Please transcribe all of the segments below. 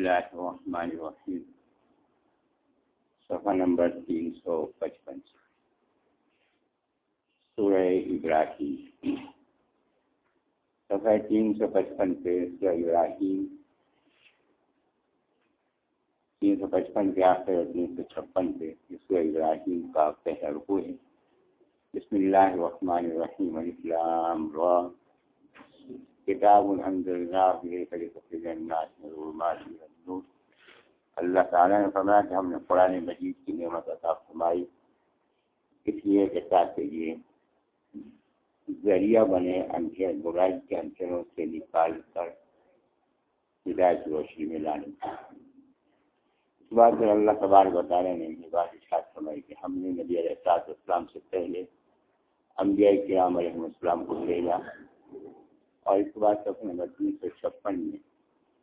اللہ الرحمن الرحیم۔ صفحہ نمبر تین سو پچپن۔ سورہ ابراہیم۔ صفحہ تین سو پچپن پہ سورہ ابراہیم۔ تین سو پچپن کے آخر اور تین سو چھپن پہ سورہ ابراہیم کا پہر ہوئے۔ بسم اللہ الرحمن الرحیم۔ السلام را۔ کتاب اللہ تعالیٰ نے فرمایا کہ ہم نے قرآن مجید کی نعمت عطا فرمائی۔ اس لیے کہ تاکہ یہ ذریعہ بنے انکھے برائی کے انکھوں سے نکال کر ہدایت روشنی میں لانے۔ اس بات پر اللہ تبار بتا رہے ہیں یہ بات اشاعت فرمائی کہ ہم نے نبی علیہ السلام سے پہلے انبیاء کرام علیہ السلام کو بھیجا اور اس کے بعد سب نمبر تین سو چھپن میں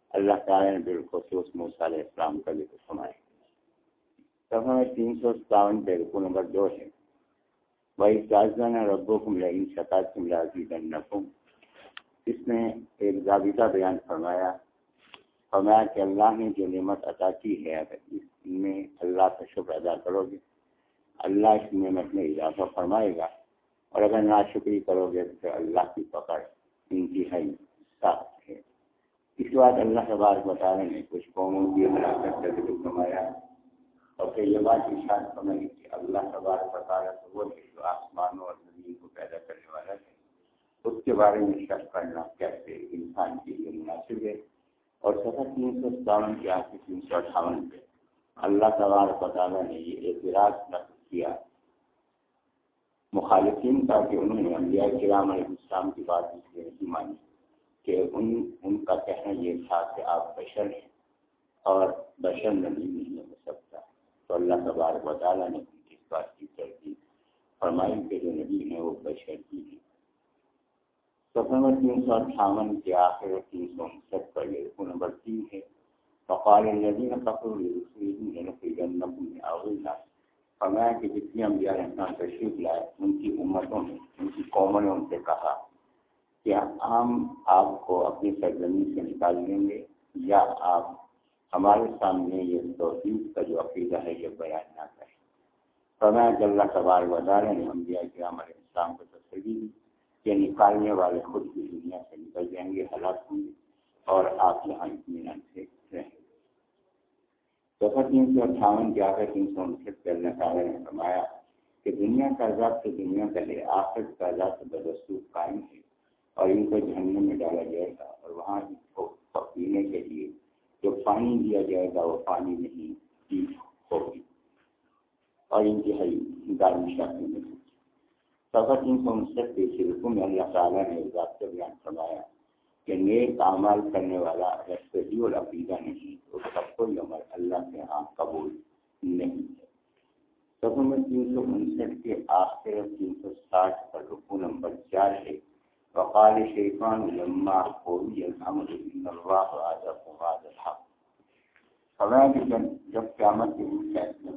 اللہ تعالیٰ نے بالخصوص موسیٰ علیہ السلام کا ذکر سنایا سب میں تین سو ستاون پہ رکو نمبر دو ہے۔ وہی سازانہ ربو کم لگی شکایت اس میں ایک ضابطہ بیان فرمایا۔ فرمایا کہ اللہ نے جو نعمت عطا کی ہے، اگر اس میں اللہ کا شکر ادا کرو گے، اللہ اس نعمت میں اضافہ فرمائے گا۔ اور اگر ناشکری کرو گے، تو اللہ کی پکڑ انتہائی سخت ہے۔ اس کے بعد اللہ تبارک بتا رہے ہیں کچھ قوموں کی ہلاکت کا ذکر فرمایا اور پھر یہ بات اشار سمجھ کہ اللہ تبارک بتا رہا تو وہ ہے جو آسمانوں اور زمین کو پیدا کرنے والا ہے، اس کے بارے میں شک کرنا کیسے انسان کے لیے مناسب ہے۔ اور سفر تین سو ستاون کے آخر تین سو اٹھاون پہ اللہ تبارک تعالیٰ نے یہ اعتراض نقل کیا۔ مخالفین کا کہ انہوں نے انبیاء کرام علیہ السلام کی بات اس لیے نہیں مانی۔ کہ ان ان کا کہنا یہ تھا کہ آپ بشر ہیں اور بشر نبی نہیں ہو سکتا۔ تو اللہ تبارک و تعالیٰ نے اس بات کی ترتیب فرمائی کہ جو نبی ہیں وہ بشر ہی ہیں۔ سفر تین سو اٹھاون کے آخر تین سو انسٹھ پر یہ نمبر تین ہے۔ فقال الذين كفروا لرسلهم لنخرجنكم من أرضنا فرمایا کہ جتنی انبیاء انسان تشریف لائے، ان کی امتوں نے، ان کی قوموں نے ان سے کہا کہ ہم آپ کو اپنی سرزمین سے نکال دیں گے یا آپ ہمارے سامنے یہ توحید کا جو عقیدہ ہے یہ بیان نہ کریں؟ فرمایا کہ اللہ سوال وزارے نے انبیاء کرام علیہ السلام کو تصویر دی کہ نکالنے والے خود کی دنیا سے نکل جائیں گے، ہلاک ہوں گے اور آپ یہاں اطمینان سے رہیں گے۔ دفعہ تین سو اٹھاون کے آخر تین سو انسٹھ پہ اللہ تعالیٰ نے فرمایا کہ دنیا کا عذاب تو دنیا کا ہے آخر کا عذاب تو بدستور قائم ہے۔ اور ان کو جہنم میں ڈالا جائے گا اور وہاں ان کو پینے کے لیے جو پانی دیا جائے گا وہ پانی نہیں پی ہوگی اور انتہائی گارمی شاخی میں سفر تین سو انسٹھ کے شرکوں میں اللہ تعالیٰ نے ضابطہ بیان فرمایا کہ نیک اعمال کرنے والا اگر اور عقیدہ نہیں اس کا کوئی عمل اللہ کے ہاں قبول نہیں ہے۔ سب میں تین سو انسٹھ کے آخر تین سو ساٹھ پر رکو نمبر چار ہے وقال شیفان لما قوی الحمد اللہ الحق. فرمایا کہ جب قیامت کے دن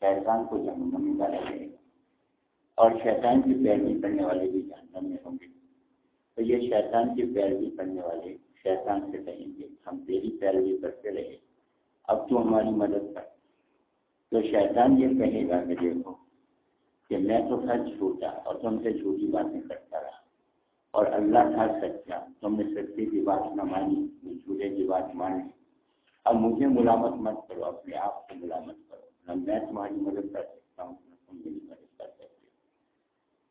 شیطان کو جہنم میں ڈالا جائے اور شیطان کی پیروی کرنے والے بھی جہنم میں ہوں گے۔ تو یہ شیطان کی پیروی کرنے والے شیطان سے کہیں گے، ہم تیری پیروی کرتے رہے۔ اب تو ہماری مدد کر۔ تو شیطان یہ کہے گا کہ دیکھو کہ میں تو سچ جھوٹا اور تم سے جھوٹی باتیں کرتا رہا۔ اور اللہ تھا سچا، تم نے سچی کی بات نہ مانی جھوٹے کی بات مانی۔ اب مجھے ملامت مت کرو، اپنے آپ کو ملامت کرو۔ نہ میں تمہاری مدد کر سکتا ہوں، نہ تم میری مدد کر سکتے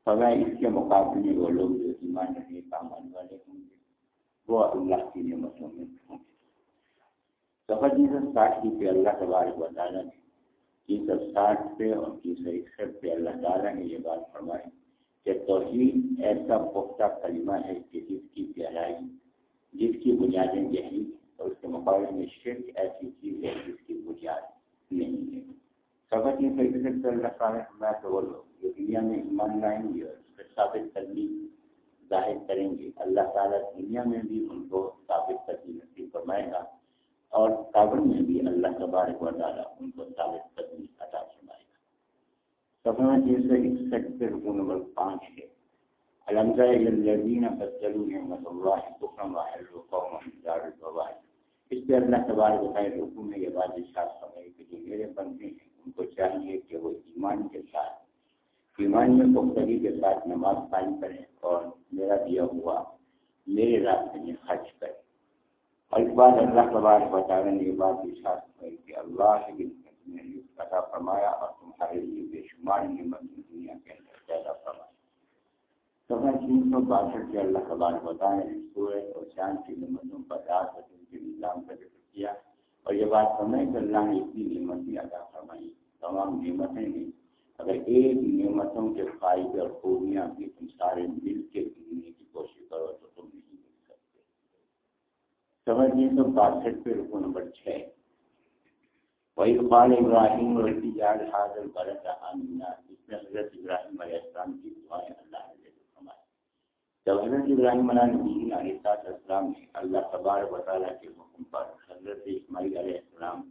فضا اس کے مقابلے وہ لوگ جو ایمان رہنے کام والے ہوں گے، وہ اللہ کی نعمتوں میں ہوں گے۔ سفر جی ساٹھ کی پہ اللہ تبارک و تعالیٰ نے تین سو ساٹھ پہ اور تین سو اکسٹھ پہ اللہ تعالیٰ نے یہ بات فرمائی کہ توحید ایسا پختہ کلمہ ہے کہ جس کی گہرائی، جس کی بنیادیں گہری اور اس کے مقابلے میں شرک ایسی چیز ہے جس کی بنیاد نہیں ہے۔ سفر تین سو اکسٹھ پہ اللہ تعالیٰ نے فرمایا تو وہ لوگ جو دنیا میں ایمان لائیں گے اور اس پہ ثابت کرنی ظاہر کریں گے۔ اللہ تعالیٰ دنیا میں بھی ان کو ثابت کرنی نصیب فرمائے گا اور کابل میں بھی اللہ تبارک و تعالیٰ ان کو ثابت کرنی سو اکسٹھ پہ رکو نمبر پانچ ہے۔ الحمد الدین نعمت اللہ قوم دار اس پہ اللہ سوال بتائے رکو میں یہ بات کہ جو میرے بندے ہیں، ان کو چاہیے کہ وہ ایمان کے ساتھ، ایمان میں پختگی کے ساتھ نماز قائم کریں اور میرا دیا ہوا میرے راستے میں خرچ کریں۔ اور اس بات اللہ سوال بتا رہے ہیں یہ بات اشار سمجھے کہ اللہ پیدا فرمایا اور تمہارے لیے بے شمار نعمت دنیا کے اندر پیدا فرمایا تو میں تین سو باسٹھ کے اللہ سوال بتائیں سورج اور چاند کی نعمتوں پر رات کے نظام کا ذکر کیا۔ اور یہ بات سمجھ کہ اللہ نے اتنی نعمتیں ادا فرمائی، تمام نعمتیں نہیں اگر ایک نعمتوں کے فائدے اور خوبیاں بھی تم سارے مل کے جینے کی کوشش کرو تو تم نہیں مل سکتے۔ سمجھیے تو باسٹھ پہ رکو نمبر چھ۔ وہی قال ابراہیم اور حاضر برت آمینہ اس میں حضرت ابراہیم علیہ السلام کی دعائیں اللہ نے جب حضرت ابراہیم علیہ نبی علیہ السلام نے اللہ تبار وطالعہ کے حکم پر حضرت اسماعیل علیہ السلام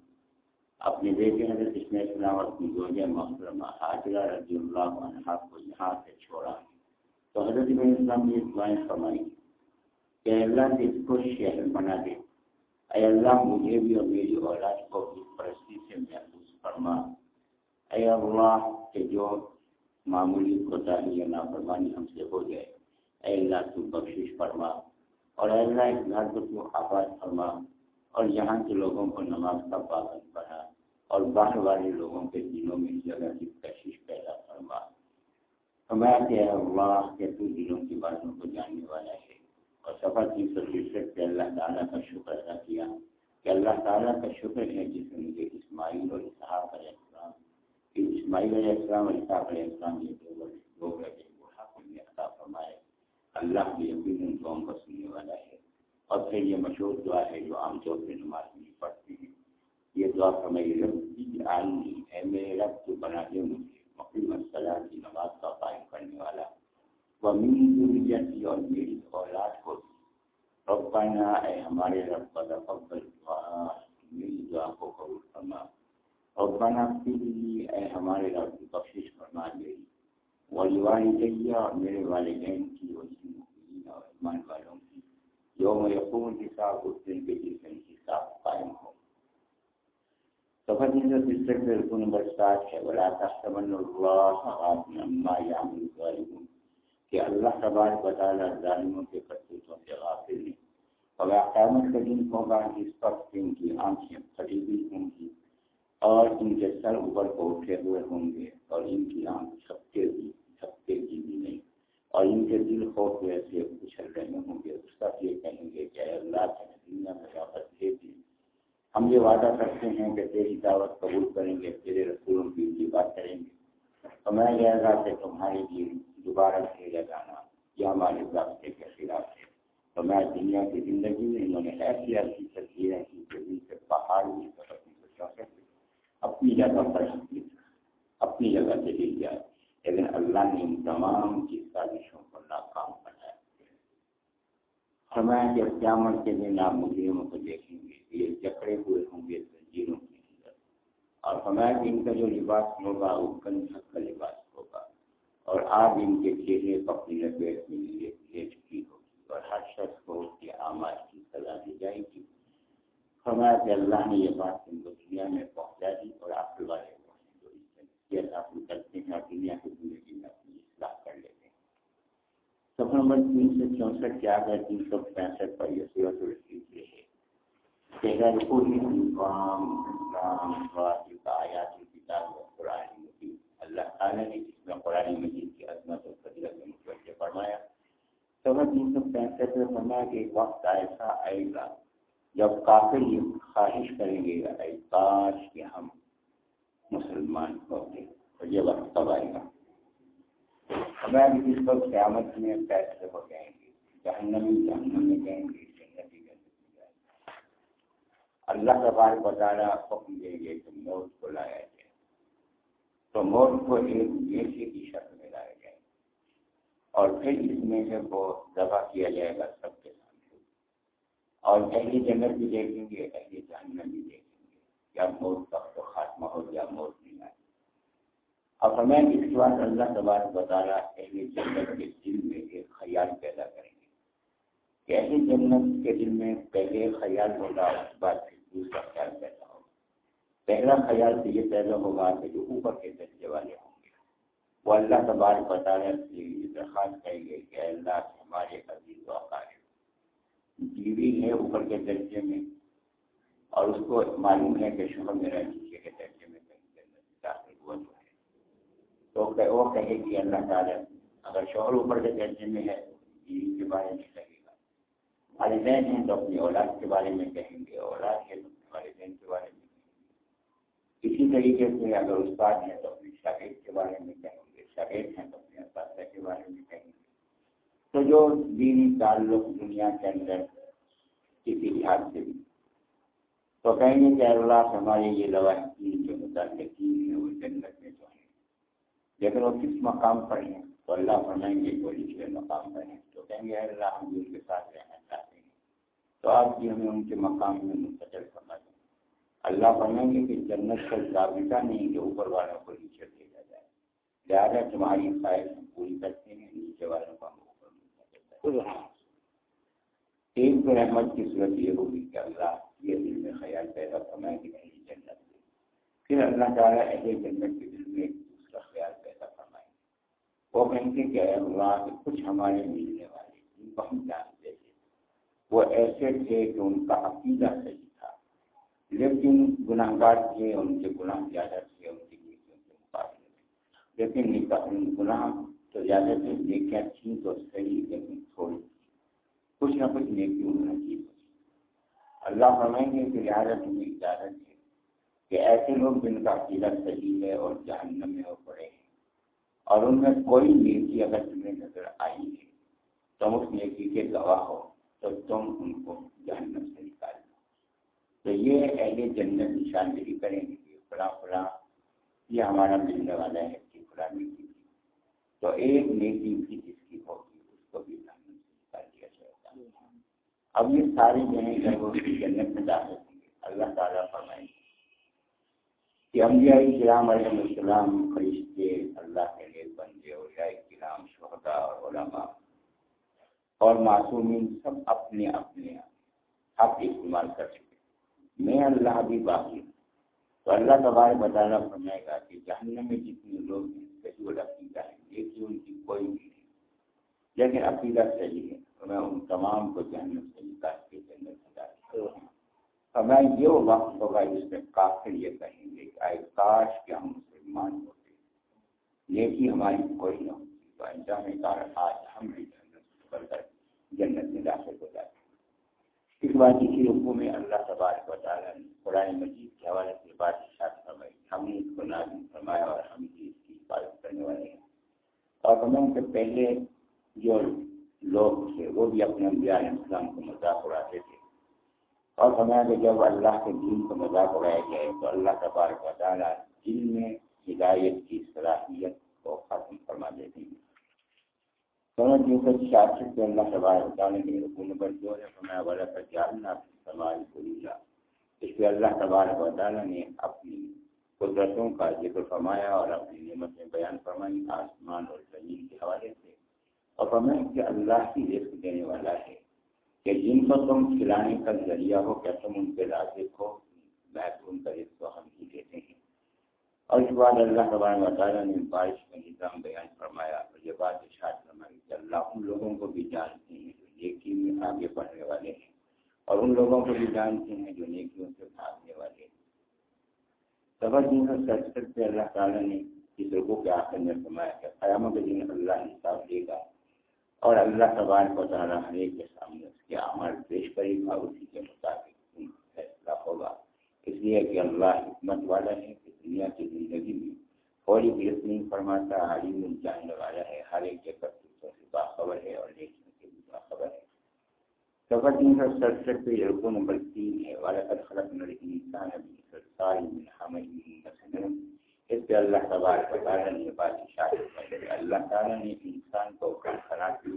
اپنے بیٹے حضرت اسماعیل السلام اور اپنی زوجہ محترمہ حاضرہ رضی اللہ عنہ کو یہاں سے چھوڑا۔ تو حضرت ابراہیم السلام نے دعائیں فرمائی کہ اللہ سے اس کو شہر بنا دے۔ اے اللہ مجھے بھی اور میری اولاد کو بھی پرستی سے محفوظ فرما اے اللہ کہ جو معمولی کوتاہی یا نافرمانی ہم سے ہو جائے اے اللہ تو بخشش فرما اور اے اللہ اس گھر کو تو آباد فرما اور یہاں کے لوگوں کو نماز کا پابند بنا اور باہر والے لوگوں کے دلوں میں جگہ کی کشش پیدا فرما فرمایا کہ اللہ کے تو دلوں کی باتوں کو جاننے والا ہے اور سفر تین سو پہ اللہ تعالیٰ کا شکر ادا کیا۔ کہ اللہ تعالیٰ کا شکر ہے جس نے مجھے اسماعیل اور اسحاق علیہ السلام، کہ اسماعیل علیہ السلام اور اسحاق علیہ السلام یہ دو لوگ رہے وہ حق میں عطا فرمائے۔ اللہ کی یقین قوم کو سننے والا ہے۔ اور پھر یہ مشہور دعا ہے جو عام طور پہ نماز میں پڑھتی ہے یہ دعا فرمائی، رب کی عالمی ہے میرے رب کو بنا دے مجھے۔ مقیم الصلاح کی نماز کا قائم کرنے والا۔ وہ مین ضروریت اور میری اولاد کو بھی ربنا، اے ہمارے رب کا تقبل دعا، میری دعا کو قبول فرما۔ ربنا پھر اے ہمارے رب کی بخشش فرما، میری والوالدین اور میرے والدین کی، وسیم اور ایمان والوں کی۔ یوم یقوم حساب اس دن کے جس دن حساب قائم ہو۔ سفر سلسلے میں رکو نمبر سات ہے، ولا تحسبن اللہ عما يعمل الظالمون۔ کہ اللہ تبارک وتعالی ظالموں کے کرتوتوں سے غافل نہیں اور قیامت کا دن ہوگا اس وقت ان کی آنکھیں پھٹی ہوئی ہوں گی اور ان کے سر اوپر کو اٹھے ہوئے ہوں گے اور ان کی آنکھ چھپتے ہوئی سکتے کی بھی نہیں۔ اور ان کے دل خوف ویسے اچھل رہے ہوں گے۔ اس کا یہ کہیں گے کہ اللہ کے دنیا میں واپس دے دی۔ ہم یہ وعدہ کرتے ہیں کہ تیری دعوت قبول کریں گے، تیرے رسولوں کی بات کریں گے۔ تو میں یہ گا کہ تمہاری بھی دوبارہ سے لگانا یہ ہمارے راستے کے خلاف ہے۔ تو میں دنیا کی زندگی میں انہوں نے ایسی ایسی تصویریں کی کہ جن سے پہاڑ کی طرف اپنی اپنی جگہ پر اپنی جگہ سے لے جائے لیکن اللہ نے ان تمام کی سازشوں کو ناکام بنایا۔ فرمایا کہ قیامت کے دن آپ مجرموں کو دیکھیں گے، یہ جکڑے ہوئے ہوں گے زنجیروں کے اندر۔ اور فرمایا کہ ان کا جو لباس ہوگا، وہ کنجھک کا لباس اور آج ان کے چہرے کو اپنی لپیٹ میں لیے لے چکی ہوگی اور ہر شخص کو اس کے آماد کی سزا دی جائے گی۔ فرمایا کہ اللہ نے یہ بات ان کو دنیا میں پہنچا دی اور آپ کے والے حاصل کرتے ہیں اور دنیا کی زندگی میں اپنی اصلاح کر لیتے ہیں سفر نمبر تین سو چونسٹھ کیا ہے تین سو پینسٹھ پر یہ صورت رسید یہ ہے۔ کہ اگر کوئی کام اسلام آیات کتاب و قرآن مجید اللہ تعالیٰ نے قرآن مجید کی، عظمت اور فضلت میں متوجہ فرمایا سفر تین سو پینسٹھ میں فرمایا کہ ایک وقت ایسا آئے گا جب کافر یہ خواہش کریں گے، اے کاش کہ ہم مسلمان ہوتے اور یہ وقت کب آئے گا۔ ہمیں جس وقت قیامت میں فیصلے ہو جائیں گے۔ جہنمی جہنم میں جائیں گے، جنتی جنت میں جائیں گے۔ اللہ کا بار بتانا حکم دیں گے کہ موت کو لایا جائے تو موت کو ایک میشے کی شکل میں لایا جائے اور پھر اس میں سے وہ دبا کیا جائے گا سب کے سامنے۔ اور پہلی جنت بھی دیکھیں گے پہلی جہنم بھی دیکھیں گے۔ یا موت کا تو خاتمہ ہو یا موت نہیں آئے اب ہمیں اس بات اللہ تبارک بتا رہا اہل جنت کے دل میں ایک خیال پیدا کریں گے۔ کہ ایسی جنت کے دل میں پہلے خیال ہوگا، اس بات پھر دوسرا خیال پیدا پہلا خیال تو یہ پیدا ہوگا کہ جو اوپر کے درجے والے ہوں گے۔ وہ اللہ تبار بتا رہے سے درخواست کریں گے کہ اللہ ہمارے عزیز و ہے بیوی ہے اوپر کے درجے میں اور اس کو معلوم ہے کہ شوہر میرا نیچے کے درجے میں کہیں جنت داخل ہوا جو ہے۔ تو وہ کہے گی اللہ تعالیٰ اگر شوہر اوپر کے درجے میں ہے بیوی کے بارے میں کہے گا۔ والدین ہیں تو اپنی اولاد کے بارے میں کہیں گے، اولاد ہے تو اپنے والدین کے بارے میں اسی طریقے سے اگر استاد ہیں تو اپنے شاگرد کے بارے میں کہیں گے، شاگرد ہیں تو اپنے اساتذہ کے بارے میں کہیں گے۔ تو جو دینی تعلق دنیا کے اندر کسی لحاظ سے بھی، تو کہیں گے کہ اللہ ہمارے یہ لواحقین جو متعلقین ہیں، وہ جنت میں جو ہیں، لیکن وہ کس مقام پر ہیں؟ تو اللہ فرمائیں گے کوئی نچلے مقام پر ہیں۔ تو کہیں گے اللہ ہم ان کے ساتھ رہنا چاہتے ہیں۔ تو آپ بھی ہمیں ان کے مقام میں منتقل کرنا دیں اللہ فرمائیں گے کہ جنت کا ضابطہ نہیں کہ اوپر والوں کو نیچے بھیجا جائے۔ لہٰذا تمہاری خواہش ہم پوری کرتے ہیں نیچے والوں کو ہم اوپر منتقل کرتے ہیں ایک تو رحمت کی صورت یہ ہوگی کہ اللہ یہ دل میں خیال پیدا فرمائے کہ نہیں جنت دے پھر اللہ تعالیٰ ایسے جنت کے دل میں دوسرا خیال پیدا فرمائے۔ وہ کہیں گے کہ اللہ کے کچھ ہمارے ملنے والے جن کو ہم جانتے تھے وہ ایسے تھے کہ ان کا عقیدہ صحیح تھا لیکن گناہ گار تھے، ان کے گناہ زیادہ تھے، ان کی نیکیوں کے مقابلے میں۔ لیکن گناہ تو زیادہ تھے، نیکیاں تھیں تو صحیح، لیکن تھوڑی کچھ نہ کچھ نیکی انہوں نے کی اللہ فرمائیں گے کہ لہٰذا تمہیں اجازت ہے کہ ایسے لوگ جن کا عقیدہ صحیح ہے اور جہنم میں وہ پڑے ہیں۔ اور ان میں کوئی نیکی اگر تمہیں نظر آئی ہے، تم اس نیکی کے گواہ ہو، تو تم ان کو جہنم سے تو یہ اہل جنت نشاندہی کریں گے کہ فلاں فلاں، یہ ہمارا ملنے والا ہے کہ فلاں نیکی تو ایک نیکی بھی جس کی ہوگی، اس کو بھی جہنم سے نکال دیا جائے گا۔ اب یہ ساری جو ہیں جنت میں داخل ہوں گے۔ اللہ تعالیٰ فرمائیں گے کہ انبیاء کرام علیہ السلام فرشتے اللہ کے لیے بندے اور کرام شہدا اور علماء اور معصومین سب اپنے اپنے حق استعمال کر چکے میں اللہ بھی باقی ہوں۔ تو اللہ تبارک بطالہ فرمائے گا کہ جہنم میں جتنے لوگ ہیں، کسی وہ عقیدہ ہے لیکن ان کی کوئی بھی نہیں لیکن عقیدہ صحیح ہے۔ تو میں ان تمام کو جہنم سے نکال کے جنت میں ڈال میں یہ وقت ہوگا جس میں کافر یہ کہیں گے کہ آئے کاش کہ ہم مسلمان ہوتے۔ لیکن ہماری کوئی نہ ہوتی۔ تو انجام کار آج ہم بھی جنت کر جنت میں داخل ہو جاتے۔ اس بات اسی رقو میں اللہ تبارک و تعالیٰ نے قرآن مجید کے حوالے سے بات اشاعت فرمائی۔ ہم نے اس کو نازم فرمایا اور ہم بھی اس کی حفاظت کرنے والے ہیں۔ اور ہمیں سے پہلے جو لوگ تھے، وہ بھی اپنے انبیاء علیہ السلام کو مذاق اڑاتے تھے۔ اور فرمایا کہ جب اللہ کے دین کو مذاق اڑایا جائے تو اللہ تبارک و تعالیٰ دل میں ہدایت کی صلاحیت کو ختم فرما دیتے ہیں۔ دونوں جیسے شاست سے اللہ تبارک و تعالیٰ نے رکو نمبر دو نے فرمایا والا کا جاننا سماج بولیلا اس پہ اللہ تبارک و تعالیٰ نے اپنی قدرتوں کا ذکر فرمایا اور اپنی نعمتیں بیان فرمائی آسمان اور زمین کے حوالے سے۔ اور فرمایا کہ اللہ ہی رزق دینے والا ہے کہ جن کو تم کھلانے کا ذریعہ ہو، کیا تم ان کے رازق ہو محفوظ کا رزق ہم ہی دیتے ہیں؟ اور اس بات اللہ تبارک و تعالیٰ نے بارش کا نظام بیان فرمایا اور یہ بات اشاعت فرمائی کہ اللہ ان لوگوں کو بھی جانتے ہیں جو نیکی میں آگے بڑھنے والے ہیں اور ان لوگوں کو بھی جانتے ہیں جو نیکیوں سے بھاگنے والے ہیں۔ سبر دن سرسر پہ اللہ تعالیٰ نے اس رقو کے آخر میں فرمایا کہ قیامت کے دن اللہ حساب دے گا اور اللہ تبارک و تعالیٰ ہر ایک کے سامنے اس کے عمل پیش کرے گا اسی کے مطابق فیصلہ ہوگا۔ اس لیے کہ اللہ حکمت والا ہے۔ دنیا کی زندگی میں۔ تھوڑی بھی فرماتا علیم جاننے والا ہے، ہر ایک کے کرتوتوں سے باخبر ہے اور لیکن سے بھی باخبر ہے۔ سفر تین سو سڑسٹھ پہ رقو نمبر تین ہے۔ والا خلق نر انسان ابھی سرساری میں ہمیں اس پہ اللہ تبارک و تعالیٰ نے بادشاہ اللہ تعالیٰ نے انسان کو کھڑا کی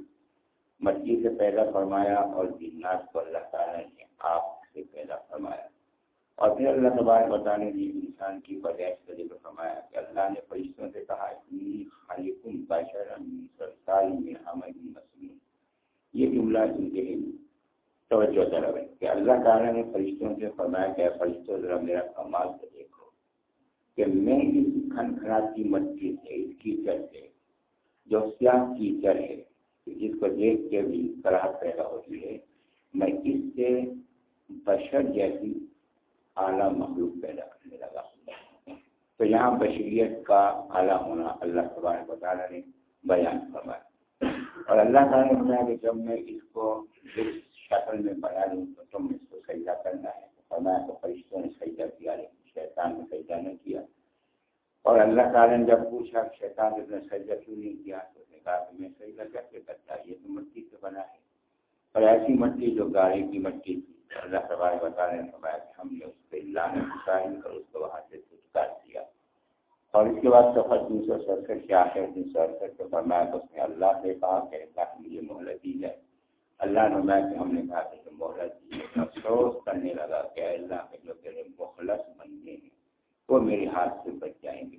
مٹی سے پیدا فرمایا اور جنات کو اللہ تعالیٰ نے آپ سے پیدا فرمایا۔ اور پھر اللہ تبارک و تعالیٰ انسان کی پیدائش کا ذکر فرمایا کہ اللہ نے فرشتوں سے کہا بشر مسلم یہ جملہ انتہائی توجہ طلب ہے کہ اللہ تعالیٰ نے فرشتوں سے فرمایا کہ فرشتوں ذرا میرا کمال سے دیکھو کہ میں اس کھنکھناتی مٹی سے، اس کیچڑ سے، جو سیاہ کیچڑ ہے، جس کو دیکھ کے بھی طرح پیدا ہوتی ہے، میں اس سے بشر جیسی اعلیٰ مخلوق پیدا کرنے لگا۔ تو یہاں بشریت کا اعلیٰ ہونا اللہ تبارک تعالیٰ نے بیان فرمایا۔ اور اللہ تعالیٰ نے فرمایا کہ جب میں اس کو جس شکل میں بنا لوں تو تم اس کو سجدہ کرنا ہے۔ فرمایا تو فرشتوں نے سجدہ کیا، لیکن شیطان نے سجدہ نہیں کیا۔ اور اللہ تعالیٰ نے جب پوچھا شیطان نے سجدہ کیوں نہیں کیا، تو اس نے کہا کہ میں سجدہ کیسے کرتا یہ تو مٹی سے بنا ہے۔ اور ایسی مٹی جو گاڑی کی مٹی تھی اللہ تبارک بتا رہے ہیں کہ ہم نے اس پہ لانے کر اس کو وہاں سے کر دیا اور اس کے بعد سفر تین سو سڑسٹھ کیا ہے تین سو اڑسٹھ کو فرمایا تو اس نے اللہ سے کہا کہ تاکہ مجھے مہلت دی جائے۔ اللہ نے میں کہ ہم نے کہا کہ مہلت دی افسوس کرنے لگا کہ اللہ کے جو تیرے مخلص بندے ہیں، وہ میرے ہاتھ سے بچ جائیں گے۔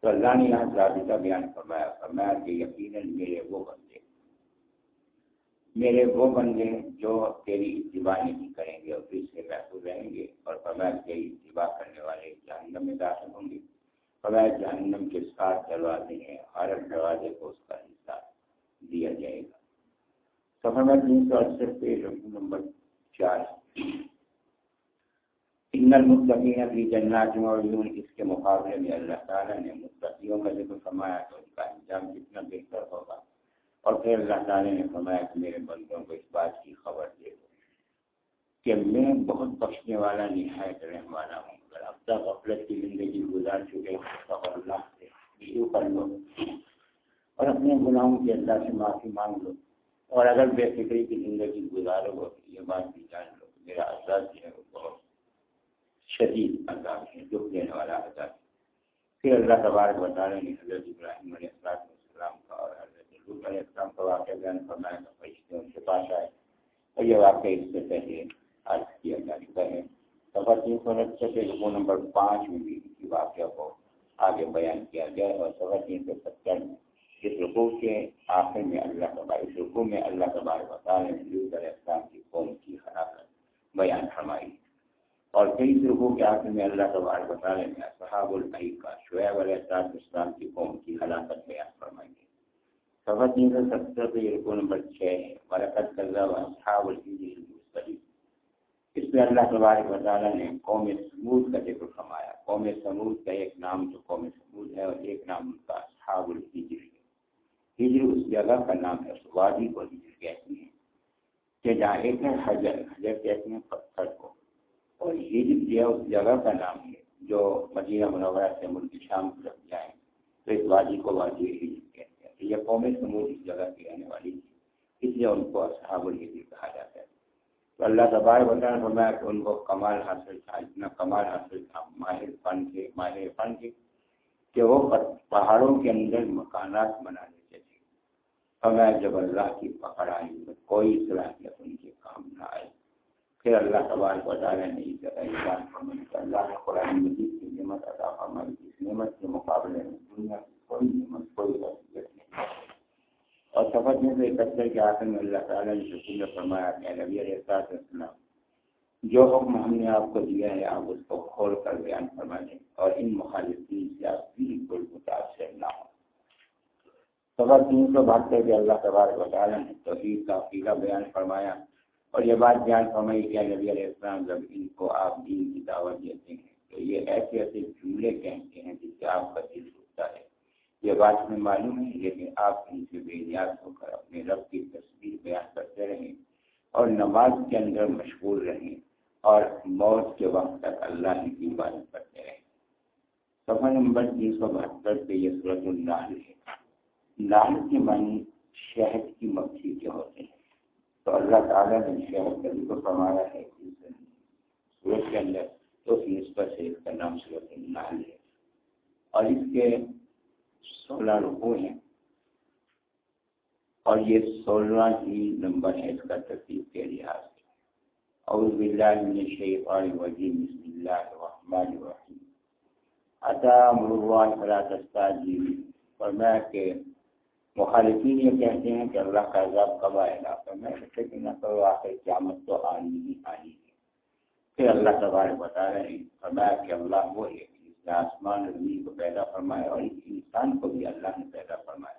تو اللہ نے یہاں ضابطہ بیان فرمایا فرمایا کہ یقیناً میرے وہ بندے میرے وہ بندے جو تیری اتباع نہیں کریں گے اور پھر سے محفوظ رہیں گے اور فرمایا تیری اتباع کرنے والے جہنم میں داخل ہوں گے فرمایا جہنم کے ساتھ دروازے ہیں، ہر دروازے کو اس کا حصہ دیا جائے گا۔ سفر میں تین سو اڑسٹھ پہ نمبر چار۔ ان المتقین فی جنات و عیون اس کے مقابلے میں اللہ تعالیٰ نے متقیوں کا ذکر فرمایا تو ان کا انجام کتنا بہتر ہوگا۔ اور پھر اللہ تعالیٰ نے فرمایا کہ میرے بندوں کو اس بات کی خبر دے دو کہ میں بہت بخشنے والا نہایت رہنے والا ہوں، اگر اب تک غفلت کی زندگی گزار چکے تو اللہ سے شروع کر لو۔ اور اپنے گناہوں کے اللہ سے معافی مانگ لو۔ اور اگر بے فکری کی زندگی گزارو گے تو یہ بات بھی جان لو میرا عذاب جو ہے وہ بہت شدید عذاب ہے، دکھ دینے والا عذاب ہے۔ پھر اللہ تبارک بتا رہے ہیں حضرت ابراہیم علیہ السلام علیہ السلام کا واقعہ بیان فرمایا تو فرشتے ان کے پاس آئے۔ اور یہ واقعہ اس سے پہلے عرض کیا جا چکا ہے۔ سفر تین سو انسٹھ رقو نمبر پانچ میں بھی اسی واقعہ کو آگے بیان کیا گیا اور سفر تین سو ستر میں اس رقو کے آخر میں اللہ تبار اس رقو میں اللہ تبار بتا رہے ہیں علیہ السلام کی قوم کی خرابت بیان فرمائی۔ اور کئی رقو کے آخر میں اللہ تبار بتا رہے ہیں صحاب العی کا شعیب علیہ السلام کی قوم کی ہلاکت بیان فرمائی سفر تین سو ستر پہ رکو نمبر چھ ہے برکت کرزا اس میں اللہ تبارک و تعالیٰ نے قوم سمود کا ذکر فرمایا۔ قوم سمود کا ایک نام تو قوم سمود ہے اور ایک نام ان کا اصحاب الحجر ہے۔ ہجر اس جگہ کا نام ہے وادی کو ہجر کہتے ہیں۔ کہ جہاں ایک ہے، حجر حجر کہتے ہیں پتھر کو۔ اور ہجر جو ہے، اس جگہ کا نام ہے جو مدینہ منورہ سے ملک شام کی طرف جائیں تو اس وادی کو وادی ہجر کہ یہ قوم سمود اس جگہ کی رہنے والی تھی اس لیے ان کو اصحاب الحجر کہا جاتا ہے۔ تو اللہ تبار وطن فرمایا کہ ان کو کمال حاصل تھا، اتنا کمال حاصل تھا، ماہر فن کے، ماہر فن کے، کہ وہ پہاڑوں کے اندر مکانات بنا لیتے تھے۔ فرمایا جب اللہ کی پکڑ آئی تو کوئی صلاحیت ان کے کام نہ آئی۔ پھر اللہ تبار وطالعہ نے اس جگہ فرمائی اللہ نے قرآن مجید کی نعمت عطا فرمائی اس نعمت کے مقابلے میں دنیا کی کوئی نعمت، کوئی حیثیت اور سفر میں سے اکہتر کے آخر میں اللہ تعالیٰ نے شکل فرمایا کہ نبی علیہ السلام جو حکم ہم نے آپ کو دیا ہے، آپ اس کو کھول کر بیان فرما دیں۔ اور ان مخالفین سے آپ بالکل متاثر نہ ہوں۔ سفر تین سو بہتر کے اللہ تبارک و تعالیٰ نے توحید کا عقیدہ بیان فرمایا۔ اور یہ بات بیان فرمائی کہ نبی علیہ السلام، جب ان کو آپ دین کی دعوت دیتے ہیں، تو یہ ایسے ایسے جملے کہتے ہیں جس سے آپ کا دل ٹوٹتا ہے۔ یہ بات ہمیں معلوم ہے لیکن آپ ان سے بے نیاز ہو کر اپنے رب کی تصویر بیان کرتے رہیں اور نماز کے اندر مشغول رہیں اور موت کے وقت تک اللہ کی عبادت کرتے رہیں۔ سفر نمبر تین سو بہتر پہ یہ صورت النال ہے۔ نال کے معنی شہد کی مکھی کے ہوتے ہیں۔ تو اللہ تعالیٰ نے شہد کا ذکر فرمایا ہے سورت کے اندر تو اس نسبت سے اس کا نام صورت النال ہے۔ اور اس کے سولہ رکو ہیں۔ اور یہ سولہ ہی نمبر ہے اس کا ترتیب کے لحاظ سے۔ اور باللہ من الشیطان الرجیم، بسم اللہ الرحمن الرحیم۔ عطا مروان فلا تستاجیب فرمایا کہ مخالفین یہ کہتے ہیں کہ اللہ کا عذاب کب آئے گا؟ میں کہ نہ کرو آخر قیامت تو آنی ہی آنی ہے۔ پھر اللہ تبارک بتا رہے ہیں فرمایا کہ اللہ وہ ہے آسمان زمین کو پیدا فرمایا اور اس انسان کو بھی اللہ نے پیدا فرمایا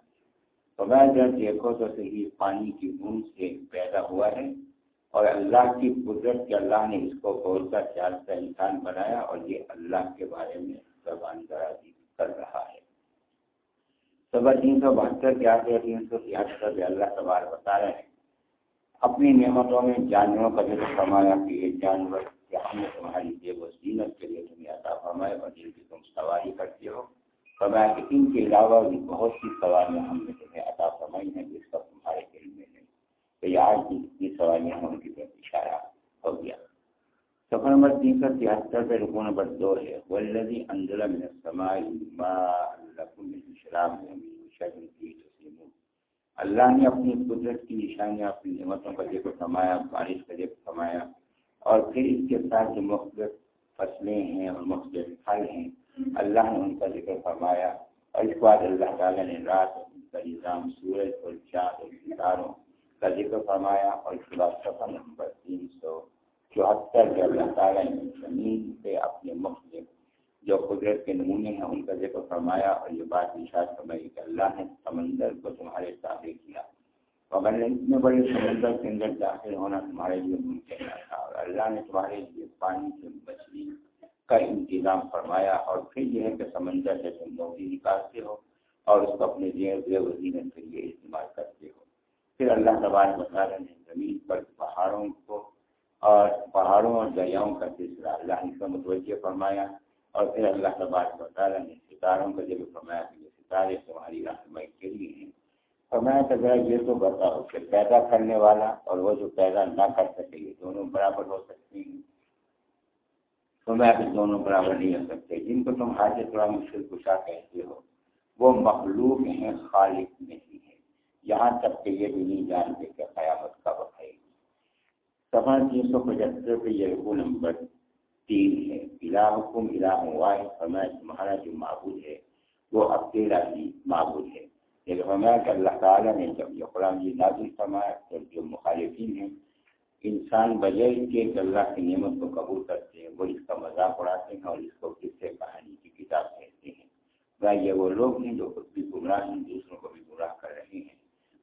فرمایا جب دیکھو تو صحیح پانی کی بوند سے پیدا ہوا ہے اور اللہ کی قدرت کے اللہ نے اس کو غور کا خیال کا انسان بنایا اور یہ اللہ کے بارے میں زبان درازی کر رہا ہے۔ سبا تین سو بہتر کے آگے تین سو تہتر اللہ تبار بتا رہے ہیں اپنی نعمتوں میں جانوروں کا ذکر فرمایا کہ یہ جانور کہ ہم نے تمہاری جیب و زینت کے لیے تمہیں عطا فرمائے اور جن کی تم سواری کرتے ہو۔ فرمایا کہ ان کے علاوہ بھی بہت سی سواریاں ہم نے تمہیں عطا فرمائی ہیں، جس کا تمہارے علم میں نہیں تو یہ آج کی جتنی سواریاں ہیں ان کی طرف اشارہ ہو گیا۔ سفر نمبر تین سو تہتر پہ رکو نمبر دو ہے۔ ولدی اندر میں سمائی اللہ نے اپنی قدرت کی نشانیاں، اپنی نعمتوں کا ذکر فرمایا، بارش کا ذکر فرمایا۔ اور پھر اس کے ساتھ جو مختلف فصلیں ہیں اور مختلف پھل ہیں، اللہ نے ان کا ذکر فرمایا اور اس کے بعد اللہ تعالیٰ نے رات کا نظام، سورج اور چاند اور ستاروں کا ذکر فرمایا اور اس کے بعد سفر نمبر تین سو چوہتر جو اللہ تعالیٰ نے زمین پہ اپنے مختلف جو قدرت کے نمونے ہیں، ان کا ذکر فرمایا اور یہ بات نشاد فرمائی کہ اللہ نے سمندر کو تمہارے تابع کیا۔ اور اتنے بڑے سمندر کے اندر داخل ہونا تمہارے لیے ممکن نہ تھا، اور اللہ نے تمہارے لیے پانی سے مچھلی کا انتظام فرمایا، اور پھر یہ ہے کہ سمندر سے تم موتی نکالتے ہو اور اس کو اپنے زیر وزین کے لیے استعمال کرتے ہو۔ پھر اللہ تبار مسالہ نے زمین پر پہاڑوں کو اور پہاڑوں اور دریاؤں کا سلسلہ اللہ نے کا متوجہ فرمایا، اور پھر اللہ تبارک تعالیٰ نے ستاروں کا جب فرمایا کہ یہ ستارے تمہاری رہنمائی کے لیے ہیں۔ فرمایا تو ذرا یہ تو بتاؤ کہ پیدا کرنے والا اور وہ جو پیدا نہ کر سکے، یہ دونوں برابر ہو سکتے ہیں؟ فرمایا کہ دونوں برابر نہیں ہو سکتے۔ جن کو تم حاجت تھوڑا مشکل کشا کہتے ہو؟ وہ مخلوق ہیں، خالق نہیں ہے یہاں تک کہ یہ بھی نہیں جانتے کہ قیامت کا وقت ہے سفر تین سو پچہتر پہ یہ رکو نمبر تین ہے۔ الہکم الہ واحد، فرمایا تمہارا جو معبود ہے، وہ اکیلا ہی معبود ہے۔ لیکن فرمایا کہ اللہ تعالیٰ نے جب یہ قرآن جی نازل فرمایا تو جو مخالفین ہیں انسان بجائے کے اللہ کی نعمت کو قبول کرتے ہیں وہ اس کا مذاق اڑاتے ہیں اور اس کو قصے کہانی کی کتاب کہتے ہیں یہ وہ لوگ ہیں جو خود بھی گمراہ ہیں دوسروں کو بھی گمراہ کر رہے ہیں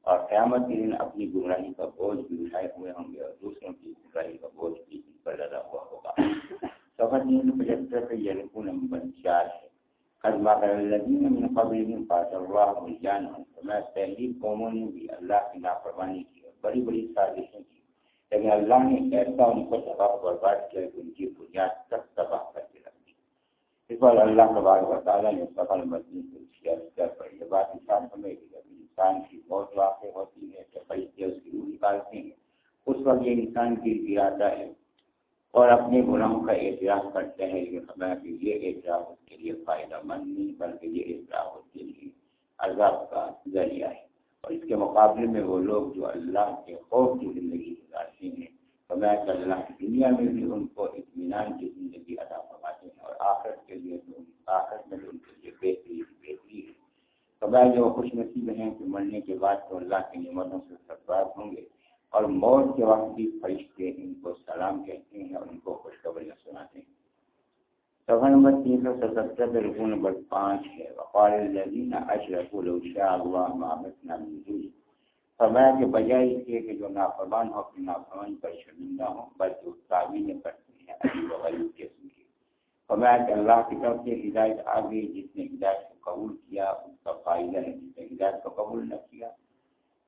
اور قیامت کے دن اپنی گمراہی کا بوجھ بھی اٹھائے ہوئے ہوں گے اور دوسروں کی گمراہی کا بوجھ بھی ان پر لگا ہوا ہوگا سفر تین سو پچہتر پہ یہ رقو نمبر چار ہے قدمہ کر من قبل فاط اللہ جان میں پہلی قوموں نے بھی اللہ کی نافرمانی کی اور بڑی بڑی سازشیں کی. لیکن اللہ نے ایسا ان کو تباہ برباد کیا کہ ان کی بنیاد تک تباہ کر کے رکھ دی. اس بار اللہ تبارک و تعالیٰ نے سفر مدنی سے شیئر پر یہ بات انسان سمجھ کہ جب انسان کی بہت واقع ہوتی ہے کہ فرشتے اس کی روح نکالتے ہیں. اس وقت یہ انسان کی گراتا ہے اور اپنے گناہوں کا احتیاط کرتے ہیں، یہ خبر کہ یہ احتیاط اس کے لیے فائدہ مند نہیں، بلکہ یہ احتیاط اس کے لیے عذاب کا ذریعہ ہے۔ اور اس کے مقابلے میں وہ لوگ جو اللہ کے خوف کی زندگی گزارتے ہیں فرمایا کہ اللہ کی دنیا میں بھی ان کو اطمینان کی زندگی ادا فرماتے ہیں اور آخرت کے لیے تو آخرت میں بھی ان کے لیے بہتری بہتری ہے۔ فرمایا جو خوش نصیب ہیں کہ مرنے کے بعد تو اللہ کی نعمتوں سے سرفراز ہوں گے۔ اور موت کے وقت بھی فرشتے ان کو سلام کہتے ہیں اور ان کو خوشخبریاں سناتے ہیں۔ سفر نمبر تین سو ستہتر پہ رکو نمبر پانچ ہے۔ وقال الذین اشرکوا لو شاء اللہ ما عبدنا من دونه فرمایا کہ بجائے اس کے کہ جو نافرمان ہو، اپنی نافرمان پر شرمندہ ہوں، بلکہ اس تعویلیں کرتے ہیں عجیب و غریب قسم کی فرمایا کہ اللہ کی طرف سے ہدایت آ گئی، جس نے ہدایت کو قبول کیا، اس کا فائدہ ہے، جس نے ہدایت کو قبول نہ کیا۔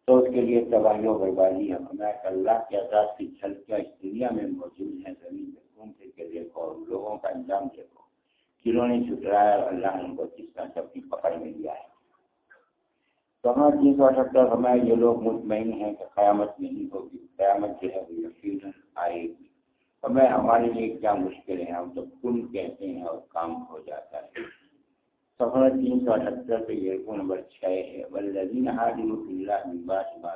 تو اس کے لیے تباہی و بربادی ہے ہمیں اللہ کے عذاب کی جھلکیاں اس دنیا میں موجود ہیں۔ زمین میں گھوم پھر کے دیکھو اور لوگوں کا انجام دیکھو۔ جنہوں نے چھٹرایا اور اللہ نے ان کو کس طرح سب کی پکڑ میں لیا ہے؟ تو ہمیں تین سو اٹھہتر ہمیں یہ لوگ مطمئن ہیں کہ قیامت نہیں ہوگی۔ قیامت جو ہے وہ یقین آئے گی۔ ہمیں ہمارے لیے کیا مشکل ہے ہم تو کن کہتے ہیں اور کام ہو جاتا ہے۔ سفر تین سو اٹھہتر پہ یہ نمبر چھ ہے۔ والذین حاجروا فی اللہ من بعد ما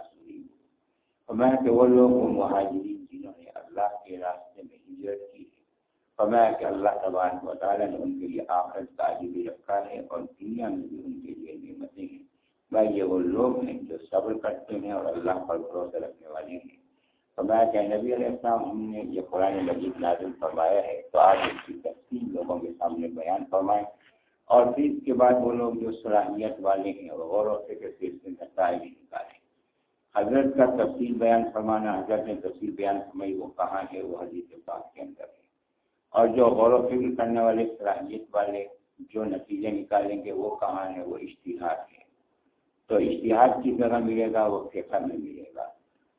فرمایا کہ وہ لوگ وہ مہاجرین جنہوں نے اللہ کے راستے میں ہجرت کی ہے۔ فرمایا کہ اللہ تبارک و تعالیٰ نے ان کے لیے آخرت کا بھی رکھا ہے اور دنیا میں بھی ان کے لیے نعمتیں ہیں۔ بھائی یہ وہ لوگ ہیں جو صبر کرتے ہیں اور اللہ پر بھروسہ رکھنے والے ہیں۔ فرمایا کہ نبی علیہ السلام ہم نے یہ قرآن مجید نازل فرمایا ہے۔ تو آج اس کی تفصیل لوگوں کے سامنے بیان فرمائیں۔ اور پھر اس کے بعد وہ لوگ جو صلاحیت والے ہیں اور غور و فکر سے اس میں نتائج نکالیں۔ حضرت کا تفصیل بیان فرمانا، حضرت نے تفصیل بیان فرمائی، وہ کہاں ہے؟ وہ حدیث پاک کے اندر ہے۔ اور جو غور و فکر کرنے والے، صلاحیت والے جو نتیجے نکالیں گے، وہ کہاں ہے وہ اشتہار ہے تو اشتہار کی جگہ ملے گا، وہ فقہ میں ملے گا۔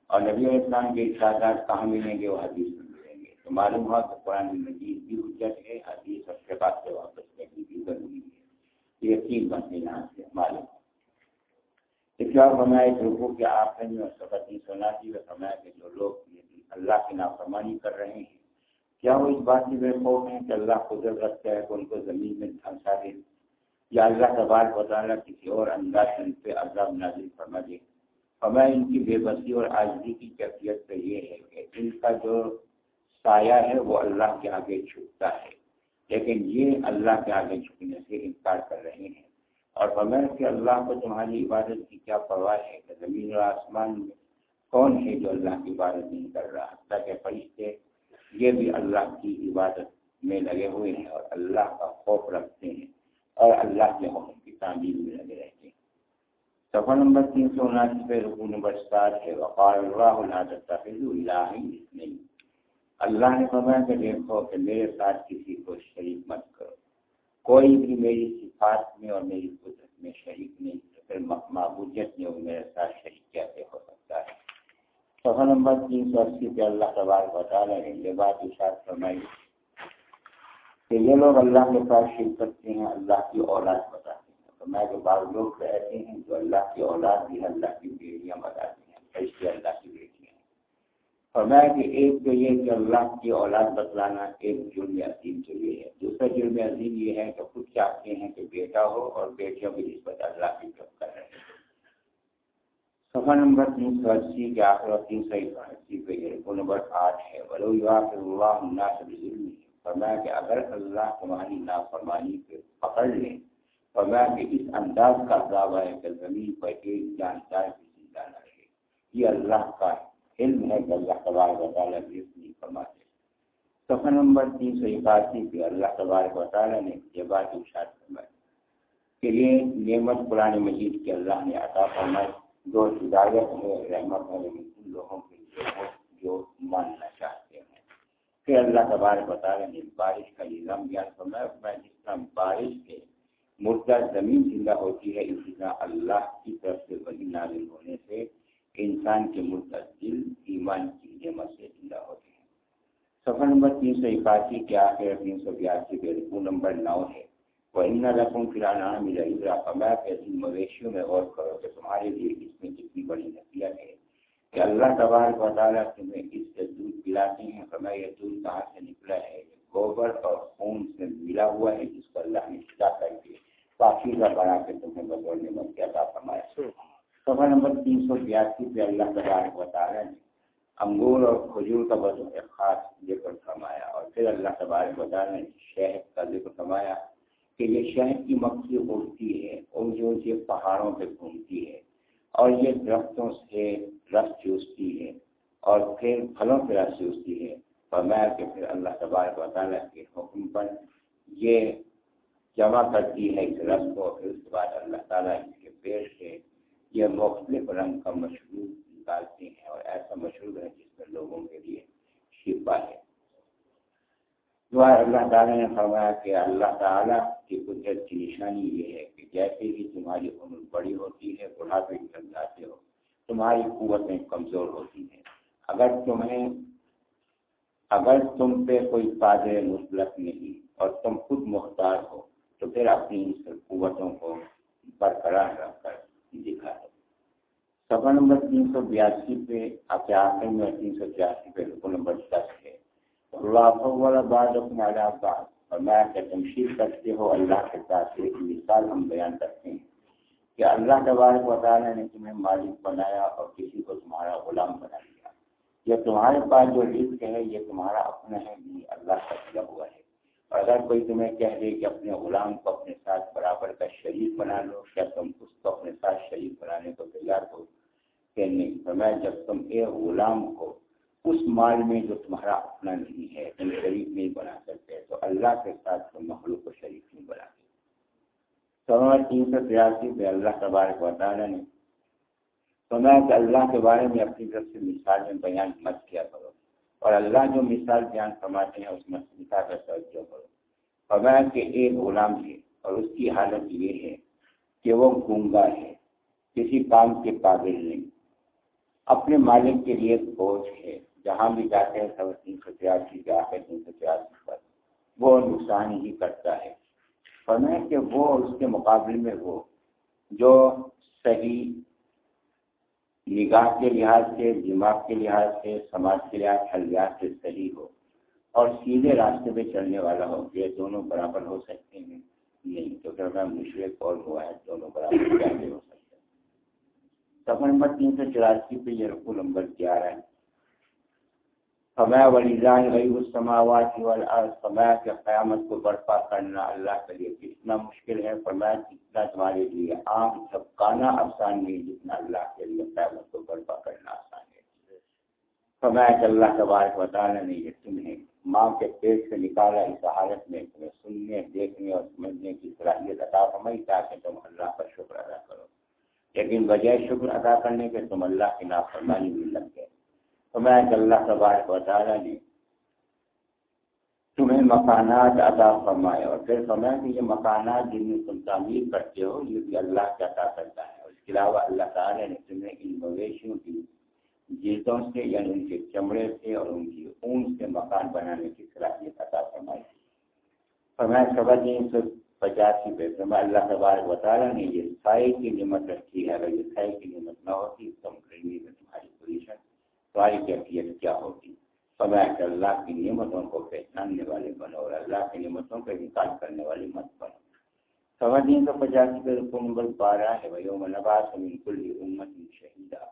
اور نبی علیہ السلام کے ارشادات کہاں ملیں گے؟ وہ حدیث میں ملیں گے۔ تو معلوم ہوا کہ قرآن مجید بھی حجت ہے، حدیث اور کے سے واپس کی ضروری ہے یہ یہاں سے، معلوم۔ اس ایک کے آخر میں اور سفر تین تھی، وہ فرمایا کہ جو لوگ اللہ کی نافرمانی کر رہے ہیں، کیا وہ اس بات سے بے خوف ہیں کہ اللہ قدرت رکھتا ہے کہ ان کو زمین میں دھنسا دے؟ یا اللہ کا بات بتانا کسی اور انداز ان پہ عذاب نازل فرما دے؟ ہمیں ان کی بے بسی اور آزادی کی کیفیت تو یہ ہے کہ ان کا جو سایہ ہے وہ اللہ کے آگے چھپتا ہے۔ لیکن یہ اللہ کے آگے چھپنے سے انکار کر رہے ہیں۔ اور ہمیں کہ اللہ کو تمہاری عبادت کی کیا پرواہ ہے کہ زمین اور آسمان میں کون ہے جو اللہ کی عبادت نہیں کر رہا؟ تاکہ فرشتے یہ بھی اللہ کی عبادت میں لگے ہوئے ہیں اور اللہ کا خوف رکھتے ہیں اور اللہ کے حکم کی تعمیر میں لگے رہتے ہیں۔ سفر نمبر تین سو اناسی پہ رکو نمبر سات ہے۔ وقال اللہ الہ نہیں اللہ نے فرمایا کہ دیکھو کہ میرے ساتھ کسی کو شریک مت کرو۔ کوئی بھی میری صفات میں اور میری قدرت میں شریک نہیں تو پھر معبودیت میں وہ میرے ساتھ شریک کیسے ہو سکتا ہے؟ سفر نمبر تین سو اسی پہ اللہ تبار بتا رہے ہیں یہ بات اشاعت فرمائی کہ یہ لوگ اللہ کے ساتھ شرک کرتے ہیں، اللہ کی اولاد بتاتے میں جو بعض لوگ رہتے ہیں جو اللہ کی اولاد بھی اللہ کی بیڑیاں بتاتی ہیں اللہ کی بیٹیاں اور میں کہ ایک تو یہ کہ اللہ کی اولاد بتلانا ایک جرم عظیم جو یہ ہے۔ دوسرا جرم عظیم یہ ہے کہ خود چاہتے ہیں کہ بیٹا ہو اور بیٹیوں کی نسبت اللہ کی طرف کر رہے ہیں۔ سفر نمبر تین سو اسی کے آخر اور تین سو اسی پہ یہ نمبر آٹھ ہے۔ ولو اللہ اللہ ظلم فرمایا کہ اگر اللہ تمہاری نافرمانی پہ پکڑ لیں فرمایا کہ اس انداز کا دعویٰ ہے کہ زمین پر ایک جانچار بھی زندہ نہ رہے۔ یہ اللہ کا ہے۔ علم ہے کہ اللہ تبارک و تعالیٰ بھی اپنی فرماتے سفر نمبر تین سو اکاسی پہ اللہ تبارک و تعالیٰ نے یہ بات ارشاد فرمائی کہ یہ نعمت قرآن مجید کے اللہ نے عطا فرمائی۔ جو ہدایت ہے رحمت ہے ان لوگوں کے لیے جو ماننا چاہتے ہیں۔ کہ اللہ تبارک و تعالیٰ نے بارش کا نظام بیان فرمایا۔ جس طرح بارش کے مردہ زمین زندہ ہوتی ہے، اسی طرح اللہ کی طرف سے وہی نازل ہونے سے کہ انسان کے مردہ دل ایمان کی نعمت سے زندہ ہوتے ہیں۔ سفر نمبر تین سو اکاسی کے آخر تین سو بیاسی کے رقو نمبر نو ہے۔ وہ ان رقم فرانا ملا ابرا قبا کے دن مویشیوں میں غور کرو کہ تمہارے لیے اس میں کتنی بڑی نصیحت ہے کہ اللہ تبار و تعالیٰ تمہیں اس سے دودھ پلاتے ہیں۔ ہمیں یہ دودھ کہاں سے نکلا ہے؟ گوبر اور خون سے ملا ہوا ہے جس کو اللہ نے کیا کر کے پاکیزہ بنا کے تمہیں بطور نعمت کے عطا فرمایا۔ سفر نمبر تین سو بیاسی پہ اللہ تبارک بتا رہے ہیں انگور اور کھجور کا بطور خاص ذکر فرمایا اور پھر اللہ تبارک بتا رہے ہیں شہد کا ذکر فرمایا کہ یہ شہد کی مکھی اڑتی ہے اور جو یہ پہاڑوں پہ گھومتی ہے اور یہ درختوں سے رس چوستی ہے اور پھر پھلوں پہ رس چوستی ہے۔ فرمایا کہ پھر اللہ تبارک و تعالیٰ کے حکم پر یہ جمع کرتی ہے اس رس کو پھر اس کے بعد اللہ تعالیٰ اس کے پیڑ سے یہ مختلف رنگ کا مشروب نکالتے ہیں اور ایسا مشروب ہے جس میں لوگوں کے لیے شفا ہے۔ دعا اللہ تعالیٰ نے فرمایا کہ اللہ تعالیٰ کی قدرت کی نشانی یہ ہے کہ جیسے ہی تمہاری عمر بڑی ہوتی ہے، بڑھاپے چل جاتے ہو، تمہاری قوتیں کمزور ہوتی ہیں۔ اگر تمہیں، اگر تم پہ کوئی قادر مطلق نہیں اور تم خود مختار ہو، تو پھر اپنی قوتوں کو برقرار رکھ کر سفر نمبر تین سو بیاسی پہ آپ کے آخر میں تین سو چھیاسی پہ رکو نمبر دس ہے۔ اللہ بعد اور میں کہ تمشیر کرتے ہو اللہ کے ساتھ ایک مثال ہم بیان کرتے ہیں۔ کہ اللہ تبارک و تعالیٰ نے تمہیں مالک بنایا اور کسی کو تمہارا غلام بنا دیا یہ تمہارے پاس جو رزق ہے، یہ تمہارا اپنا ہے، نہیں، اللہ کا دیا ہوا ہے۔ اور اگر کوئی تمہیں کہہ دے کہ اپنے غلام کو اپنے ساتھ برابر کا شریک بنا لو، کیا تم اس کو اپنے ساتھ شریک شریف بنانے کو تیار ہو؟ کہ نہیں، فرمایا جب تم ایک غلام کو اس مال میں جو تمہارا اپنا نہیں ہے، تم شریف نہیں بنا سکتے، تو اللہ کے ساتھ تم مخلوق کو شریف نہیں بنا سکتے۔ سوال تین سو تراسی پہ اللہ تبارک و تعالیٰ نے فرمایا کہ اللہ کے بارے میں اپنی طرف سے مثال میں بیان مت کیا کرو، اور اللہ جو مثال بیان فرماتے ہیں، اس مثال کا توجہ کرو۔ فرمایا کہ ایک غلام ہے، اور اس کی حالت یہ ہے کہ وہ گنگا ہے، کسی کام کے قابل نہیں۔ اپنے مالک کے لیے بوجھ ہے، جہاں بھی جاتے ہیں سب تین سو تراسی جا کے تین سو تراسی پر وہ نقصان ہی کرتا ہے۔ فرمایا کہ وہ اس کے مقابلے میں وہ، جو صحیح نگاہ کے لحاظ سے، دماغ کے لحاظ سے، سماج کے لحاظ، حلیات سے صحیح ہو اور سیدھے راستے پہ چلنے والا ہو، یہ دونوں برابر ہو سکتے ہیں نہیں؟ تو کیا مشرق اور ہوا ہے دونوں برابر کیسے ہو سکتے ہیں۔ سفر نمبر تین سو چوراسی پہ یہ رقو نمبر گیارہ ہے۔ فما ولیزان غیب السماوات والارض فرمایا قیامت کو برپا کرنا اللہ کے لیے کتنا مشکل ہے۔ فرمایا کتنا تمہارے لیے عام چھپکانا آسان نہیں، جتنا اللہ کے لیے قیامت کو برپا کرنا آسان ہے۔ فرمایا کہ اللہ تبارک و تعالیٰ نے یہ تمہیں ماں کے پیٹ سے نکالا، اس حالت میں تمہیں سننے، دیکھنے اور سمجھنے کی صلاحیت عطا فرمائی تاکہ تم اللہ کا شکر ادا کرو۔ لیکن بجائے شکر ادا کرنے کے تم اللہ کی نافرمانی بھی لگ گئے۔ فرمایا کہ اللہ تبارک و تعالیٰ نے تمہیں مکانات عطا فرمائے اور پھر فرمایا کہ یہ مکانات جن میں تم تعمیر کرتے ہو، یہ بھی اللہ کے عطا کرتا ہے۔ اس کے علاوہ اللہ تعالیٰ نے تمہیں ان مویشیوں کی جیتوں سے یعنی ان کے چمڑے سے اور ان کی اون سے مکان بنانے کی صلاحیت عطا فرمائی۔ فرمایا سبا تین پچاسی پہ فرمایا اللہ تبارک و تعالیٰ نے یہ سائے کی نعمت رکھی ہے، اگر یہ سائے کی نعمت نہ ہوتی تم گرمی میں تمہاری پوزیشن تمہاری کیفیت کیا ہوگی فرمایا کہ اللہ کی نعمتوں کو پہچاننے والے بنو اور اللہ کی نعمتوں کا انکار کرنے والے مت بنو۔ سوا تین پچاسی کا رقو نمبر بارہ ہے ویوم نباس من کل امت شہیدہ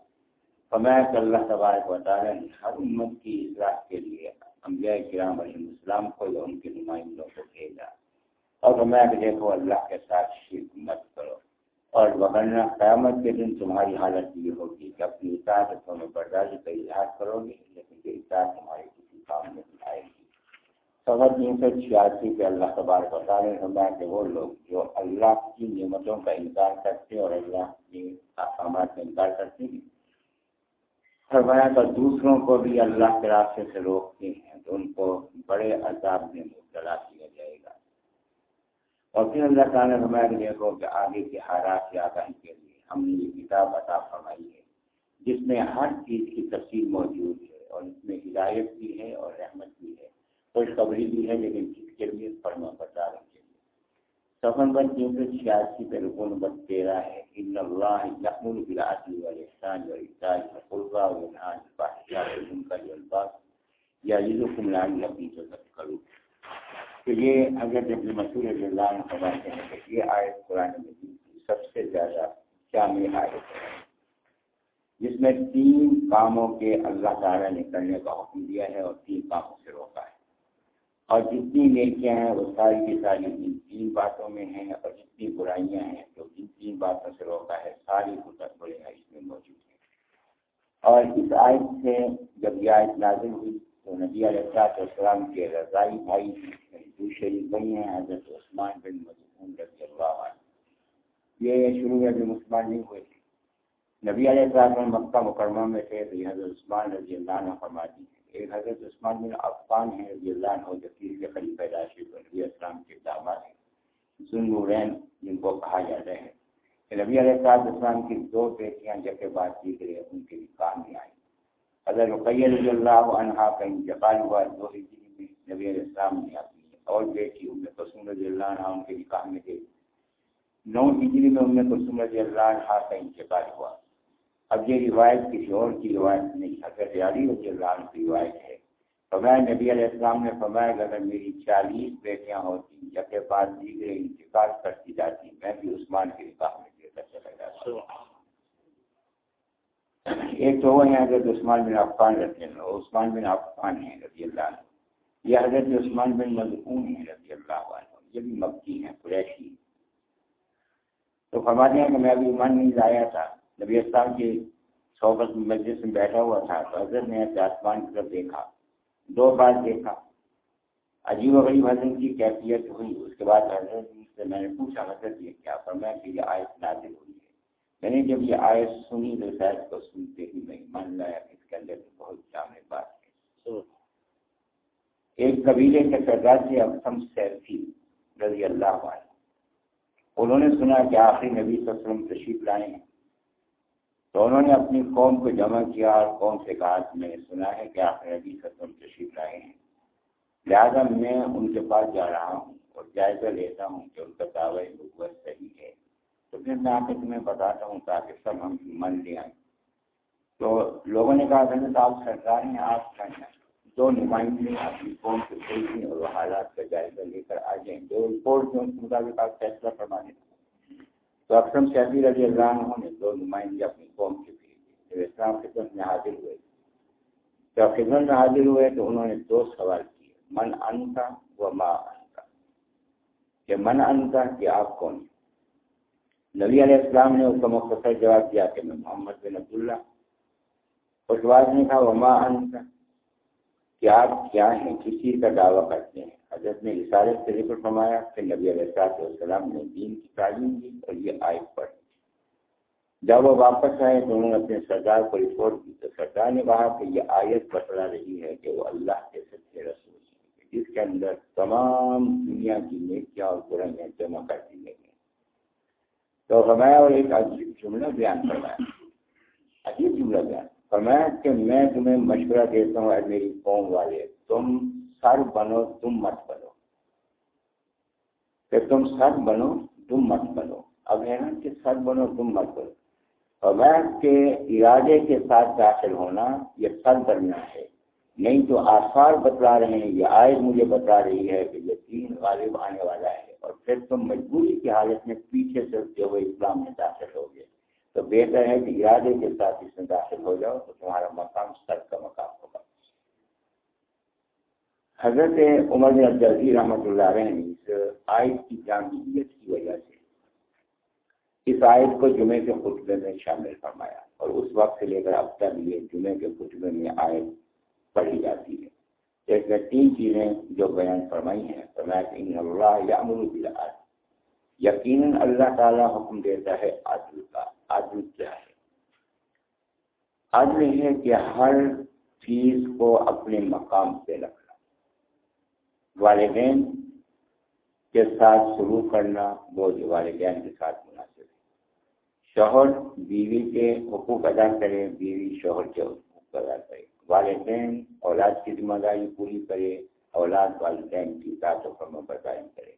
فرمایا کہ اللہ تبارک و تعالیٰ نے ہر امت کی اصلاح کے لیے انبیاء کرام علیہ السلام کو یا ان کے نمائندوں کو بھیجا۔ اور فرمایا کہ دیکھو اللہ کے ساتھ شرک مت کرو۔ اور وغیرہ قیامت کے دن تمہاری حالت یہ ہوگی کہ اپنی اطاعت تمہیں برداشت کا اظہار کرو گے، لیکن یہ اطاعت تمہاری کسی کام میں آئے گی۔ سفر تین سو چھیاسی پہ اللہ تبار بتا رہے ہیں کہ وہ لوگ جو اللہ کی نعمتوں کا انکار کرتے اور اللہ کے احکامات کا انکار کرتے ہیں، فرمایا کر دوسروں کو بھی اللہ کے راستے سے روکتے ہیں، تو ان کو بڑے عذاب میں مبتلا کیا جائے گا۔ اور پھر اللہ تعالیٰ نے دیکھو کہ آگے کے حالات سے آگاہی کے لیے ہم نے یہ کتاب عطا فرمائی ہے، جس میں ہر چیز کی تفصیل موجود ہے اور اس میں ہدایت بھی ہے اور رحمت بھی ہے۔ خوشخبری بھی ہے لیکن کس کے لیے؟ فرما بتا کے لیے۔ سفر بند تین سو چھیاسی پہ رکو نمبر تیرہ ہے، ان اللہ یقم البلاسی والاحسان والاحسان یا یہ جو کملان تو تو یہ حضرت ابن مسور اللہ عنہ فرماتے ہیں کہ یہ آیت قرآن مجید کی سب سے زیادہ شامل آیت ہے؟ جس میں تین کاموں کے اللہ تعالیٰ نے کرنے کا حکم دیا ہے اور تین کاموں سے روکا ہے۔ اور جتنی نیکیاں ہیں، وہ ساری کی ساری ان تین باتوں میں ہیں اور جتنی برائیاں ہیں، جو ان تین باتوں سے روکا ہے، ساری بڑے اس میں موجود ہیں۔ اور اس آیت سے جب یہ آیت نازل ہوئی تو نبی علیہ السلام کے رضائی بھائی دو شریف بھائی ہیں، حضرت عثمان بن مضمون رضی اللہ عنہ۔ یہ شروع میں بھی مسلمان نہیں ہوئے تھے۔ نبی علیہ السلام مکہ مکرمہ میں تھے تو یہ حضرت عثمان رضی اللہ عنہ فرماتی ہیں۔ ایک حضرت عثمان بن عفان ہیں رضی اللہ عنہ، جو کے خلیفہ راشد نبی السلام کے داماد ہیں۔ ذنورین جن کو کہا جاتا ہے۔ کہ نبی علیہ السلام کی دو بیٹیاں جب کے بعد کی گئی ان کے کام میں آئی حضرت رقیہ رضی اللہ عنہ کا انتقال ہوا دو ہجری میں نبی علیہ السلام نے اپنی اور بیٹی ام قسم رضی اللہ عنہ ان کے نکاح میں گئی نو ہجری میں ام قسم رضی اللہ عنہ کا انتقال ہوا۔ اب یہ روایت کسی اور کی روایت نہیں حضرت علی رضی اللہ عنہ کی روایت ہے۔ فرمایا نبی علیہ السلام نے فرمایا کہ اگر میری چالیس بیٹیاں ہوتی جب کے بعد دیگر انتقال کرتی جاتی میں بھی عثمان کے نکاح میں کر چلا جاتا ایک تو وہ ہیں حضرت عثمان بن عفان رضی اللہ عثمان بن عفان ہیں رضی اللہ عنہ۔ یہ حضرت عثمان بن مضمون ہیں رضی اللہ عنہ، یہ بھی مکی ہیں، قریشی تو فرماتے ہیں کہ میں ابھی ایمان نہیں لایا تھا۔ نبی اسلام کی صحبت مجلس میں بیٹھا ہوا تھا تو حضرت نے آسمان کی طرف دیکھا، دو بار دیکھا۔ عجیب و غریب حضرت کی کیفیت ہوئی۔ اس کے بعد حضرت سے میں نے پوچھا، حضرت یہ کیا فرمایا کہ یہ آیت نازل ہوئی ہے۔ میں نے جب یہ آیت سنی تو شاید کو سنتے ہی میں مان لایا اس کے اندر بہت جامع بات ہے۔ ایک قبیلے کے سردار جی سے افسم سیفی رضی اللہ عنہ۔ انہوں نے سنا کہ آخری نبی صلی اللہ علیہ وسلم تشریف لائے ہیں۔ تو انہوں نے اپنی قوم کو جمع کیا اور قوم سے کہا کہ میں نے سنا ہے کہ آخری نبی صلی اللہ علیہ وسلم تشریف لائے ہیں۔ لہٰذا میں ان کے پاس جا رہا ہوں اور جائزہ لیتا ہوں کہ ان کا دعوی نبوت صحیح ہے۔ تو پھر میں آ کے تمہیں بتاتا ہوں تاکہ سب ہم من لے آئیں تو لوگوں نے کہا کہ جی، آپ سرکار ہیں آپ کیا دو نمائندے اپنی قوم سے بھیجیں اور وہ حالات کا جائزہ لے کر آ جائیں جو رپورٹ کے مطابق آپ فیصلہ فرما دیں تو اکثر شہزی رضی اللہ عنہ نے دو نمائندے اپنی قوم سے بھیجے جب اسلام خدمت میں حاضر ہوئے جب خدمت میں حاضر ہوئے تو انہوں نے دو سوال کیے من ان کا و ماں ان کا کہ من ان کا کہ آپ کون ہیں نبی علیہ السلام نے اس کا مختصر جواب دیا کہ میں محمد بن عبداللہ اس بات نے کہا وہ ماں ان کا کہ آپ کیا ہیں؟ کسی کا دعویٰ کرتے ہیں؟ حضرت نے رسالت سے ذکر فرمایا کہ نبی علیہ السلام نے دین کی تعلیم دی اور یہ آیت پڑھی۔ جب وہ واپس آئے تو انہوں نے اپنے سردار کو رپورٹ کی تو سردار نے کہا کہ یہ آیت بتلا رہی ہے کہ وہ اللہ کے سچے رسول ہیں جس کے اندر تمام دنیا کی نیکیاں اور برائیاں جمع کر دی گئی ہیں۔ تو فرمایا اور ایک عجیب جملہ بیان کروایا عجیب جملہ بیان۔ فرمایا کہ میں تمہیں مشورہ دیتا ہوں میری قوم والے، تم سر بنو، تم مت بنو۔ کہ تم سر بنو، تم مت بنو۔ اب ہے نا کہ سر بنو، تم مت بنو۔ فرمایا کہ ارادے کے ساتھ داخل ہونا یہ سر بننا ہے۔ نہیں تو آثار بتلا رہے ہیں، یہ آئے مجھے بتا رہی ہے کہ یہ تین غالب آنے والا ہے۔ اور پھر تم مجبوری کی حالت میں پیچھے سے جو وہ اسلام میں داخل ہو گئے تو بہتر ہے کہ ارادے کے ساتھ اس میں داخل ہو جاؤ تو تمہارا مقام سر کا مقام ہوگا۔ حضرت عمر بن عبدالزی رحمۃ اللہ علیہ نے اس آیت کی جامعیت کی وجہ سے اس آیت کو جمعے کے خطبے میں شامل فرمایا اور اس وقت سے لے کر اب تک یہ جمعے کے خطبے میں آیت پڑھی جاتی ہے۔ ایک میں تین چیزیں جو بیان فرمائی ہیں۔ فرمایا کہ ان اللہ یا امر یقیناً اللہ تعالیٰ حکم دیتا ہے عادل کا۔ عدل کیا ہے۔ عدل ہے کہ ہر چیز کو اپنے مقام پہ رکھنا۔ والدین کے ساتھ شروع کرنا وہ والدین کے ساتھ مناسب ہے۔ شوہر بیوی کے حقوق ادا کرے، بیوی شوہر کے حقوق ادا کرے۔ والدین اولاد کی ذمہ داری پوری کرے، اولاد والدین کی ذات و فرم برداری کرے۔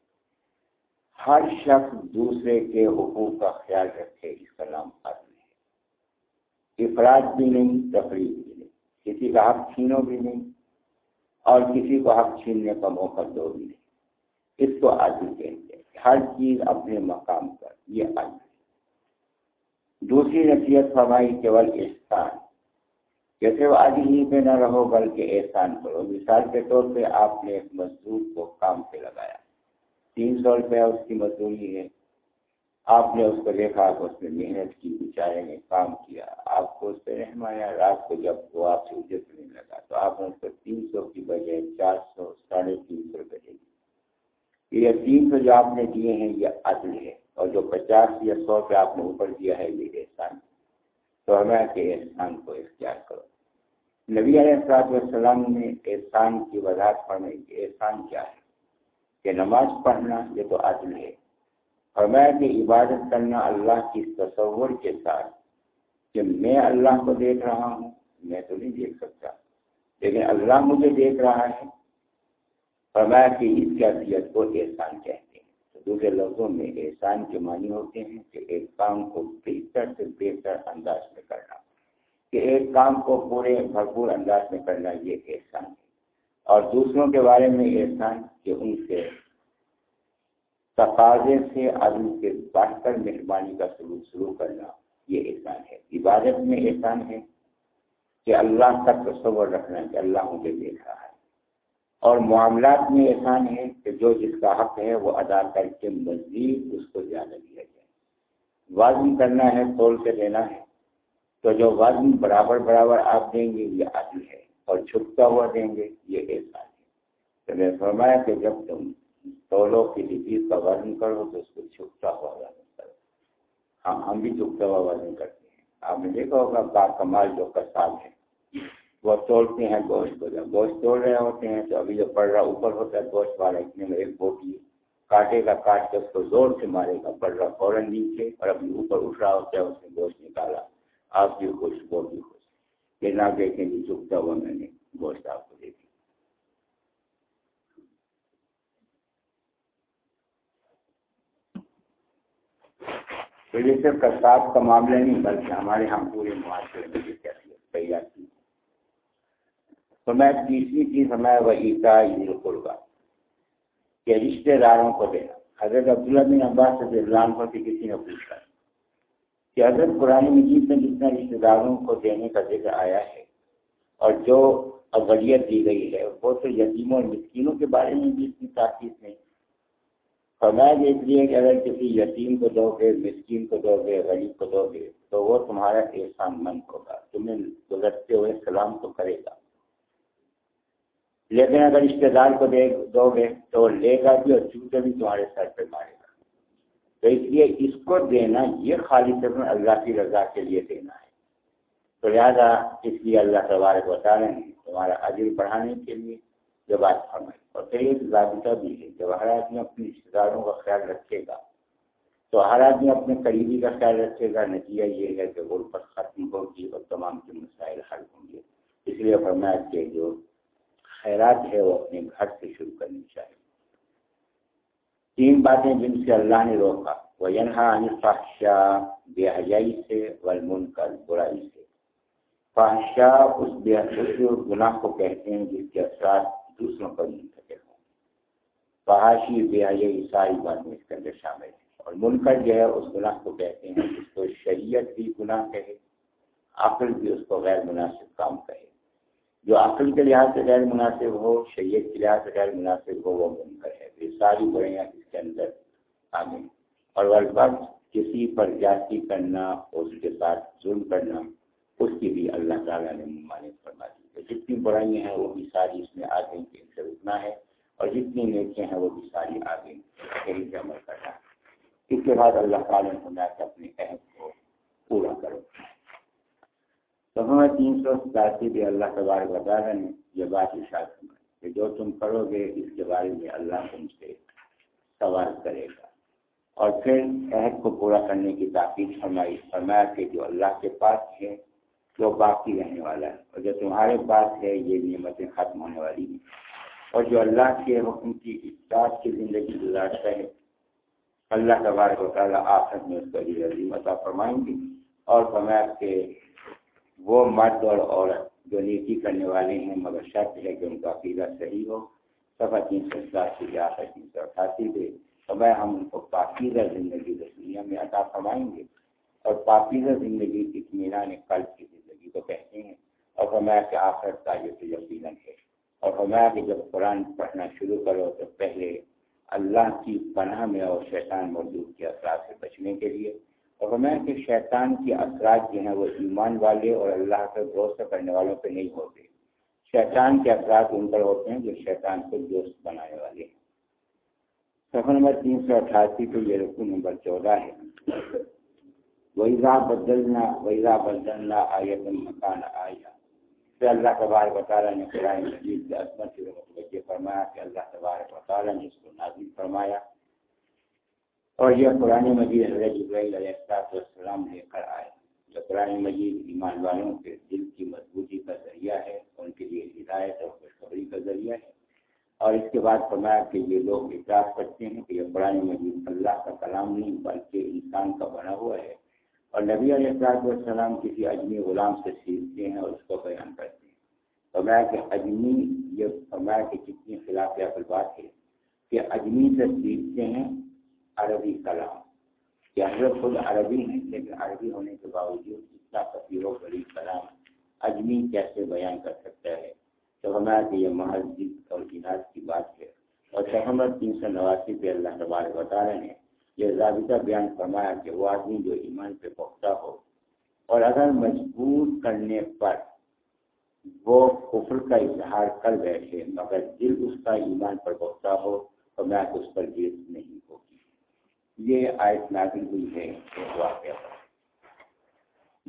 ہر شخص دوسرے کے حقوق کا خیال رکھے، اس کا نام ہے۔ افراد بھی نہیں تفریح بھی نہیں۔ کسی کا حق چھینو بھی نہیں اور کسی کو حق چھیننے کا موقع دو بھی نہیں۔ اس کو عدل کہتے ہیں۔ ہر چیز اپنے مقام پر، یہ عدل ہے۔ دوسری نصیحت فرمائی، کیول احسان۔ جیسے وہ آدھی ہی پہ نہ رہو، بلکہ احسان کرو۔ مثال کے طور پہ، آپ نے ایک مزدور کو کام پہ لگایا۔ تین سو روپیہ اس کی مزدوری ہے۔ آپ نے اس کو دیکھا کہ اس نے محنت کی، بیچارے نے کام کیا۔ آپ کو اس پہ رحم آیا۔ رات کو جب وہ آپ سے اجت نہیں لگا، تو آپ نے اس کو تین سو کی بجائے چار سو، ساڑھے تین سو روپئے دے دی یہ تین سو جو آپ نے دیے ہیں، یہ عدل ہے۔ اور جو پچاس یا سو روپے آپ نے اوپر دیا ہے، یہ احسان تو ہمیں کہ احسان کو اختیار کرو۔ نبی علیہ السلاط والسلام نے احسان کی وضاحت پڑھنے کہ احسان کیا ہے؟ کہ نماز پڑھنا یہ تو عدل ہے۔ اور میں کہ عبادت کرنا اللہ کی تصور کے ساتھ کہ میں اللہ کو دیکھ رہا ہوں، میں تو نہیں دیکھ سکتا۔ لیکن اللہ مجھے دیکھ رہا ہے۔ اور میں کہ اس کیفیت کو احسان کہتے ہیں۔ تو دوسرے لفظوں میں احسان کے معنی ہوتے ہیں کہ ایک کام کو بہتر سے بہتر انداز میں کرنا۔ کہ ایک کام کو پورے بھرپور انداز میں کرنا یہ احسان ہے۔ اور دوسروں کے بارے میں احسان کہ ان سے تقاضے سے عدل کے بڑھ کر مہربانی کا سلوک شروع کرنا یہ احسان ہے۔ عبادت میں احسان ہے کہ اللہ تک تصور رکھنا کہ اللہ مجھے دیکھ رہا ہے۔ اور معاملات میں احسان ہے کہ جو جس کا حق ہے وہ ادا کر کے مزید اس کو زیادہ دیا جائے۔ وزن کرنا ہے، تول کے دینا ہے۔ تو جو وزن برابر برابر آپ دیں گے، یہ عدل ہے۔ اور چھپتا ہوا دیں گے، یہ احسان ہے۔ تو میں فرمایا کہ جب تم تولو کسی چیز کا وزن کرو تو اس کو چھپتا ہوا وزن کرو۔ ہاں ہم بھی چھپتا ہوا وزن کرتے ہیں۔ آپ نے دیکھا ہوگا با کمال جو کسان ہے، وہ توڑتے ہیں، گوشت کو جب گوشت توڑ رہے ہوتے ہیں تو ابھی جو پڑ رہا اوپر ہوتا ہے، گوشت والا اتنے میں ایک بوٹی کاٹے گا، کاٹ کے اس کو زور سے مارے گا۔ پڑ رہا فوراً نیچے اور ابھی اوپر اٹھ رہا ہوتا ہے، اس نے گوشت نکالا۔ آپ بھی خوش، وہ بھی خوش۔ یہ نہ دیکھیں گے چکتا ہوا میں نے گوشت آپ کو دیکھی تو یہ صرف کساب کا معاملہ نہیں، بلکہ ہمارے یہاں پورے معاشرے میں یہ کیفیت تیار کی۔ تو میں تیسری چیز ہمارا وہ عیسا عید القربا کہ رشتے داروں کو دینا حضرت عبداللہ بن عباس سے اللہ کو کسی نے پوچھا۔ کہ حضرت قرآن مجید میں جتنا رشتے داروں کو دینے کا ذکر آیا ہے اور جو اغلیت دی گئی ہے، وہ تو یتیموں اور مسکینوں کے بارے میں بھی اتنی تاکید نہیں۔ فرمایا اس لیے کہ اگر کسی یتیم کو دو گے، مسکین کو دو گے، غریب کو دو گے، تو وہ تمہارا احسان مند ہوگا۔ تمہیں گزرتے ہوئے سلام تو کرے گا۔ لیکن اگر رشتے دار کو دے، دو گے، تو لے گا بھی اور چوٹے بھی تمہارے سر پہ مارے گا۔ تو اس لیے اس کو دینا، یہ خالی اللہ کی رضا کے لیے دینا ہے۔ تو لہٰذا اس لیے اللہ تبارک بتا رہے ہیں تمہارا عجیب بڑھانے کے لیے جو بات فرمائی۔ اور پھر ایک ضابطہ بھی ہے، جب ہر آدمی اپنے رشتے داروں کا خیال رکھے گا، تو ہر آدمی اپنے قریبی کا خیال رکھے گا۔ نتیجہ یہ ہے کہ غربت ختم ہوگی اور تمام کے مسائل حل ہوں گے۔ اس لیے فرمایا کہ جو خیرات ہے وہ اپنے گھر سے شروع کرنی چاہیے۔ تین باتیں جن سے اللہ نے روکا۔ وہ ینہا فحشا بے حجائی سے ولمن کر برائی سے۔ فحشا اس بے اس گناہ کو کہتے ہیں جس کے اثرات دوسروں پر منتقل ہوں۔ فحاشی بے حجائی ساری باتیں اس کے اندر شامل ہیں۔ اور منکر جو ہے، اس گناہ کو کہتے ہیں جس کو شریعت بھی گناہ کہے، عقل بھی اس کو غیر مناسب کام کہے۔ جو عقل کے لحاظ سے غیر مناسب ہو، شریعت کے لحاظ سے غیر مناسب ہو، وہ منکر ہے۔ یہ ساری برائیاں اس کے اندر آ گئی اور البت کسی پر جاتی کرنا، اس کے ساتھ ظلم کرنا، اس کی بھی اللہ تعالیٰ نے ممانت فرما دی۔ جتنی برائیاں ہیں وہ بھی ساری اس میں آ گئی کہ ان سے رکنا ہے، اور جتنی نیکیاں ہیں وہ بھی ساری آ گئی یہی سے عمل کرنا اس کے بعد اللہ تعالیٰ نے فرمایا کہ اپنے عہد کو پورا کرو۔ تو ہمیں تین سو ستاسی بھی اللہ تبارک بتا رہے ہیں یہ بات اشاعت سمجھ کہ جو تم کرو گے، اس کے بارے میں اللہ تم سے سوال کرے گا۔ اور پھر عہد کو پورا کرنے کی تاکید فرمائی، فرمایا کہ جو اللہ کے پاس ہے وہ باقی رہنے والا ہے۔ اور جو تمہارے پاس ہے، یہ نعمتیں ختم ہونے والی ہیں۔ اور جو اللہ کے حکم کی اطاعت کی زندگی گزارتا ہے، اللہ تبارک و تعالیٰ آخر میں اس کا عظیم عطا فرمائیں گے۔ اور فرمایا کہ وہ مرد اور عورت جو نیکی کرنے والے ہیں، مگر شرط ہے کہ ان کا عقیدہ صحیح ہو۔ صفحہ تین سو ستاسی یا تین سو اٹھاسی دے تو ہم ان کو پاکیزہ زندگی دنیا میں عطا فرمائیں گے۔ اور پاکیزہ زندگی اطمینان قلب کی زندگی کو کہتے ہیں۔ اور فرمایا کہ آخر کا یہ تو یقیناً ہے۔ اور فرمایا کہ جب قرآن پڑھنا شروع کرو تو پہلے اللہ کی پناہ میں اور شیطان موجود کے اثرات سے بچنے کے لیے اور میں کہ شیطان کے اثرات جو ہیں وہ ایمان والے اور اللہ سے بھروسہ کرنے والوں پہ نہیں ہوتے۔ شیطان کے اثرات ان پر ہوتے ہیں جو شیطان کو دوست بنانے والے ہیں۔ سفر نمبر تین سو اٹھاسی تو یہ رقو نمبر چودہ ہے۔ ویزا بدلنا ویزا بدلنا آیت مکان آیا پھر اللہ تبارک وطالعہ نے قرآن مجید کے عصمت سے متوجہ فرمایا کہ اللہ تبارک وطالعہ نے اس کو نازل فرمایا۔ اور یہ قرآن مجید حضرت ابراہیل علیہ السلام لے کر آئے۔ جو قرآن مجید ایمان والوں کے دل کی مضبوطی کا ذریعہ ہے، ان کے لیے ہدایت اور خوشخبری کا ذریعہ ہے۔ اور اس کے بعد فرمایا کہ یہ لوگ اعتراض کرتے ہیں کہ یہ قرآن مجید اللہ کا کلام نہیں، بلکہ انسان کا بنا ہوا ہے۔ اور نبی علیہ السلاط والسلام کسی اجمی غلام سے سیکھتے ہیں اور اس کو بیان کرتے ہیں۔ فرمایا کہ اجمی، یہ فرمایا کہ کتنی خلاف بات ہے کہ اجمی سے سیکھتے ہیں عربی کلام۔ کہ حضرت خود عربی ہیں لیکن عربی ہونے کے باوجود اتنا کثیر و بڑی کلام اجمی کیسے بیان کر سکتا ہے؟ تو ہمارا کہ یہ مسجد اور جناز کی بات ہے۔ اور سہمت تین سو نواسی پہ اللہ تبارک بتا رہے ہیں یہ ضابطہ بیان فرمایا کہ وہ آدمی جو ایمان پہ پختہ ہو اور اگر مجبور کرنے پر وہ کفر کا اظہار کر بیٹھے مگر دل اس کا ایمان پر پختہ ہو، تو میں اس پر گرفت نہیں ہوگی یہ آیت نازل ہوئی ہے واقعہ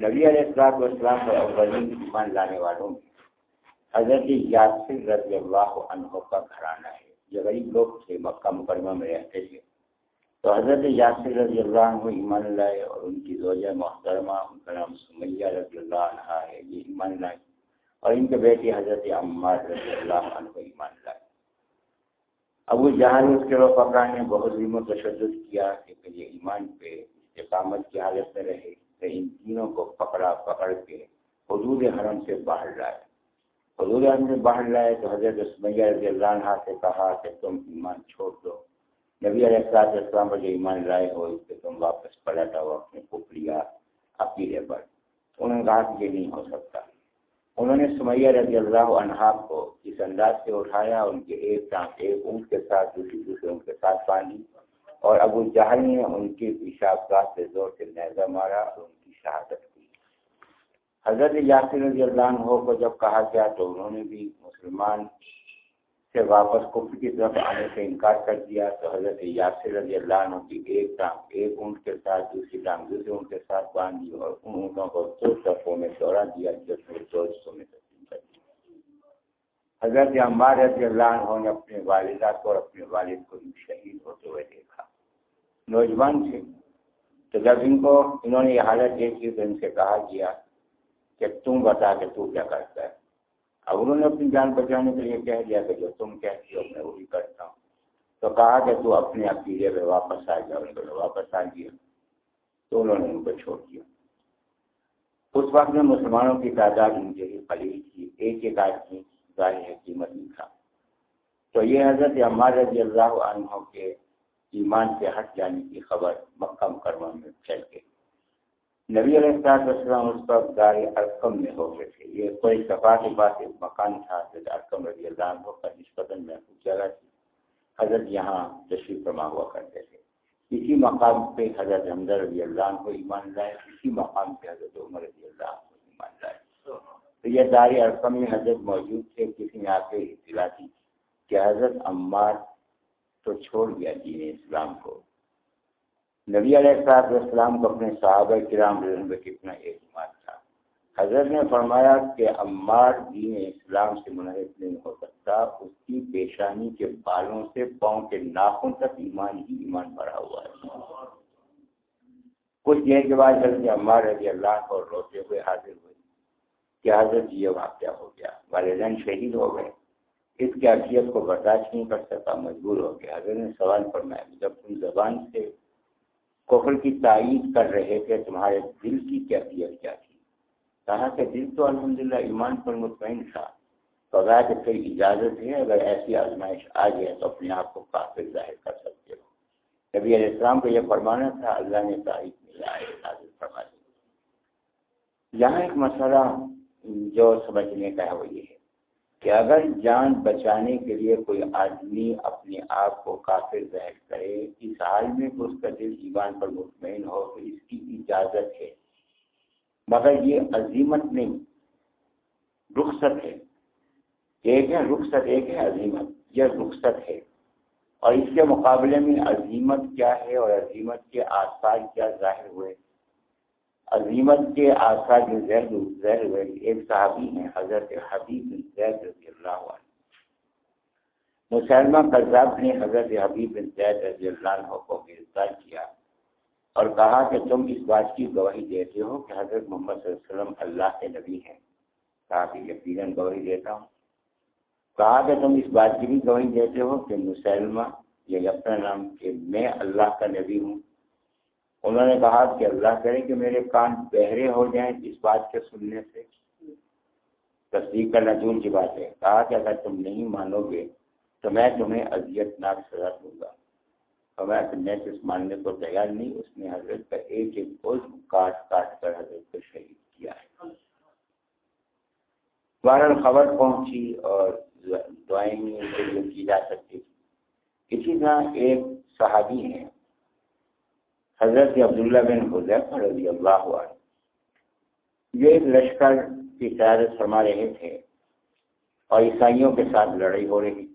نبی علیہ السلام والسلام پر اولین ایمان لانے والوں میں حضرت یاسر رضی اللہ عنہ کا گھرانہ ہے۔ یہ غریب لوگ تھے، مکہ مکرمہ میں رہتے تھے۔ تو حضرت یاسر رضی اللہ عنہ ایمان لائے اور ان کی زوجہ محترمہ، ان کا نام سمیہ رضی اللہ عنہ ہے، یہ ایمان لائے۔ اور ان کے بیٹی حضرت عمار رضی اللہ عنہ ایمان لائے۔ ابو جہاں اس کے رفقا نے بہت ظلم و تشدد کیا کہ یہ ایمان پہ استقامت کی حالت میں رہے کہ ان تینوں کو پکڑا، پکڑ کے حدود حرم سے باہر لائے۔ حضور نے باہر لائے تو حضرت سمیہ رضی اللہ عنہ سے کہا کہ تم ایمان چھوڑ دو۔ نبی علیہ السلام السلام پر جو ایمان لائے ہو، اس پہ تم واپس پلٹا ہو اپنے کپڑیا عقیدے پر انہوں نے کہا کہ یہ نہیں ہو سکتا۔ انہوں نے سمیہ رضی اللہ عنہ کو اس انداز سے اٹھایا، ان کے ایک ٹانک ایک اونٹ کے ساتھ، دوسری دوسرے ان کے ساتھ باندھی اور ابو جہل نے ان کی پیشاب گاہ سے زور سے نیزہ مارا اور ان کی شہادت کی۔ حضرت یاسر رضی اللہ عنہ کو جب کہا گیا تو انہوں نے بھی مسلمان سے واپس کفر کی طرف آنے سے انکار کر دیا تو حضرت یاسر رضی اللہ عنہ کی ایک ٹانگ، ایک اونٹ کے ساتھ، دوسری ٹانگ دوسرے اونٹ کے ساتھ باندھ دی اور ان اونٹوں کو دو صفوں میں دوڑا دیا جس میں دو حصوں میں تقسیم کر دیا حضرت عمار رضی اللہ عنہ نے اپنے والدہ کو اور اپنے والد کو شہید ہوتے ہوئے دیکھا۔ نوجوان تھے۔ تو جب ان کو، انہوں نے یہ حالت دیکھی تو ان سے کہا گیا کہ تم بتا کہ تو کیا کرتا ہے۔ اب انہوں نے اپنی جان بچانے کے لیے کہہ دیا کہ جو تم کہتی ہو میں وہی کرتا ہوں۔ تو کہا کہ تو اپنے عقیدے پہ واپس آ جاؤ واپس آ گیا تو انہوں نے ان کو چھوڑ دیا۔ اس وقت میں مسلمانوں کی تعداد ان کے لیے قلیل تھی۔ ایک ایک آدمی ظاہر قیمت نہیں تھا۔ تو یہ حضرت عمار رضی اللہ عنہ کے ایمان سے ہٹ جانے کی خبر مکہ مکرمہ میں چل گئی۔ نبی علیہ السلام اس پر دار ارکم میں ہو گئے تھے۔ یہ کوئی صفا کے پاس ایک مکان تھا ارکم رضی اللہ عنہ کا نسبتاً محفوظ جگہ تھی۔ حضرت یہاں تشریف فرما ہوا کرتے تھے۔ اسی مقام پہ حضرت حمد رضی اللہ عنہ کو ایمان لائے، اسی مقام پہ حضرت عمر رضی اللہ عنہ کو ایمان لائے۔ تو یہ دار ارکم میں حضرت موجود تھے، کسی نے آ کے اطلاع دی کہ حضرت عمار تو چھوڑ گیا دین اسلام کو۔ نبی علیہ السلاط والسلام کو اپنے صحابہ کرام میں کتنا اعتماد تھا۔ حضرت نے فرمایا کہ عمار دین اسلام سے منحص نہیں ہو سکتا، اس کی پیشانی کے بالوں سے پاؤں کے ناخن تک ایمان ہی ایمان بڑھا ہوا ہے۔ کچھ دیر کے بعد حضرت عمار رضی اللہ کو روتے ہوئے حاضر ہوئے کہ حضرت یہ واقعہ ہو گیا، والدین شہید ہو گئے۔ اس کی عقیت کو برداشت نہیں کر سکا، مجبور ہو گیا حضرت نے سوال فرمایا، جب تم زبان سے کفر کی تائید کر رہے تھے، تمہارے دل کی کیفیت کیا تھی؟ کہا کہ دل تو الحمدللہ ایمان پر مطمئن تھا تو کہ پھر اجازت ہے، اگر ایسی آزمائش آ جائے تو اپنے آپ کو کافی ظاہر کر سکتے ہو۔ کبھی علیہ السلام کو یہ فرمانا تھا، اللہ نے تائید ملا ہے فرما یہاں ایک مسئلہ جو سمجھنے کا ہے وہ یہ ہے۔ کہ اگر جان بچانے کے لیے کوئی آدمی اپنے آپ کو کافر ظاہر کرے، اس حال میں اس کا دل ایمان پر مطمئن ہو تو اس کی اجازت ہے۔ مگر یہ عظیمت نہیں، رخصت ہے۔ ایک ہے رخصت، ایک ہے عظیمت یہ رخصت ہے۔ اور اس کے مقابلے میں عظیمت کیا ہے اور عظیمت کے آس پاس کیا ظاہر ہوئے؟ عظیمت کے آثار جو زید زید ہوئے ایک صحابی ہیں، حضرت حبیب زید رضی اللہ عنہ۔ مسلمہ قذاب نے حضرت حبیب بن زید رضی اللہ عنہ کو گرفتار کیا اور کہا کہ تم اس بات کی گواہی دیتے ہو کہ حضرت محمد صلی اللہ علیہ وسلم اللہ کے نبی ہیں۔ کہا کہ یقیناً گواہی دیتا ہوں۔ کہا کہ تم اس بات کی بھی گواہی دیتے ہو کہ مسلمہ یہ اپنا نام کہ میں اللہ کا نبی ہوں انہوں نے کہا کہ اللہ کرے کہ میرے کان بہرے ہو جائیں اس بات کے سننے سے۔ تصدیق کرنا جون کی بات ہے۔ کہا کہ اگر تم نہیں مانو گے تو میں تمہیں اذیت ناک سزا دوں گا۔ اور میں اس ماننے کو تیار نہیں، اس نے حضرت کا ایک ایک بوجھ کاٹ کاٹ کر حضرت کو شہید کیا ہے۔ بہرحال خبر پہنچی اور دعائیں کی جا سکتی۔ اسی طرح ایک صحابی ہیں۔ حضرت عبداللہ بن حضیف رضی اللہ عنہ۔ یہ ایک لشکر کی قیادت فرما رہے تھے اور عیسائیوں کے ساتھ لڑائی ہو رہی تھی۔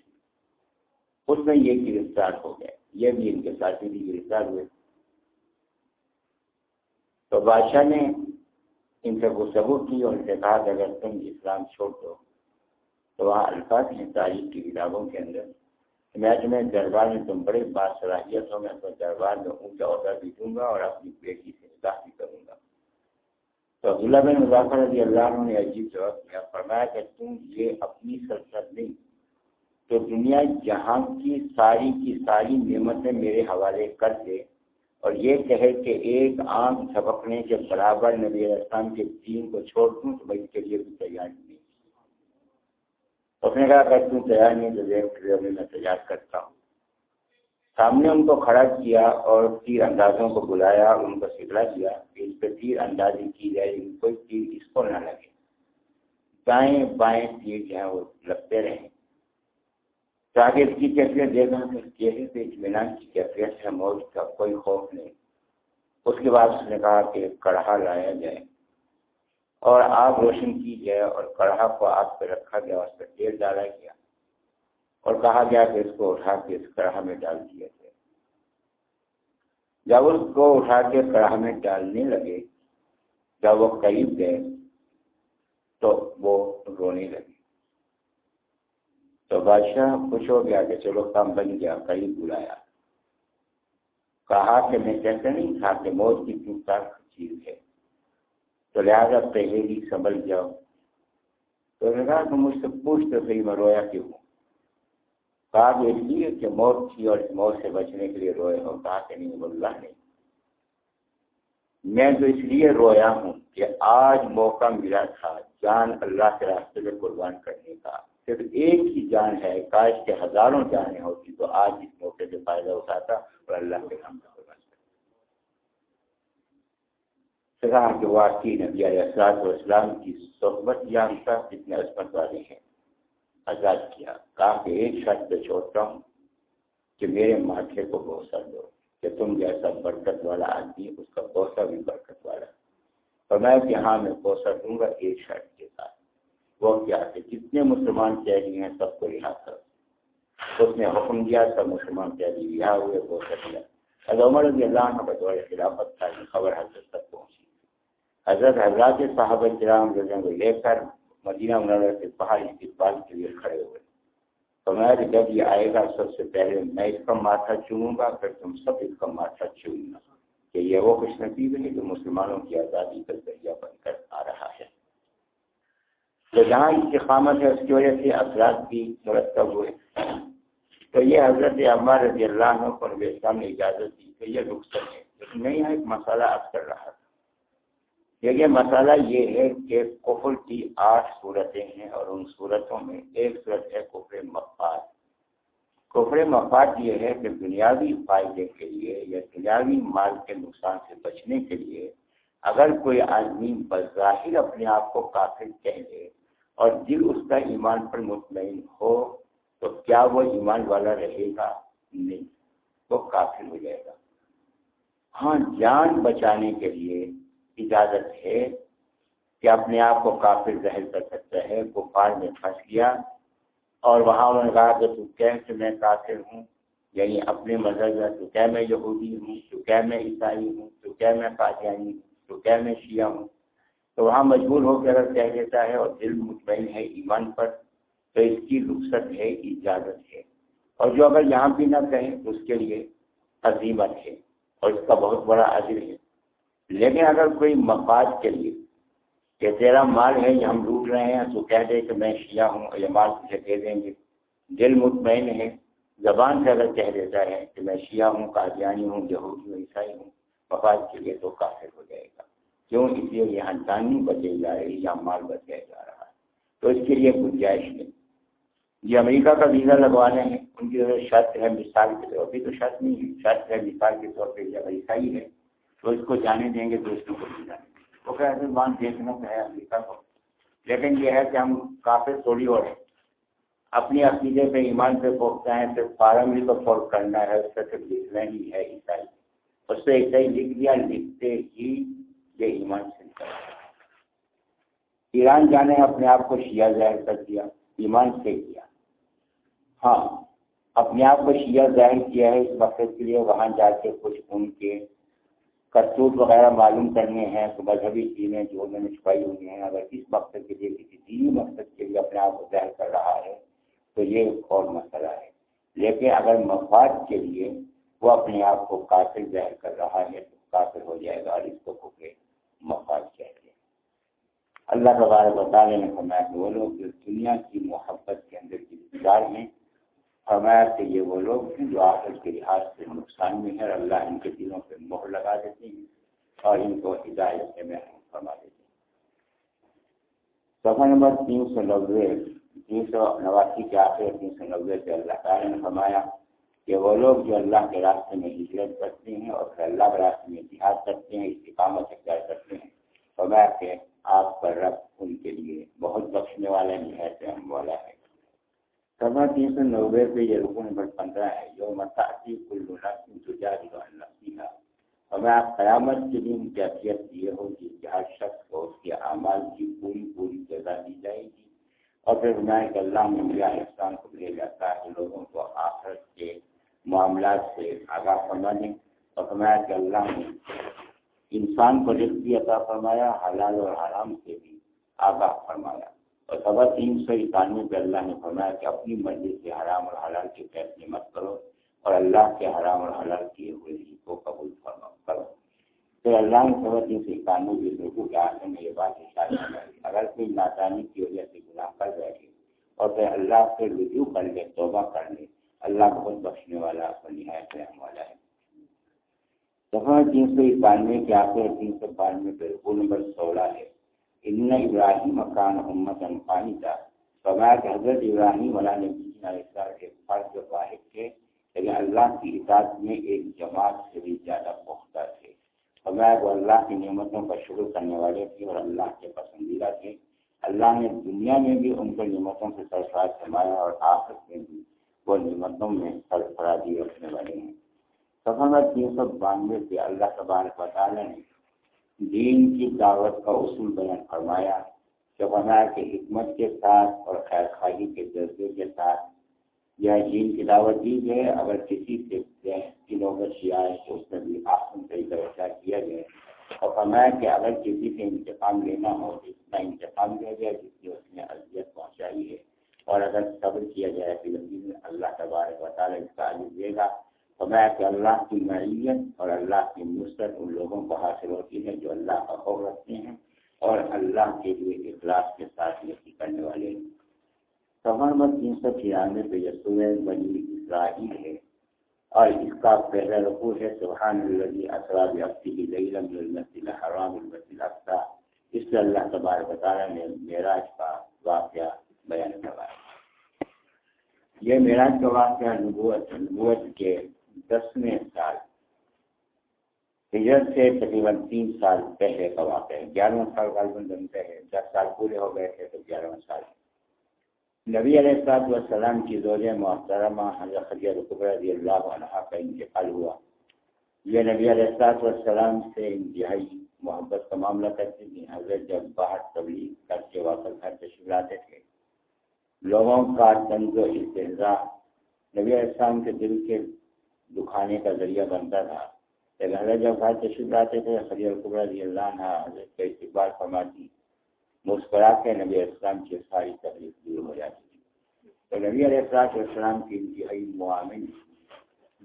اس میں یہ گرفتار ہو گئے۔ یہ بھی ان کے ساتھی بھی گرفتار ہوئے۔ تو بادشاہ نے ان سے گفتگو کی اور ان سے کہا کہ اگر تم اسلام چھوڑ دو تو وہاں الفاظ ہیں تاریخ کی کتابوں کے اندر۔ میں تمہیں دربار میں تم بڑے بات صلاحیت ہو میں اپنے دربار میں اونچا عہدہ بھی دوں گا اور اپنی بیٹی سے نکاح بھی کروں گا تو عبداللہ بن مظافر رضی اللہ عنہ نے عجیب جواب دیا فرمایا کہ تم یہ اپنی سرسد نہیں تو دنیا جہاں کی ساری کی ساری نعمتیں میرے حوالے کر دے اور یہ کہے کہ ایک آنکھ جھپکنے کے برابر نبی اسلام کے دین کو چھوڑ دوں تو میں اس کے لیے بھی تیار نہیں اس نے کہا کہ تم تیار نہیں تو میں تیار کرتا ہوں۔ سامنے ان کو کھڑا کیا اور تیر اندازوں کو بلایا، ان کو سکھلا دیا کہ اس پہ تیر اندازی کی جائے کوئی تیر اس کو نہ لگے۔ دائیں بائیں تیر جو ہے وہ لگتے رہیں تاکہ اس کی کیفیت دیکھا کہ چہرے پہ اطمینان کی کیفیت ہے، موت کا کوئی خوف نہیں۔ اس کے بعد اس نے کہا کہ کڑھا لایا جائے۔ اور آگ روشن کی جائے اور کڑھا کو آگ پہ رکھا گیا اس پہ تیل ڈالا گیا اور کہا گیا کہ اس کو اٹھا کے اس کڑھا میں ڈال دیا جائے جب اس کو اٹھا کے کڑھا میں ڈالنے لگے، جب وہ قریب گئے تو وہ رونے لگے۔ تو بادشاہ خوش ہو گیا کہ چلو کام بن گیا، قریب بلایا۔ کہا کہ میں کہتے نہیں تھا کہ موت کی چیز ہے۔ تو لہٰذا پہلے ہی سنبھل جاؤ۔ تو نے کہ مجھ سے پوچھ تو صحیح، میں رویا کیوں؟ کہا کہ اس لیے کہ موت تھی اور اس موت سے بچنے کے لیے روئے ہو کہا کہ نہیں اللہ نہیں۔ میں تو اس لیے رویا ہوں کہ آج موقع ملا تھا جان اللہ کے راستے میں قربان کرنے کا۔ صرف ایک ہی جان ہے، کاش کے ہزاروں جانیں ہوتی تو آج اس موقع سے فائدہ اٹھاتا اور اللہ کے نام کہا کہ واقعی نبی علیہ السلام اسلام کی صحبت یافتہ جتنے عصمت والے ہیں آزاد کیا۔ کہا کہ ایک شرط پہ چھوڑتا ہوں کہ میرے ماتھے کو بوسا دو، کہ تم جیسا برکت والا آدمی، اس کا بوسا بھی برکت والا۔ اور میں کہ ہاں میں بوسا دوں گا ایک شرط کے ساتھ۔ وہ کیا کہ جتنے مسلمان چہری ہیں، سب کو رہا کر اس نے حکم دیا، سب مسلمان چہری رہا ہوئے بوسا دیا۔ عمر رضی اللہ عنہ بطور خلافت تھا خبر حضرت تک پہنچی۔ حضرت حضرات صاحب کرام رضی کو لے کر مدینہ منورہ سے پہاڑ استقبال کے لیے کھڑے ہوئے۔ تو میں جب یہ آئے گا سب سے پہلے میں اس کا ماتھا چوموں گا، پھر تم سب اس کا ماتھا چومنا۔ کہ یہ وہ خوش نصیب ہے جو مسلمانوں کی آزادی کا ذریعہ بن کر آ رہا ہے۔ تو جہاں استقامت ہے، اس کی وجہ سے اثرات بھی مرتب ہوئے۔ تو یہ حضرت عمار رضی اللہ عنہ کو نبی نے اجازت دی کہ یہ رخصت ہے۔ لیکن میں یہاں ایک مسئلہ اب کر رہا تھا۔ دیکھیے مسئلہ یہ ہے کہ کفر کی آٹھ صورتیں ہیں اور ان صورتوں میں ایک صورت ہے کفر مفاد۔ کفر مفاد یہ ہے کہ دنیاوی فائدے کے لیے یا دنیاوی مال کے نقصان سے بچنے کے لیے اگر کوئی آدمی بظاہر اپنے آپ کو کافر کہہ دے اور دل اس کا ایمان پر مطمئن ہو، تو کیا وہ ایمان والا رہے گا؟ نہیں، وہ کافر ہو جائے گا۔ ہاں جان بچانے کے لیے اجازت ہے کہ اپنے آپ کو کافر ظاہر کر سکتا ہے گفار میں پھنس گیا۔ اور وہاں انہوں نے کہا کہ تو کہ میں کافر ہوں یعنی اپنے مذہب میں تو کیا میں یہودی ہوں، تو کیا میں عیسائی ہوں، تو کیا میں قادیانی ہوں، تو کیا میں شیعہ ہوں۔ تو وہاں مجبور ہو کے اگر کہہ دیتا ہے اور دل مطمئن ہے ایمان پر، تو اس کی رخصت ہے، اجازت ہے۔ اور جو اگر یہاں بھی نہ کہیں اس کے لیے عظیمت ہے۔ اور اس کا بہت بڑا عظیم ہے۔ لیکن اگر کوئی مفاد کے لیے کہ تیرا مال ہے یہ ہم لوٹ رہے ہیں، تو کہہ دے کہ میں شیعہ ہوں یہ مال تجھے دے دیں گے۔ دل مطمئن ہے، زبان سے اگر کہہ دیتا ہے کہ میں شیعہ ہوں، قادیانی ہوں، یہودی ہوں، عیسائی ہوں، مفاد کے لیے تو کافر ہو جائے گا۔ کیوں؟ اس لیے یہاں جانی بچے جا رہی یا مال بچایا جا رہا ہے۔ تو اس کے لیے گنجائش نہیں یہ امریکہ کا ویزا لگوانے ہیں۔ ان کی شرط ہے مثال کے طور پہ تو شرط نہیں ہے۔ شرط ہے مثال کے طور پہ یہ عیسائی ہے۔ تو اس کو جانے دیں گے دوستوں کو نہیں جانے وہ کہ مان دیکھنا تو ہے امریکہ کو لیکن یہ ہے کہ ہم کافی تھوڑی اور اپنی عقیدے پہ، ایمان پہ پہنچتے ہیں، صرف فارم بھی تو فور کرنا ہے، اس سے صرف لکھنا ہی ہے عیسائی اس پہ ایسا ہی لکھ دیا، لکھتے ہی یہ ایمان سے ایران جانے، اپنے آپ کو شیعہ ظاہر کر دیا، ایمان سے کیا۔ ہاں اپنے آپ کو شیعہ ظاہر کیا ہے، اس مقصد کے لیے وہاں جا کے کچھ ان کے کرتوت وغیرہ معلوم کرنے ہیں، تو مذہبی چیزیں جو انہوں نے چھپائی ہوئی ہیں، اگر اس مقصد کے لیے کسی دینی مقصد کے لیے اپنے آپ کو ظاہر کر رہا ہے، تو یہ ایک اور مسئلہ ہے۔ لیکن اگر مفاد کے لیے وہ اپنے آپ کو قاتل ظاہر کر رہا ہے، تو قاتل ہو جائے گا اور اس کو کھوکے مفاد کہتے ہیں۔ اللہ تبارک بتانے نے فرمایا کہ وہ لوگ جو دنیا کی محبت کے اندر گرفتار ہیں فرمایا کہ یہ وہ لوگ ہیں جو آخر کے لحاظ سے نقصان میں ہے اللہ ان کے دلوں پہ مہر لگا دیتے ہیں اور ان کو ہدایت سے محروم فرما دیتے ہیں۔ سفر نمبر تین سو نوے، تین سو نواسی کے آخر، تین سو نوے سے اللہ تعالیٰ نے فرمایا کہ وہ لوگ جو اللہ کے راستے میں ہجرت کرتے ہیں اور پھر اللہ کے راستے میں اتحاد کرتے ہیں، استقامت اختیار کرتے ہیں، فرمایا کہ آپ کا رب ان کے لیے بہت بخشنے والا نہایت رحم والا ہے۔ سبا تین سو نوے پہ یہ رکن نمبر پندرہ ہے جو متاثر کل تجاری اللہ ہمیں قیامت کے دن کیفیت یہ ہوگی کہ ہر شخص کو اس کے اعمال کی پوری پوری جگہ دی جائے گی اور پھر بنائے کہ اللہ میں احسان کو لے جاتا ہے لوگوں کو آخرت کے معاملات سے آگاہ فرما دیں اور فرمایا کہ اللہ نے انسان کو رزق بھی عطا فرمایا، حلال اور حرام سے بھی۔ آگاہ فرمایا۔ اور سوا تین سو اکانوے پہ اللہ نے فرمایا کہ اپنی مرضی سے حرام اور حلال کے فیصلے مت کرو اور اللہ کے حرام اور حلال کیے ہوئے کو قبول فرما کرو۔ پھر اللہ نے سوا تین سو اکانوے کے لوگوں کے آخر میں یہ بات اشارہ فرمائی اگر کوئی نادانی کی وجہ سے گناہ کر بیٹھے اور پھر اللہ سے رجوع کر لے، توبہ کر لے، اللہ بہت بخشنے والا اور نہایت رحم والا ہے۔ دفعہ تین سو اکانوے کے آخر تین سو بانوے پہ رکو نمبر سولہ ہے۔ ان ابراہیم مکان امت انفانی تھا فرمایا کہ حضرت ابراہیم والا نے ایک فرض واحد تھے لیکن اللہ کی اطاعت میں ایک جماعت سے بھی زیادہ پختہ تھے فرمایا وہ اللہ کی نعمتوں کا شروع کرنے والے تھے اور اللہ کے پسندیدہ تھے اللہ نے دنیا میں بھی ان کو نعمتوں سے سرفراز فرمایا اور آخر میں بھی وہ نعمتوں میں سرفرازی رکھنے والے ہیں. سفر تین سو بانوے سے اللہ تبارک تعالیٰ نے دین کی دعوت کا اصول بیان فرمایا کہ فرمایا کہ حکمت کے ساتھ اور خیر خواہی کے جذبے کے ساتھ یا دین کی دعوت دی جائے، اگر کسی سے دنوں میں آئے تو اس میں بھی آسن سے توجہ کیا جائے۔ اور فرمایا کہ اگر کسی سے انتقام لینا ہو تو اتنا انتقام لیا جائے، جس کی اس نے اذیت پہنچائی ہے۔ اور اگر صبر کیا جائے تو یقین اللہ تبارک و تعالیٰ اس کا عجب دے گا۔ تو میں کہ اللہ کی معیت اور اللہ کی نصرت ان لوگوں کو حاصل ہوتی ہے جو اللہ کا خوف رکھتے ہیں اور اللہ کے لیے اخلاص کے ساتھ نیتی کرنے والے ہیں سفر نمبر تین سو چھیانوے پہ یسوع بنی اسرائیل ہے اور اس کا پہلا رقو ہے سبحان اللہ اسراب افتی لیلم المسجد الحرام المسجد اقصا اس سے اللہ تبارک تعالیٰ نے معراج کا واقعہ بیان کروایا یہ میرا کا واقعہ نبوت نبوت کے دسویں سال۔ ہجرت سے تقریباً تین سال پہلے کا واقعہ ہے۔ گیارہواں سال غالباً بنتے ہیں دس سال پورے ہو گئے تھے تو گیارہواں سال۔ نبی علیہ السلاط والسلام کی زوج محترمہ حضرت خدیہ رضی اللہ عنہ کا انتقال ہوا۔ یہ نبی علیہ السلاط والسلام سے انتہائی محبت کا معاملہ کرتی تھی حضرت جب باہر تبلیغ کر کے واپس گھر تشریف لاتے تھے۔ لوگوں کا تنز و استحضا نبی علیہ السلام کے دل کے دکھانے کا ذریعہ بنتا تھا۔ لیکن حضرت جب گھر تشریف لاتے تھے خلی القبر رضی اللہ عنہ حضرت کا استقبال فرماتی مسکرا کے نبی السلام کی ساری تکلیف دور ہو جاتی تھی۔ تو نبی علیہ السلام السلام کی انتہائی معامن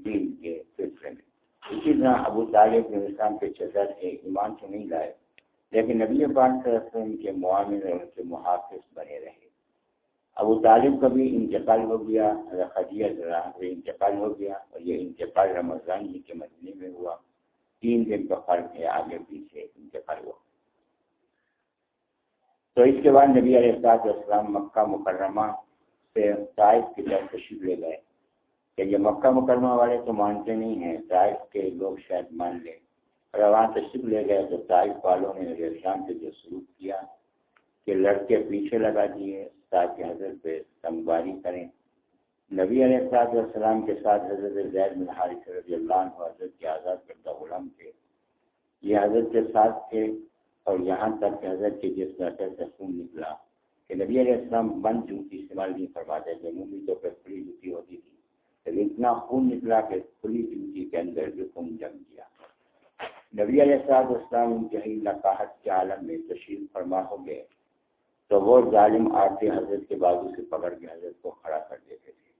دین کے سلسلے میں۔ اسی طرح ابو طالب نے اسلام کے چدر کے ایمان سے نہیں لائے، لیکن نبی پاک صلی اللہ علیہ وسلم کے معامل اور ان کے محافظ بنے رہے۔ ابو طالب کا بھی انتقال ہو گیا خدیت انتقال ہو گیا اور یہ انتقال رمضان ہی کے مہینے میں ہوا۔ تین دن کا فرق ہے، آگے پیچھے انتقال ہوا۔ تو اس کے بعد نبی علیہ السلاط اسلام مکہ مکرمہ سے طائف کی طرف تشریف لے گئے۔ کہ یہ مکہ مکرمہ والے تو مانتے نہیں ہیں، طائف کے لوگ شاید مان لیں۔ اور وہاں تشریف لے گئے تو طائف والوں نے شام سے جو سلوک کیا۔ کہ لڑکے پیچھے لگا دیے تاکہ حضرت پہ سمباری کریں۔ نبی علیہ السلاط والسلام کے ساتھ حضرت زید بن حارث رضی اللہ عنہ حضرت کے آزاد کردہ غلام تھے۔ یہ حضرت کے ساتھ تھے اور یہاں تک کہ حضرت کے جس میں سے خون نکلا کہ نبی علیہ السلام بند جوتی استعمال نہیں فرماتے تھے عمومی طور پر کھلی جوتی ہوتی تھی۔ لیکن اتنا خون نکلا کہ کھلی جوتی کے اندر جو خون جم گیا۔ نبی علیہ السلام اسلام انتہائی نقاہت کے عالم میں تشریف فرما ہو گئے۔ تو وہ ظالم آتے حضرت کے بازو سے پکڑ کے حضرت کو کھڑا کر دیتے تھے۔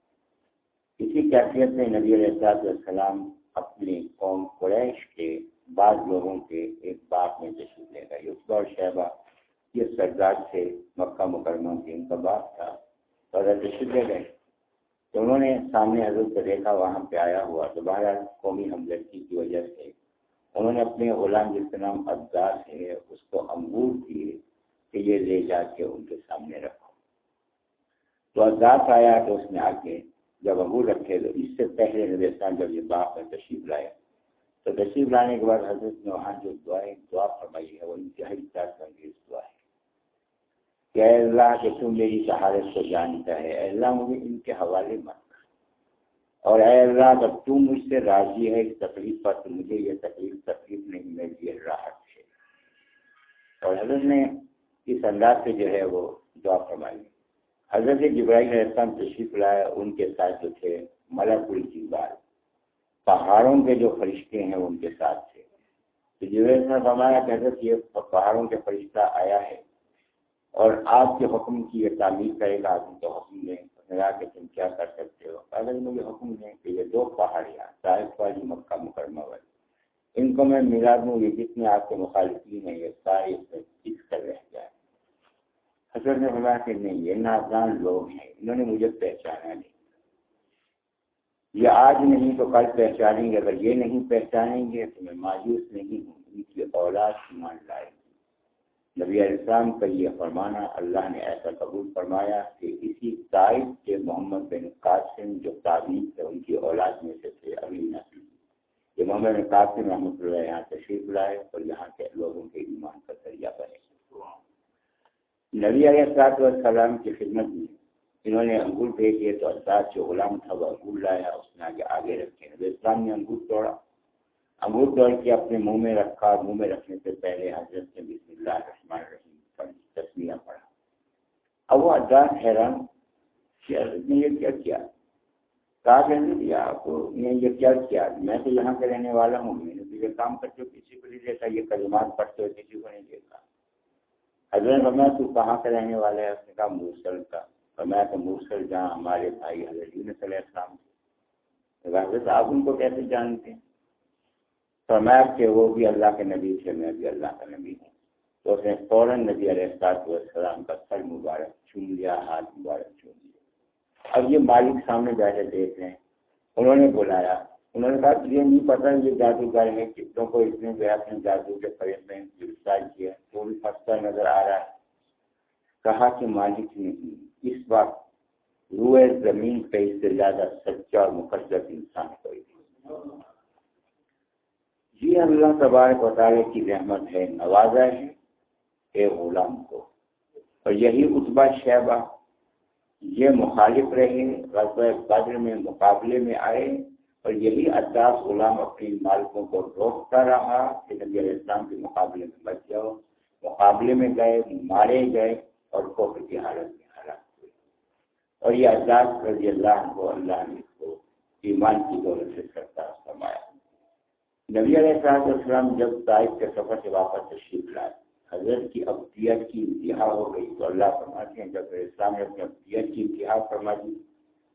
اسی کیفیت میں نبی علیہ السلام اپنی قوم قریش کے بعض لوگوں کے ایک باغ میں تشریف لے گئے۔ اس اور شہبہ یہ سردار سے مکہ مکرمہ کے ان کا باغ تھا۔ اور تشریف لے گئے۔ تو انہوں نے سامنے حضرت کو دیکھا، وہاں پہ آیا ہوا۔ تو بہرحال قومی ہمدردی کی وجہ سے انہوں نے اپنے غلام جس کا نام عبداس ہے، اس کو انگور دیے کہ یہ لے جا کے ان کے سامنے رکھو۔ تو عبداس آیا تو اس نے آ کے جب انگور رکھے تو اس سے پہلے نبی جب یہ باغ میں تشریف لایا تو تشریف لانے کے بعد حضرت نے وہاں جو دعائیں، دعا فرمائی ہے، وہ انتہائی چار انگیز دعا ہے کہ اے اللہ کہ تم میری شہادت کو جانتا ہے، اے اللہ مجھے ان کے حوالے مت اور اے اللہ جب تم مجھ سے راضی ہے اس تکلیف پر، تو مجھے یہ تکلیف تکلیف نہیں، میری یہ راحت ہے۔ اور حضرت نے اس انداز سے جو ہے وہ دعا فرمائی۔ حضرت جبرائیل علیہ السلام تشریف لایا ان کے ساتھ جو تھے، ملک الجبال۔ پہاڑوں کے جو فرشتے ہیں، ان کے ساتھ تھے۔ تو جبرائیل نے فرمایا کہ حضرت، یہ پہاڑوں کے فرشتہ آیا ہے اور آپ کے حکم کی یہ تعمیر کرے گا، آپ تو حکم دیں۔ کہا کہ تم کیا کر سکتے ہو؟ اگر مجھے حکم دیں کہ یہ دو پہاڑیاں، طائف والی مکہ مکرمہ والی۔ ان کو میں ملا دوں یہ جتنے آپ کے مخالفین ہیں، یہ سارے اس کر رہ جائے۔ حضرت نے فرمایا کہ نہیں، یہ نادان لوگ ہیں، انہوں نے مجھے پہچانا نہیں۔ یہ آج نہیں تو کل پہچانیں گے، اگر یہ نہیں پہچانیں گے تو میں مایوس نہیں ہوں، ان کی اولاد ایمان لائے گی۔ نبی علیہ السلام کا یہ فرمانا، اللہ نے ایسا قبول فرمایا کہ اسی تائف کے محمد بن قاسم جو تعبیر تھے ان کی اولاد میں سے تھے اگلی نسل یہ محمد بن قاسم رحمۃ اللہ یہاں تشریف لائے اور یہاں کے لوگوں کے ایمان کا ذریعہ بنے۔ نبی علیہ السلام کی خدمت میں انہوں نے انگور بھیجے تو اساتذ جو غلام تھا وہ انگور لایا، اس نے آگے آگے رکھے نبی اسلام نے انگور توڑا۔ انگور توڑ کے اپنے منہ میں رکھا، منہ میں رکھنے سے پہلے حضرت نے بسم اللہ الرحمن الرحیم تسمیہ پڑھا۔ اب وہ اداس حیران، کہ حضرت نے یہ کیا کیا؟ کہا کہنے دیا آپ کو نے یہ کیا کیا؟ میں تو یہاں کا رہنے والا ہوں، میں نے تو یہ کام کرتے ہو کسی کو نہیں دیکھا، یہ کلمات پڑھتے ہو کسی کو نہیں دیکھا۔ حضرت میں تو کہاں کا رہنے والا ہے؟ اس نے کہا موسل کا۔ میں تو مرسل جہاں ہمارے بھائی حضرت صلی السلام تھے۔ حضرت آپ ان کو کیسے جانتے ہیں؟ فرمایا کہ وہ بھی اللہ کے نبی تھے، میں بھی اللہ کا نبی ہوں۔ تو اس نے فوراً نبی علیہ السلام کا سر مبارک چوم لیا، ہاتھ مبارک چوم لیا۔ اب یہ مالک سامنے بیٹھے دیکھ رہے ہیں۔ انہوں نے بلایا۔ انہوں نے کہا یہ نہیں پتا یہ جادوگر ہے کتوں کو اس نے جو اپنے جادو کے فریب میں گرفتار کیا وہ بھی پھنستا نظر آ رہا ہے۔ کہا کہ مالک نہیں، اس وقت روئے زمین پہ اس سے زیادہ سچا اور مقدس انسان کوئی نہیں۔ یہ اللہ تبارک وطالعے کی رحمت ہے، نوازا ہے اے غلام کو۔ اور یہی اتبا شہبہ یہ مخالف رہے غزب بدر میں مقابلے میں آئے اور یہی اداس غلام اپنی مالکوں کو روکتا رہا کہ نبی علیہ السلام کے مقابلے میں بچ جاؤ، مقابلے میں گئے، مارے گئے اور کوفر کی حالت میں اور یہ آزاد رضی اللہ کو اللہ نے کو ایمان کی دولت سے کرتا فرمایا نبی علیہ السلام السلام جب طائف کے سفر سے واپس تشریف لائے حضرت کی ابدیت کی انتہا ہو گئی تو اللہ فرماتے ہیں، جب اسلام نے اپنی ابدیت کی انتہا فرما دی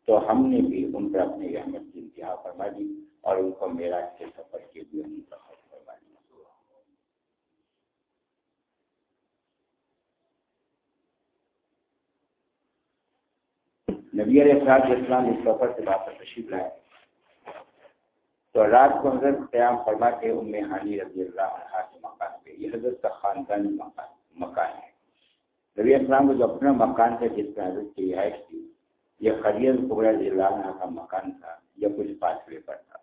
تو ہم نے بھی ان پر اپنے احمد کی انتہا فرما دی اور ان کو میرا کے سفر کے لیے منتخب نبی علیہ السلام اسلام اس سفر سے واپس تشریف لائے۔ تو رات کو حضرت قیام فرما کے ام حانی رضی اللہ عنہ کے یہ حضرت کا خاندانی مکان مکان ہے۔ نبی اسلام کو جو اپنا مکان تھا، جس میں حضرت کی رہائش تھی، یہ خرید قبر رضی کا مکان تھا یہ کچھ فاصلے پر تھا۔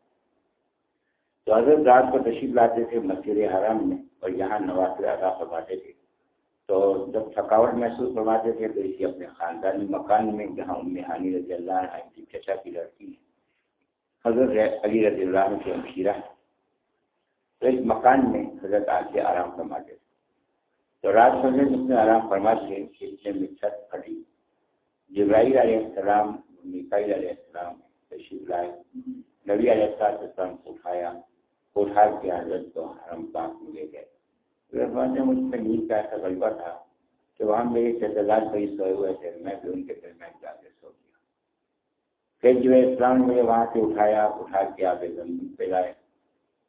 تو حضرت رات کو تشریف لاتے تھے مسجد حرام میں اور یہاں نواز ادا فرماتے تھے۔ تو جب تھکاوٹ محسوس فرماتے تھے، تو اسی اپنے خاندانی مکان میں، جہاں ہانی رضی اللہ عنہ کی چچا کی لڑکی ہے، حضرت علی رضی اللہ عنہ کے امشیرہ تو اس مکان میں حضرت آ کے آرام فرماتے تھے۔ تو رات فضر جس میں آرام فرما فرماتے اتنے میں چھت پھٹی جبرائیل علیہ السلام مکائی علیہ السلام، تشریف لائے۔ نبی علیہ السلام کو اٹھایا۔ اٹھا کے حضرت کو حرم پاک میں لے گئے۔ نے مجھ سے نیند کا ایسا غلبہ تھا کہ وہاں میرے چترال کئی سوئے ہوئے تھے۔ میں بھی ان کے درمیان جا کے سو گیا۔ پھر جو اسلام نے مجھے وہاں سے اٹھایا۔ اٹھا کے آگے زمین پہ لائے۔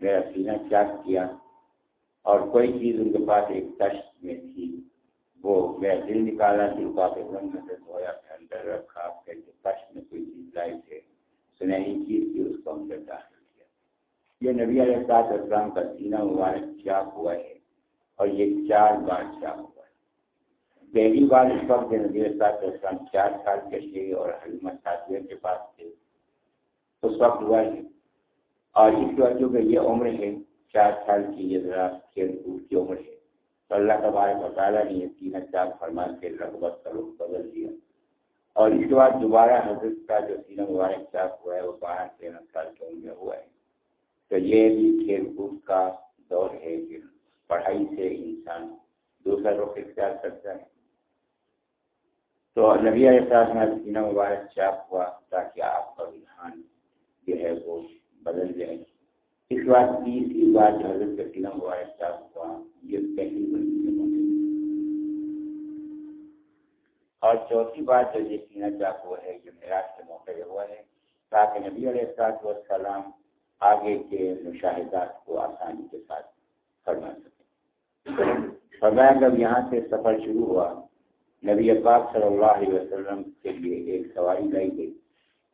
میرا سینہ چاک کیا اور کوئی چیز ان کے پاس ایک تشت میں تھی۔ وہ میرا دل نکالا، دل کو آپ میں سے دھویا پھر اندر رکھا پھر جو تشت میں کوئی چیز لائی تھے سنہری چیز تھی، اس کو اندر داخل کیا۔ یہ نبی علیہ السلام کا سینہ مبارک چاک ہوا ہے اور یہ چار بار شام ہوا ہے۔ پہلی بار اس وقت نبی اسلام چار سال کے تھے اور حلیمہ ساتویں کے پاس تھے۔ اس وقت ہوا ہے اور اس وجہ کہ یہ عمر ہے، چار سال کی یہ ذرا کھیل کود کی عمر ہے۔ تو اللہ تبارک مطالعہ نے یہ تین چار فرمان کے رغبت کا رخ بدل دیا۔ اور اس کے بعد دوبارہ حضرت کا جو تین مبارک چاپ ہوا ہے، وہ بارہ تیرہ سال کی عمر میں ہوا ہے۔ تو یہ بھی کھیل کود کا دور ہے کہ پڑھائی سے انسان دوسرا رخ اختیار کرتا ہے۔ تو نبی احساس میں سینہ مبارک چاپ ہوا تاکہ آپ کا رجحان جو ہے وہ بدل جائے۔ اس بات تیسری بات جو حضرت کا سینہ مبارک چاپ ہوا، یہ پہلی بڑی اور چوتھی بات جو یہ سینہ چاپ ہوا ہے جو معراج کے موقع ہوا ہے۔ تاکہ نبی علیہ السلاط والسلام آگے کے مشاہدات کو آسانی کے ساتھ فرما سکے فرمایا، جب یہاں سے سفر شروع ہوا، نبی پاک صلی اللہ علیہ وسلم کے لیے ایک سواری لائی گئی۔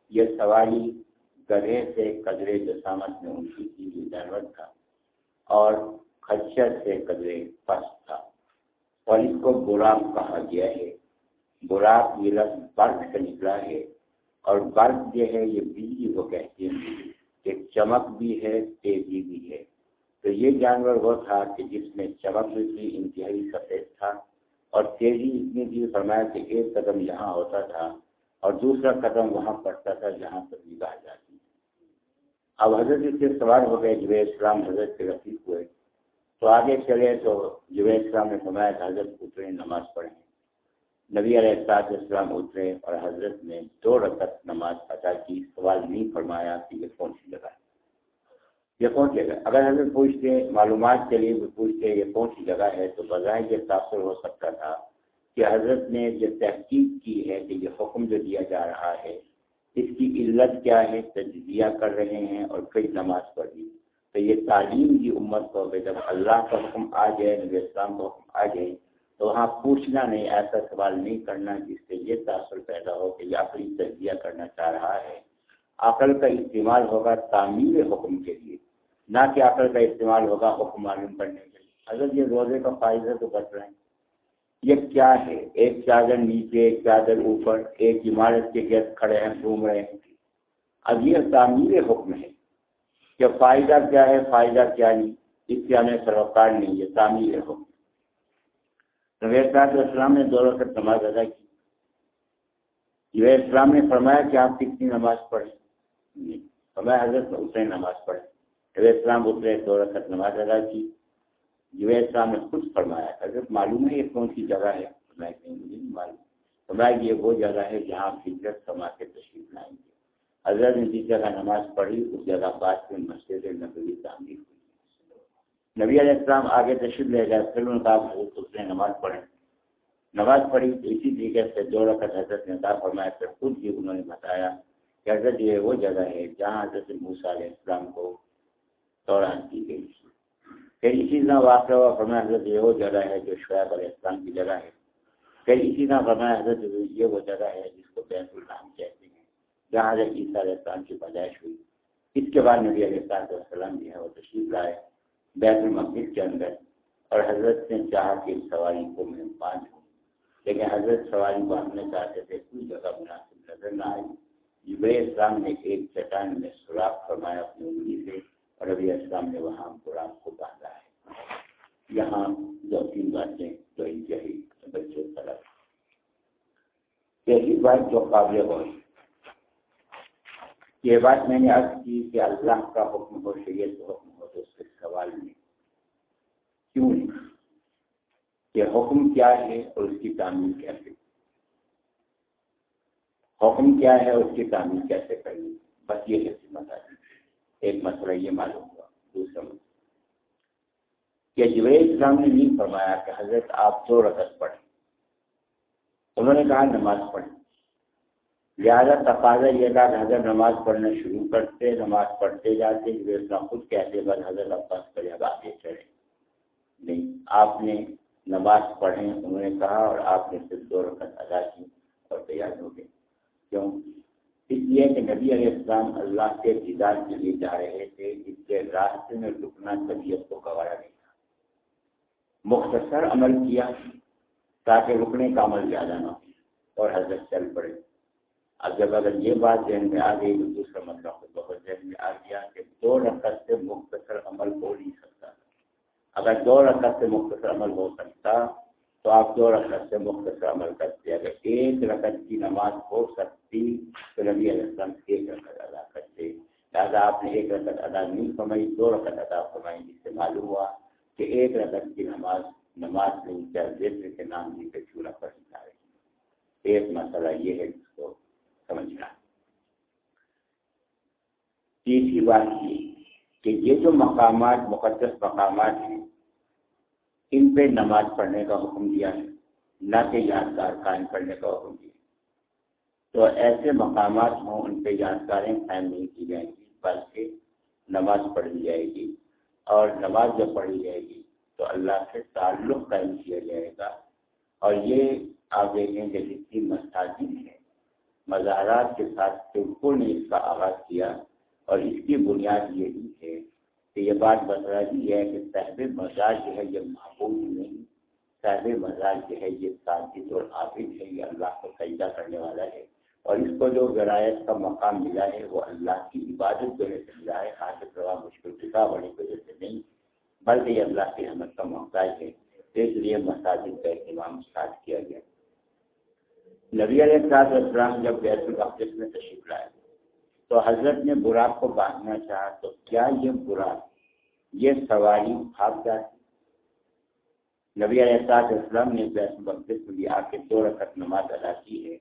یہ سواری گدھے سے قدرے جسامت میں ان کی جانور تھا، اور خچر سے قدرے پس تھا۔ اور اس کو براق کہا گیا ہے۔ براق یہ لفظ برف سے نکلا ہے، اور برف جو ہے، یہ بجلی کو کہتے ہیں کہ چمک بھی ہے، تیزی بھی ہے۔ تو یہ جانور وہ تھا کہ جس میں چمک بھی تھی، انتہائی سفید تھا، اور تیزی اتنی تھی فرمایا کہ ایک قدم یہاں ہوتا تھا، اور دوسرا قدم وہاں پڑتا تھا، جہاں پر نگاہ جاتی۔ اب حضرت اس سے سوال ہو گئے جب اسلام حضرت کے رفیق ہوئے، تو آگے چلے تو جب اسلام نے فرمایا کہ حضرت اترے، نماز پڑھیں۔ نبی علیہ السلاط اسلام اترے اور حضرت نے دو رکعت نماز ادا کی، سوال نہیں فرمایا کہ یہ کون سی جگہ ہے۔ یہ کون سی جگہ اگر حضرت پوچھتے، معلومات کے لیے پوچھتے یہ کون سی جگہ ہے، تو بظاہر یہ تاثر ہو سکتا تھا کہ حضرت نے جو تحقیق کی ہے کہ یہ حکم جو دیا جا رہا ہے اس کی علت کیا ہے؟ تجزیہ کر رہے ہیں اور کئی نماز پڑھی۔ تو یہ تعلیم کی امت کو کہ جب اللہ کا حکم آ جائے، نبی اسلام کا حکم آ جائے، تو وہاں پوچھنا نہیں، ایسا سوال نہیں کرنا جس سے یہ تاثر پیدا ہو کہ یہ اپنی تجزیہ کرنا چاہ رہا ہے۔ عقل کا استعمال ہوگا تعمیر حکم کے لیے، نہ کہ عقل کا استعمال ہوگا حکم معلوم کرنے کے لیے۔ اگر یہ روزے کا فائدہ تو بچ رہے ہیں۔ یہ کیا ہے؟ ایک چادر نیچے، ایک چادر اوپر، ایک عمارت کے گرد کھڑے ہیں، گھوم رہے ہیں۔ اب یہ تعمیر حکم ہے کہ فائدہ کیا ہے، فائدہ کیا نہیں، اس سے ہمیں سروکار نہیں، یہ تعمیر حکم ربیع اسلام نے دو رقط نماز ادا کی۔ یہ اسلام نے فرمایا کہ آپ کتنی نماز پڑھیں؟ فرمایا حضرت اسے نماز پڑھیں۔ جب اسلام اترے دو رکعت نماز ادا کی۔ جو اسلام نے خود فرمایا حضرت معلوم ہے یہ کون سی جگہ ہے میں کہیں مجھے نہیں معلوم۔ فرمایا یہ وہ جگہ ہے جہاں ہجرت سما کے تشریف لائیں گے۔ حضرت نے جس جگہ نماز پڑھی، اس جگہ بعد میں مسجد نبوی تعمیر ہوئی۔ نبی علیہ السلام آگے تشریف لے گئے، پھر ان کا حضرت اس نے نماز پڑھی۔ نماز پڑھی، اسی طریقے سے دو رکعت حضرت نے عطا فرمایا، پھر خود بھی انہوں نے بتایا کہ حضرت، یہ وہ جگہ ہے جہاں حضرت موسیٰ علیہ السلام کو دوران کی گئی۔ تھی پھر اسی طرح واقع ہوا، فرمایا حضرت یہ وہ جگہ ہے جو شعیب علیہ السلام کی جگہ ہے۔ پھر اسی طرح فرمایا حضرت یہ وہ جگہ ہے جس کو بیت الرحم کہتے ہیں، جہاں حضرت عیسیٰ علیہ السلام کی پیدائش ہوئی۔ اس کے بعد نبی علیہ السلام السلام جو ہے وہ تشریف لائے بیت المقدس کے اندر اور حضرت نے چاہا کہ سواری کو میں باندھ ہوں۔ لیکن حضرت سواری باندھنا چاہتے تھے کوئی جگہ مناسب نظر نہ آئی۔ جب اسلام نے ایک چٹان میں سوراخ فرمایا اپنی انگلی سے۔ اور ابھی اسلام نے وہاں قرآن کو باندھا ہے۔ یہاں دو تین باتیں جو انتہائی بچوں طرف پہلی بات جو قابل ہو یہ بات میں نے عرض کی کہ اللہ کا حکم ہو، شریعت کا حکم ہو، تو اس کے سوال میں کیوں نہیں؟ کہ حکم کیا ہے اور اس کی تعمیر کیسے؟ حکم کیا ہے اور اس کی تعمیر کیسے کرنی؟ بس یہ ہے۔ مسئلہ ایک مسئلہ یہ معلوم ہوا، دوسرا مسئلہ۔ کہ جب اسلام نے نہیں فرمایا کہ حضرت آپ دو رقص پڑھیں۔ انہوں نے کہا نماز پڑھیں۔ لہٰذا تقاضا یہ تھا کہ حضرت نماز پڑھنا شروع کرتے، نماز پڑھتے جاتے جب اسلام خود کہتے، بس حضرت عباس کرے اب آگے چڑھے۔ نہیں، آپ نے نماز پڑھیں، انہوں نے کہا اور آپ نے صرف دو رقص ادا کی اور تیار ہو گئے۔ کیوں؟ اس لیے کہ نبی علیہ السلام اللہ کے دیدار کے لیے جا رہے تھے، اس کے راستے میں رکنا طبیعت کو گوارا نہیں تھا۔ مختصر عمل کیا تاکہ رکنے کا عمل زیادہ نہ ہو اور حضرت چل پڑے۔ اب جب اگر یہ بات ذہن میں آ گئی تو دوسرا مسئلہ خود بہت ذہن میں آ گیا کہ دو رقط سے مختصر عمل ہو نہیں سکتا۔ اگر دو رقط سے مختصر عمل ہو سکتا تو آپ دو رقط سے مختصر عمل کرتے اگر ایک رقط کی نماز ہو سکتی، تو نبی علیہ السلام ایک رقط ادا کرتے۔ لہٰذا آپ نے ایک رقط ادا نہیں فرمائی، دو رقط ادا فرمائی، جس سے معلوم ہوا کہ ایک رقط کی نماز نماز نہیں چل کے نام جی کے چولہا پر جا رہی ایک مسئلہ یہ ہے جس کو سمجھنا۔ تیسری بات یہ کہ یہ جو مقامات، مقدس مقامات ہیں ان پہ نماز پڑھنے کا حکم دیا ہے، نہ کہ یادگار قائم کرنے کا حکم دیا تو ایسے مقامات ہوں ان پہ یادگاریں قائم نہیں کی جائیں گی، بلکہ نماز پڑھی جائے گی۔ اور نماز جب پڑھی جائے گی تو اللہ سے تعلق قائم کیا جائے گا۔ اور یہ آپ دیکھیں کہ جتنی مساجد ہے مزارات کے ساتھ ترکوں نے اس کا آغاز کیا، اور اس کی بنیاد یہی ہے کہ یہ بات بتا دی ہے کہ صاحب مزاج جو ہے یہ محبوب نہیں، صاحب مزاج جو ہے یہ ساجد اور عابد ہے، یہ اللہ کو سجدہ کرنے والا ہے۔ اور اس کو جو ذرائع کا مقام ملا ہے، وہ اللہ کی عبادت کی وجہ سے ملا ہے۔ خاص طرح مشکل کتاب ہونے کی وجہ سے نہیں، بلکہ یہ اللہ کی احمد کا محتاج ہے۔ اس لیے مساجد کا اہتمام اسٹارٹ کیا گیا۔ نبی علیہ السلام جب بیت القدس میں تشریف لائے تو حضرت نے براق کو باندھنا چاہا تو کیا یہ براق یہ سواری بھاگ جاتی؟ نبی علیہ السلام نے میں بھی آ کے دو رقط نماز ادا کی ہے۔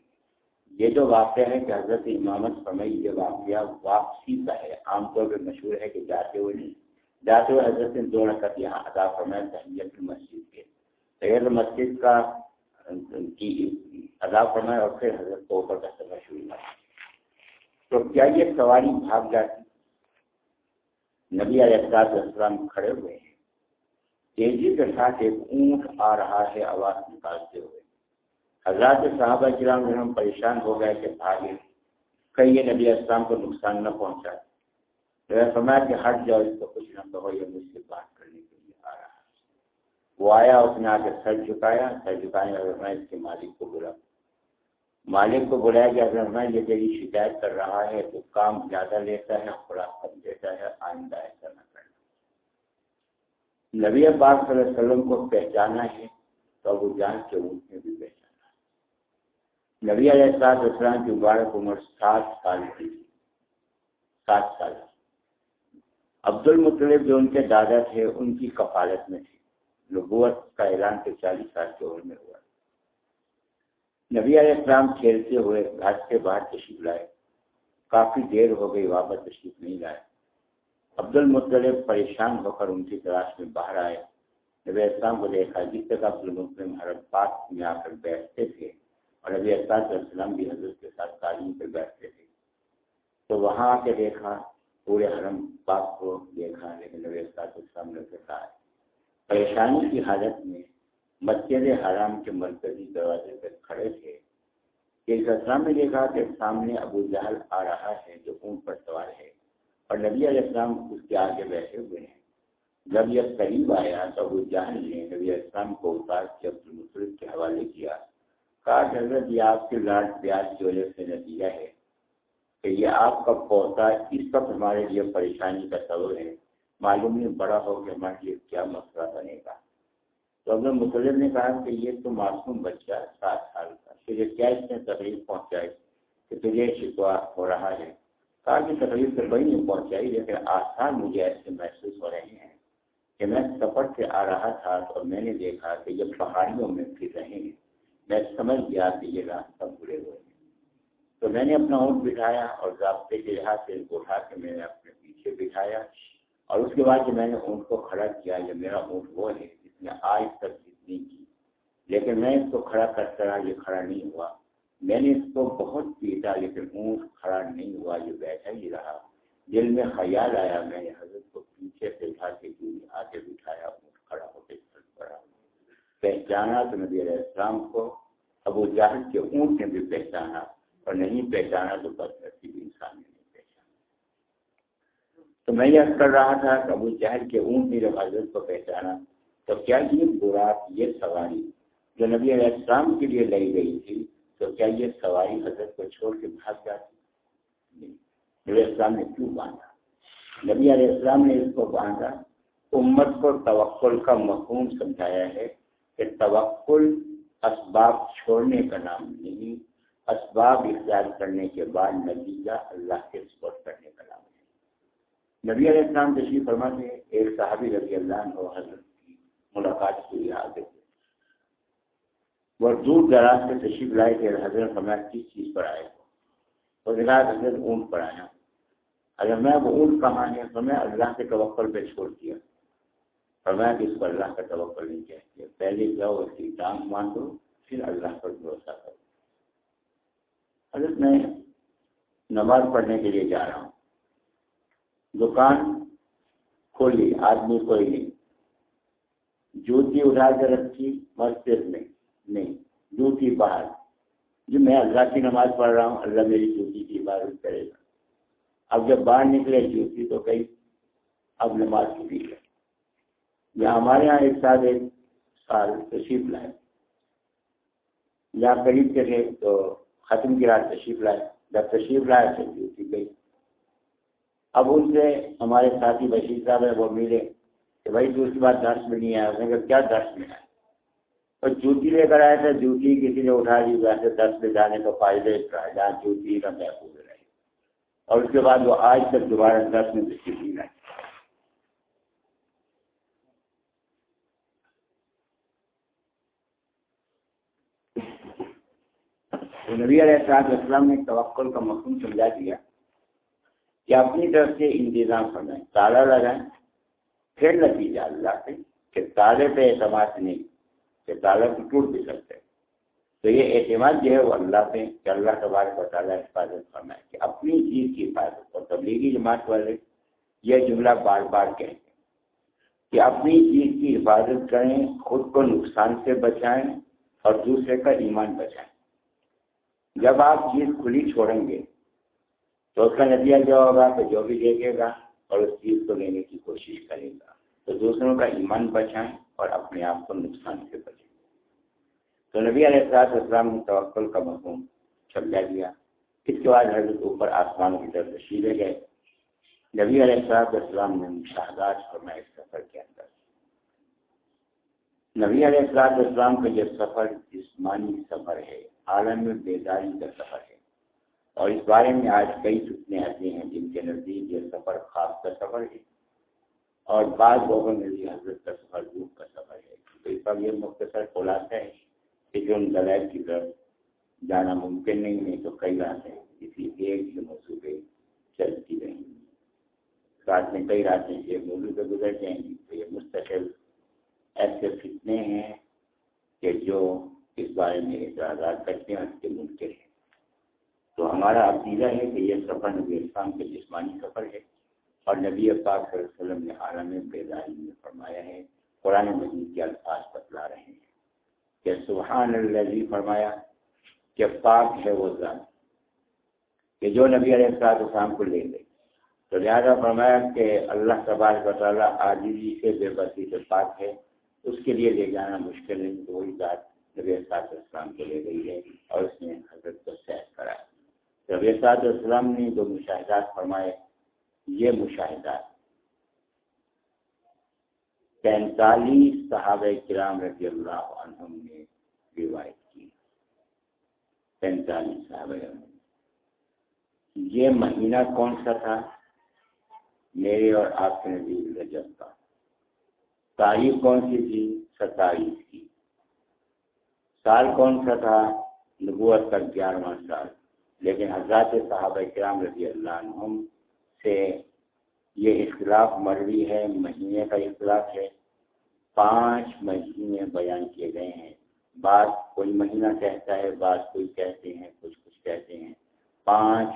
یہ جو واقعہ ہے کہ حضرت امامت فرمائی، یہ واقعہ واپسی کا ہے۔ عام طور پہ مشہور ہے کہ جاتے ہوئے نہیں۔ جاتے ہوئے حضرت نے دو رقط یہاں ادا فرمایا تحیت مسجد کے۔ تحیت مسجد کا کی ادا فرمایا اور پھر حضرت کو اوپر کا سفر شروع ہوا تو کیا یہ سواری بھاگ جاتی؟ نبی علیہ السلام کھڑے ہوئے ہیں۔ تیزی کے ساتھ ایک اونٹ آ رہا ہے آواز نکالتے ہوئے۔ حضرات صحابہ کرام ہم پریشان ہو گئے کہ بھاگے۔ کہیں یہ نبی اسلام کو نقصان نہ پہنچا۔ تو فرمایا کہ ہٹ جاؤ، اس کو کچھ نہ کہو، یہ مجھ سے بات کرنے کے لیے آ رہا ہے۔ وہ آیا، اس نے آ کے سر جھکایا۔ سر جھکانے اور میں اس کے مالک کو بلا مالک کو بلایا کہ اگر میں یہ تیری شکایت کر رہا ہے تو کام زیادہ لیتا ہے، خوراک کم دیتا ہے، آئندہ ایسا نہ کرنا۔ نبی پاک صلی اللہ علیہ وسلم کو پہچانا ہے تو وہ جان کے اونٹ میں بھی پہچانا ہے۔ نبی علیہ السلام اسلام کی مبارک عمر سات سال کی تھی۔ سات سال۔ عبد المطلب جو ان کے دادا تھے، ان کی کفالت میں تھی۔ نبوت کا اعلان تو چالیس سال کی عمر میں ہوا۔ نبی علیہ السلام کھیلتے ہوئے گھر سے باہر تشریف لائے۔ کافی دیر ہو گئی واپس تشریف نہیں لائے۔ عبد المطلب پریشان ہو کر ان کی تلاش میں باہر آئے۔ نبی السلام کو دیکھا، جس تک عبد المطلب حرم پاک میں آ کر بیٹھتے تھے اور نبی السلام بھی حضرت کے ساتھ تعلیم پہ بیٹھتے تھے۔ تو وہاں آ کے دیکھا، پورے حرم پاک کو دیکھا، لیکن نبی السلام نے کہا پریشانی کی حالت میں مسجد حرام کے مرکزی دروازے پہ کھڑے تھے۔ اس اسلام نے دیکھا کہ سامنے ابو جہل آ رہا ہے جو اونٹ پر سوار ہے اور نبی علیہ السلام اس کے آگے بیٹھے ہوئے ہیں۔ جب یہ قریب آیا تو ابو جہل نے نبی علیہ السلام کو اتار کے عبد المصرف مطلب کے حوالے کیا۔ کہا حضرت، یہ آپ کے لاڈ پیاز کی وجہ سے نتیجہ ہے کہ یہ آپ کا پوتا اس وقت ہمارے لیے پریشانی کا سبب ہے۔ معلوم نہیں بڑا ہو کہ ہمارے لیے کیا مسئلہ بنے گا۔ تو اگر مطلب نے کہا کہ یہ تو معصوم بچہ سات سال کا۔ تجھے کیا اس نے تکلیف پہنچائی کہ تجھے شکوا ہو رہا ہے۔ کہا کہ تکلیف تو بڑی نہیں پہنچائی، لیکن آسان مجھے ایسے محسوس ہو رہے ہیں کہ میں سفر سے آ رہا تھا تو میں نے دیکھا کہ جب پہاڑیوں میں پھر رہے ہیں، میں سمجھ گیا کہ یہ راستہ برے ہوئے ہیں۔ تو میں نے اپنا اونٹ بٹھایا اور ضابطے کے لحاظ سے اٹھا کے میں نے اپنے پیچھے بٹھایا اور اس کے بعد جب میں نے اونٹ کو کھڑا کیا یہ میرا اونٹ وہ ہے نے آج تک جتنی کی۔ لیکن میں اس کو کھڑا کرتا رہا یہ کھڑا نہیں ہوا۔ میں نے اس کو بہت پیٹا، لیکن اونٹ کھڑا نہیں ہوا، یہ بیٹھا ہی رہا۔ دل میں خیال آیا، میں نے حضرت کو پیچھے سے اٹھا کے آگے بٹھایا، اونٹ کھڑا ہو کے چل پڑا پہچانا تو نبی علیہ السلام کو، ابو جاہد کے اونٹ نے بھی پہچانا، اور نہیں پہچانا تو بس ایسی بھی انسان نے نہیں پہچانا۔ تو میں یہ کر رہا تھا کہ ابو جہل کے اونٹ نے جب حضرت کو پہچانا تو کیا یہ برا یہ سواری جو نبی علیہ السلام کے لیے لائی گئی تھی، تو کیا یہ سواری حضرت کو چھوڑ کے بھاگ جاتی؟ نہیں۔ نبی السلام نے کیوں باندھا؟ نبی علیہ السلام نے اس کو باندھا۔ امت کو توکل کا مفہوم سمجھایا ہے کہ توکل اسباب چھوڑنے کا نام نہیں، اسباب اختیار کرنے کے بعد نتیجہ اللہ کے سپورٹ کرنے کا نام ہے۔ نبی علیہ السلام تشریف فرما سے ایک صحابی رضی اللہ عنہ حضرت ملاقات کے لیے آگے۔ وہ دور دراز سے تشریف لائے تھے، حضرت فرمایا، کس چیز پر آئے ہو؟ اور حضرت اونٹ پر آیا۔ اگر میں وہ اونٹ کہاں ہے تو میں اللہ کے توقل پہ چھوڑ دیا۔ اور میں اس پر اللہ کا توقل نہیں کہتی پہلے جاؤ، اس کی ٹانگ مان دو پھر اللہ پر بھروسہ کرو۔ حضرت، میں نماز پڑھنے کے لیے جا رہا ہوں۔ دکان کھولی، آدمی کوئی نہیں۔ جوتی اٹھا کے رکھی مسجد میں نہیں جوتی باہر جو جی میں اللہ کی نماز پڑھ رہا ہوں، اللہ میری جوتی کی عبادت کرے گا۔ اب جب باہر نکلے جوتی تو کئی اب نماز چھٹی ہے۔ یا ہمارے یہاں ایک سال ایک سال تشریف لائے۔ یا قریب کے تھے تو ختم کی رات تشریف لائے۔ جب تشریف لائے تو جوتی گئی اب ان سے ہمارے ساتھی بشیر صاحب ہیں، وہ ملے۔ کہ بھائی دوسری بات درس میں نہیں آیا کہ کیا درس میں آیا؟ اور جوتی لے کر آئے تھے، جوتی کسی نے اٹھا دی، ویسے درس میں جانے کا فائدہ جہاں جوتی کا محفوظ رہے۔ اور اس کے بعد وہ آج تک دوبارہ درس میں تشریف نہیں آئی تو نبی علیہ السلام اسلام نے توقل کا مفہوم سمجھا دیا کہ اپنی طرف سے انتظام فرمائیں، تالا لگائیں۔ پھر نتیجہ اللہ سے کہ تالے پہ اعتماد نہیں، کہ تالا کو ٹوٹ بھی سکتے۔ تو یہ اعتماد جو ہے وہ اللہ پہ کہ اللہ تبارک و تعالیٰ حفاظت فرمائے کہ اپنی چیز کی حفاظت اور تبلیغی جماعت والے یہ جملہ بار بار کہیں گے کہ اپنی چیز کی حفاظت کریں، خود کو نقصان سے بچائیں اور دوسرے کا ایمان بچائیں۔ جب آپ چیز کھلی چھوڑیں گے تو اس کا نتیجہ کیا ہوگا؟ کہ جو بھی دیکھے گا اور اس چیز کو لینے کی کوشش کرے گا۔ تو دوسروں کا ایمان بچائیں اور اپنے آپ کو نقصان سے بچائیں۔ تو نبی علیہ السلاط اسلام نے توکل کا مفہوم سمجھا دیا اس کے بعد حضرت اوپر آسمان کی طرف تشریفے گئے۔ نبی علیہ السلاط اسلام نے مشاہدات فرمائے اس سفر کے اندر۔ نبی علیہ السلاط اسلام کا یہ سفر جسمانی سفر ہے، عالم میں بیداری کا سفر ہے۔ اور اس بارے میں آج کئی فتنے ایسے ہیں جن کے نزدیک یہ سفر خاص کا سفر ہے۔ اور بعض لوگوں میں بھی حضرت کا سفر دھوپ کا سفر ہے۔ تو اس کا یہ مختصر خلاصہ ہے کہ جو ان دلائل کی طرف جانا ممکن نہیں ہے، تو کئی راتیں کسی ایک ہی موضوع پہ چلتی رہیں گی رات میں کئی راتیں ایک موضوع پہ گزر جائیں گی تو یہ مستقل ایسے فتنے ہیں کہ جو اس بارے میں اعتراضات کرتے ہیں اس کے ممکن ہے تو ہمارا عقیدہ ہے کہ یہ سفر نبی اسلام کے جسمانی سفر ہے اور نبی پاک صلی اللہ علیہ وسلم نے عالم بیداری میں فرمایا ہے، قرآن مجید کے الفاظ بتلا رہے ہیں کہ سبحان اللہ جی فرمایا کہ پاک ہے وہ ذات کہ جو نبی علیہ السلاط اسلام کو لے گئے تو لہٰذا فرمایا کہ اللہ تبارک و تعالیٰ عاجزی سے بے بسی سے پاک ہے، اس کے لیے لے جانا مشکل ہے تو وہی ذات نبی اسلاط اسلام کو لے گئی ہے اور اس نے حضرت کو سیر کرا نبی اسلاط اسلام نے جو مشاہدات فرمائے، یہ مشاہدات۔ پینتالیس صحابہ کرام رضی اللہ عنہم نے روایت کی۔ پینتالیس صحابہ یہ مہینہ کون سا تھا؟ میرے اور آپ کے نبی رجب کا۔ تاریخ کون سی تھی؟ ستائیس کی۔ سال کون سا تھا؟ نبوت کا گیارہواں سال۔ لیکن حضرات صحابہ کرام رضی اللہ عنہم سے یہ اختلاف مروی ہے، مہینے کا اختلاف ہے۔ پانچ مہینے بیان کیے گئے ہیں۔ بعض کوئی مہینہ کہتا ہے، بعض کوئی کہتے ہیں، کچھ کچھ کہتے ہیں۔ پانچ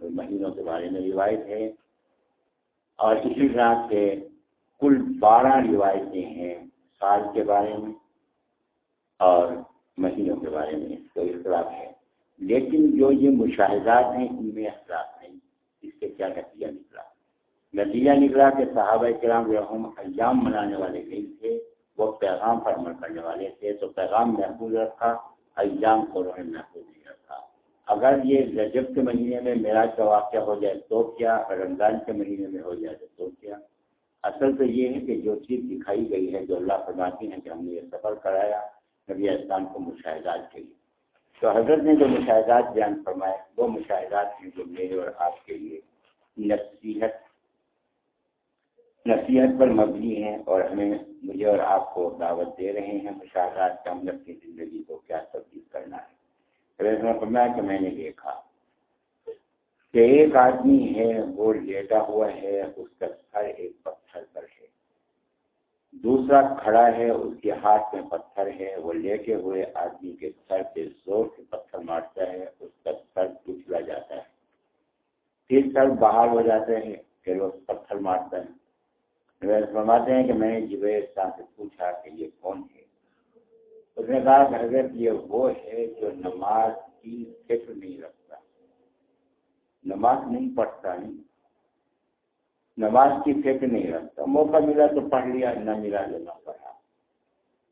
مہینوں کے بارے میں روایت ہے۔ اور اسی طرح سے کل بارہ روایتیں ہیں سال کے بارے میں اور مہینوں کے بارے میں کوئی اختلاف ہے۔ لیکن جو یہ مشاہدات ہیں، ان میں اختلاف نہیں۔ اس سے کیا نتیجہ نکلا؟ نتیجہ نکلا کہ صحابہ کرام رحم ایام منانے والے نہیں تھے، وہ پیغام پر عمل کرنے والے تھے۔ تو پیغام محفوظ رکھا، ایام کو روح محفوظ نہیں رکھا۔ اگر یہ رجب کے مہینے میں میرا کا واقعہ ہو جائے تو کیا، رمضان کے مہینے میں ہو جائے تو کیا؟ اصل تو یہ ہے کہ جو چیز دکھائی گئی ہے، جو اللہ فرماتی ہیں کہ ہم نے یہ سفر کرایا، نبی اسلام کو مشاہدات کے لیے۔ تو حضرت نے جو مشاہدات بیان فرمائے، وہ مشاہدات ہیں جو میرے اور آپ کے لیے نصیحت نصیحت پر مبنی ہیں اور ہمیں، مجھے اور آپ کو دعوت دے رہے ہیں مشاہدات کا ہم اپنی زندگی کو کیا تبدیل کرنا ہے۔ فرمایا کہ میں نے دیکھا کہ ایک آدمی ہے، وہ لیٹا ہوا ہے، اس کا سر ایک پتھر پر ہے۔ دوسرا کھڑا ہے، اس کے ہاتھ میں پتھر ہے، وہ لیٹے ہوئے آدمی کے سر پہ زور سے پتھر مارتا ہے، اس کا سر کچلا جاتا ہے۔ پھر سر باہر ہو جاتا ہے پھر وہ پتھر مارتا ہے۔ فرماتے ہیں کہ میں نے جبیر شاہ سے پوچھا کہ یہ کون ہے؟ اس نے کہا کہ حضرت، یہ وہ ہے جو نماز کی فکر نہیں رکھتا۔ نماز نہیں پڑھتا، نہیں نماز کی فکر نہیں رکھتا۔ موقع ملا تو پڑھ لیا، نہ ملا تو نہ پڑھا۔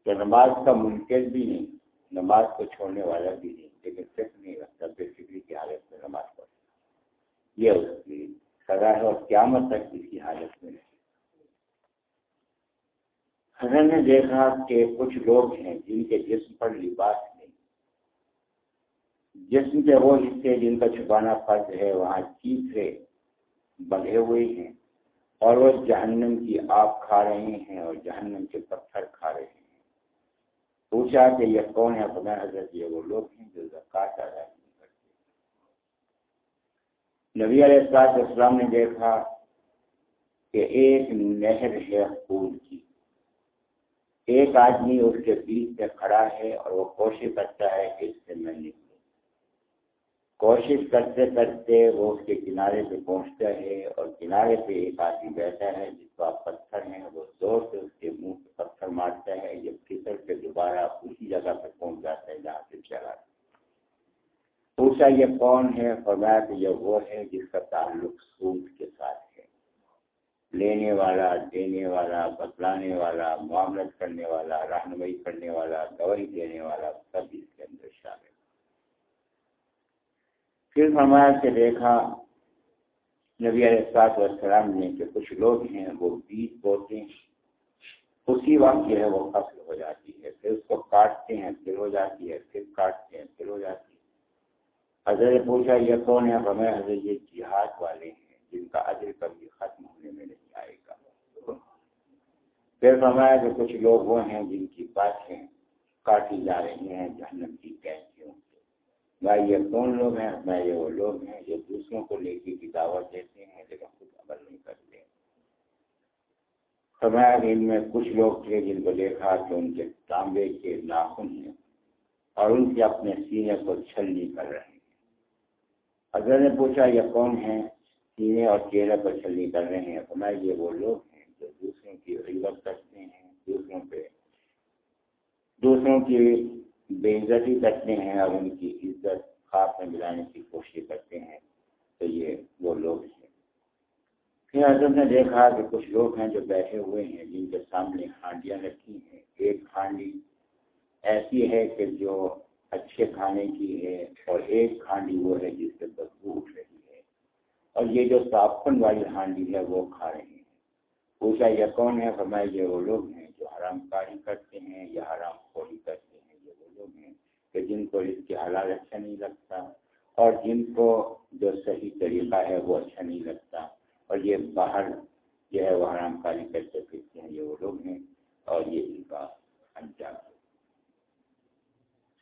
تو نماز کا منکر بھی نہیں، نماز کو چھوڑنے والا بھی نہیں، لیکن فکر نہیں رکھتا، بے فکری کی حالت میں نماز پڑھتا۔ یہ اس کی سزا ہے اور قیامت تک اس کی حالت میں نہیں۔ حضرت نے دیکھا کہ کچھ لوگ ہیں جن کے جسم پر لباس نہیں۔ جسم کے وہ حصے جن کا چھپانا فرض ہے، وہاں تیسرے بندھے ہوئے ہیں۔ اور وہ جہنم کی آگ کھا رہے ہیں اور جہنم کے پتھر کھا رہے ہیں۔ پوچھا کہ یہ کون ہے؟ خدا حضرت، یہ وہ لوگ ہیں جو زکات ادا نہیں کرتے۔ نبی علیہ السلاط اسلام نے دیکھا کہ ایک نہر ہے خون کی۔ ایک آدمی اس کے بیچ میں کھڑا ہے اور وہ کوشش کرتا ہے کہ اس سے میں نکلوں۔ کوشش کرتے کرتے وہ اس کے کنارے پہ پہنچتا ہے اور کنارے پہ ایک آدمی بیٹھا ہے جس کا پتھر ہے وہ زور سے اس کے منہ پہ پتھر مارتا ہے یہ پھسل کے دوبارہ اسی جگہ پہ پہنچ جاتا ہے جہاں سے چلا۔ پوچھا، یہ کون ہے؟ فرمایا کہ یہ وہ ہے جس کا تعلق سود کے ساتھ ہے۔ لینے والا، دینے والا، بتلانے والا، معاملت کرنے والا، رہنمائی کرنے والا، گواہی دینے والا، سب اس کے اندر شامل۔ پھر فرمایا کہ دیکھا، نبی علیہ والسلام نے کہ کچھ لوگ ہیں، وہ بیج بوتے ہیں۔ اسی وقت جو ہے وہ فصل ہو جاتی ہے، پھر اس کو کاٹتے ہیں، پھر ہو جاتی ہے، پھر کاٹتے ہیں، پھر ہو جاتی ہے۔ حضرت پوچھا، یہ کون ہے؟ ہمیں حضرت یہ جہاد والے ہیں، جن کا عجر کبھی ختم ہونے میں نہیں آئے گا۔ پھر فرمایا کہ کچھ لوگ وہ ہیں جن کی باتیں کاٹی جا رہی ہیں، جہنم کی کینچیوں بھائی یہ کون لوگ ہیں؟ میں یہ وہ لوگ ہیں جو دوسروں کو لے کی دعوت دیتے ہیں لیکن خود عمل نہیں کرتے۔ فرمایا کہ ان میں کچھ لوگ تھے جن کو دیکھا کہ ان کے تانبے کے ناخن ہیں اور ان کے اپنے سینے کو چھلنی کر رہے ہیں۔ اگر نے پوچھا، یہ کون ہیں؟ سینے اور چہرے پر چھلنی کر رہے ہیں۔ فرمایا، یہ وہ لوگ ہیں جو دوسروں کی غیبت کرتے ہیں، دوسروں پہ دوسروں کی بے عزتی کرتے ہیں اور ان کی عزت خواب میں ملانے کی کوشش کرتے ہیں، تو یہ وہ لوگ ہیں۔ پھر حضرت نے دیکھا کہ کچھ لوگ ہیں جو بیٹھے ہوئے ہیں، جن کے سامنے ہانڈیاں رکھی ہیں۔ ایک ہانڈی ایسی ہے کہ جو اچھے کھانے کی ہے، اور ایک ہانڈی وہ ہے جس سے بدبو اٹھ رہی ہے۔ اور یہ جو صافن والی ہانڈی ہے، وہ کھا رہے ہیں۔ پوچھا یہ کون ہے؟ فرمایا یہ وہ لوگ ہیں جو حرام کاری کرتے ہیں یا حرام خوری کرتے ہیں۔ لوگ ہیں کہ جن کو اس کے حلال اچھا نہیں لگتا اور جن کو جو صحیح طریقہ ہے وہ اچھا نہیں لگتا اور یہ باہر جو ہے وہ حرام کاری کرتے پھرتے ہیں، یہ وہ لوگ ہیں اور یہ ان کا انجام ہے۔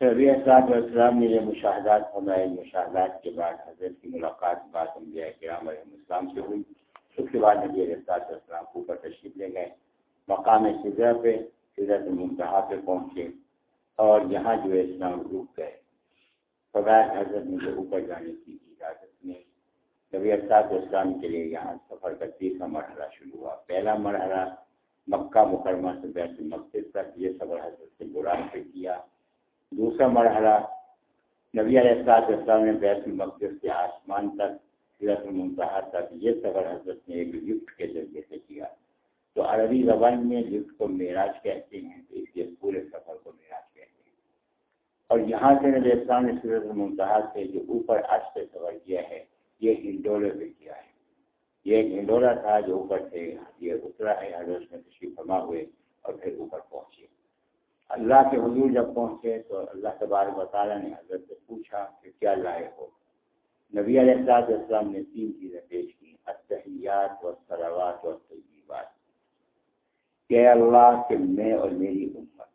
ربی اسلام السلام نے یہ مشاہدات فرمائے، مشاہدات کے بعد حضرت کی ملاقات بات انبیاء کرام علیہ السلام سے ہوئی۔ اس کے بعد نبی علیہ السلام اوپر تشریف لے گئے۔ مقام سزا پہ سزت منتہا پہ پہنچے۔ اور یہاں جو ہے اسلام رک گئے۔ فوائد حضرت نے جو اوپر جانے کی اجازت نے نبی اساد اسلام کے لیے یہاں سفر کا تیسرا مرحلہ شروع ہوا۔ پہلا مرحلہ مکہ مکرمہ سے بیت المقدس تک، یہ سفر حضرت سے بران پہ کیا۔ دوسرا مرحلہ، نبی علیہ السلاط اسلام نے بیت المقدس کے آسمان تک، سیرت المنتہا تک، یہ سفر حضرت نے ایک لفٹ کے ذریعے سے کیا۔ تو عربی زبان میں لفٹ کو معراج کہتے ہیں، تو اس لیے پورے سفر کو معراج اور یہاں سے نبی اسلام نے سیرت المنتہا سے جو اوپر آج سے سفر کیا ہے، یہ ہنڈولے پہ کیا ہے۔ یہ ایک ہنڈولا تھا جو اوپر سے یہ اترا ہے حضرت میں تشریف فرما ہوئے اور پھر اوپر پہنچے۔ اللہ کے حضور جب پہنچے تو اللہ تبارک تعالیٰ نے حضرت سے پوچھا کہ کیا لائے ہو۔ نبی علیہ السلاط السلام نے تین چیزیں پیش کی اتحیات و سروات اور تجیبات کہ اللہ کہ میں اور میری امت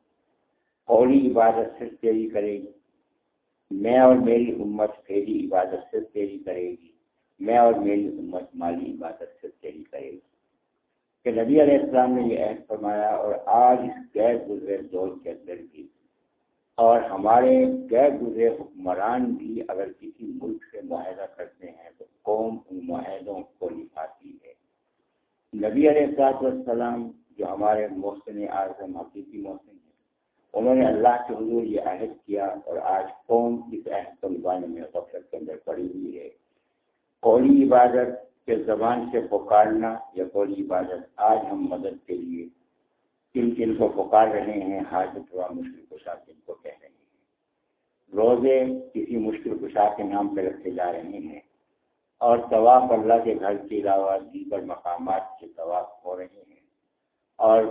قولی عبادت صرف تیری کرے گی۔ میں اور میری امت پھیری عبادت صرف تیری کرے گی۔ میں اور میری امت مالی عبادت صرف تیری کرے گی۔ کہ نبی علیہ السلام نے یہ عہد فرمایا اور آج اس غیر گزرے دور کے اندر بھی۔ اور ہمارے غیر گزرے حکمران بھی اگر کسی ملک سے معاہدہ کرتے ہیں تو قوم ان معاہدوں کو نبھاتی ہے۔ نبی علیہ السلاط والسلام جو ہمارے محسن اعظم، حقیقی محسن انہوں نے اللہ کے حضور یہ عہد کیا اور آج قوم اس عہد کو نبھانے میں غفلت کے اندر پڑی ہوئی ہے۔ قولی عبادت کہ زبان سے پکارنا یا کوئی عبادت آج ہم مدد کے لیے کن کن کو پکار رہے ہیں، حاجت ہوا مشکل کشا کن کو کہہ رہے ہیں۔ روزے کسی مشکل کشا کے نام پہ رکھے جا رہے ہیں اور طواف اللہ کے گھر کے علاوہ دیگر مقامات کے طواف ہو رہے ہیں۔ اور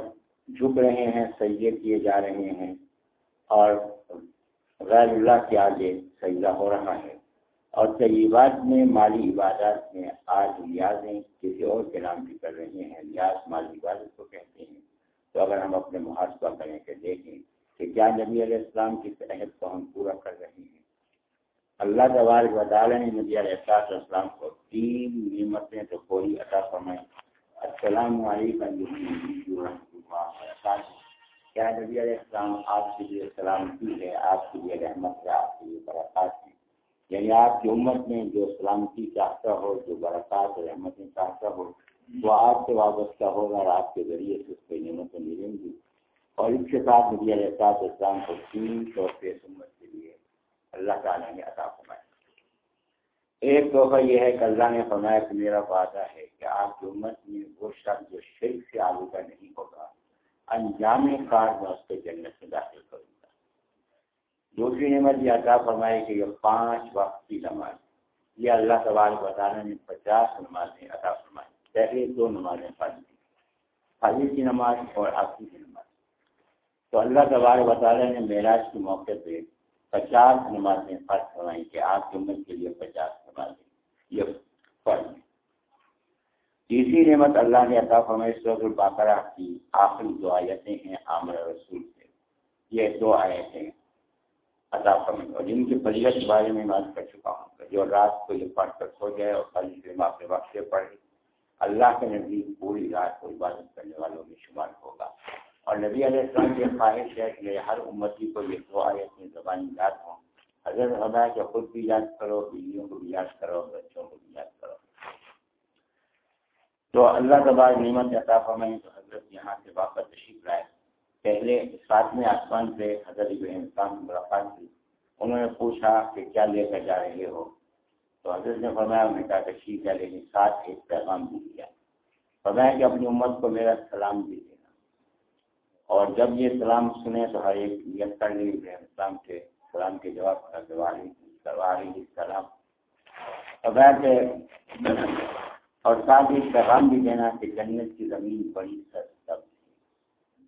جھک رہے ہیں سیے کیے جا رہے ہیں اور غیر اللہ کے آگے سجدہ ہو رہا ہے۔ اور طیبات میں، مالی عبادات میں آج ریاضیں کسی اور کے نام بھی کر رہے ہیں۔ ریاض مالی عبادت کو کہتے ہیں۔ تو اگر ہم اپنے محاسبہ کریں کہ دیکھیں کہ کیا نبی علیہ السلام کی صحت کو ہم پورا کر رہے ہیں۔ اللہ تبارک وطالعہ نے نبی علیہ السلام کو تین نعمتیں تو کوئی عطا فرمائیں السلام علیکم کیا نبی علیہ السلام، آپ کے لیے سلامتی ہے، آپ کے لیے رحمت ہے، آپ کے لیے برکات ہے۔ یعنی آپ کی امت میں جو سلامتی چاہتا ہو، جو برکات رحمتیں چاہتا ہو، وہ آپ سے وابستہ ہوگا اور آپ کے ذریعے سے اس پہ نعمتیں ملیں گی۔ اور اس کے ساتھ نبی علیہ صاحب اسلام کو تین طور پہ امت کے لیے اللہ تعالیٰ نے عطا فرمایا ایک تحفہ یہ ہے کہ اللہ نے فرمایا کہ میرا وعدہ ہے کہ آپ کی امت میں وہ شخص جو شرک سے آلودہ نہیں ہوگا، انجام کار میں اس کے جنت سے داخل کروں گا۔ دوسری نعمت یہ عطا فرمائے کہ یہ پانچ وقت کی نماز، یہ اللہ تبارک بتانے نے پچاس نمازیں عطا فرمائی، پہلے دو نمازیں پڑھی۔ تھیں حاضر کی نماز اور آخری کی نماز۔ تو اللہ تبارک بطالہ نے معراج کے موقع پہ پچاس نمازیں فرض فرمائی کہ آپ کی عمر کے لیے پچاس نمازیں یہ پڑھ تیسری نعمت اللہ نے عطا فرمائی سعود الباقرہ کی آخری دو آیتیں ہیں عامر رسول سے۔ یہ دو آیتیں عطا فرمائے اور جن کی فضیلت کے بارے میں بات کر چکا ہوں۔ جو رات کو یہ پڑھ کر سو جائے اور خالی سے اپنے وقت سے پڑھے، اللہ کے نزدیک پوری رات کو عبادت کرنے والوں میں شمار ہوگا۔ اور نبی علیہ السلام کی خواہش ہے کہ ہر امتی کو یہ دعا اپنی زبانی یاد ہوں۔ حضرت ہدا کہ خود بھی یاد کرو، بیویوں کو بھی یاد کرو، بچوں کو بھی یاد کرو۔ تو اللہ تبار نعمت عطا فرمائیں تو حضرت یہاں سے واپس تشریف لائے۔ پہلے ساتویں آسمان سے حضرت ابراہیم خان ملاقات کی انہوں نے پوچھا کہ کیا لے کر جا رہے ہو؟ تو حضرت نے فرمایا، انہوں نے کہا کہ ٹھیک ہے، لیکن ساتھ ایک پیغام بھی دیا۔ فرمایا کہ اپنی امت کو میرا سلام بھی دینا۔ اور جب یہ سلام سنے تو ہر ایک نیت کر لی، ابراہیم السلام کے سلام کے جواب کا سلام۔ فرمایا کہ اور ساتھ ہی پیغام بھی دینا کہ جنت کی زمین بڑی سب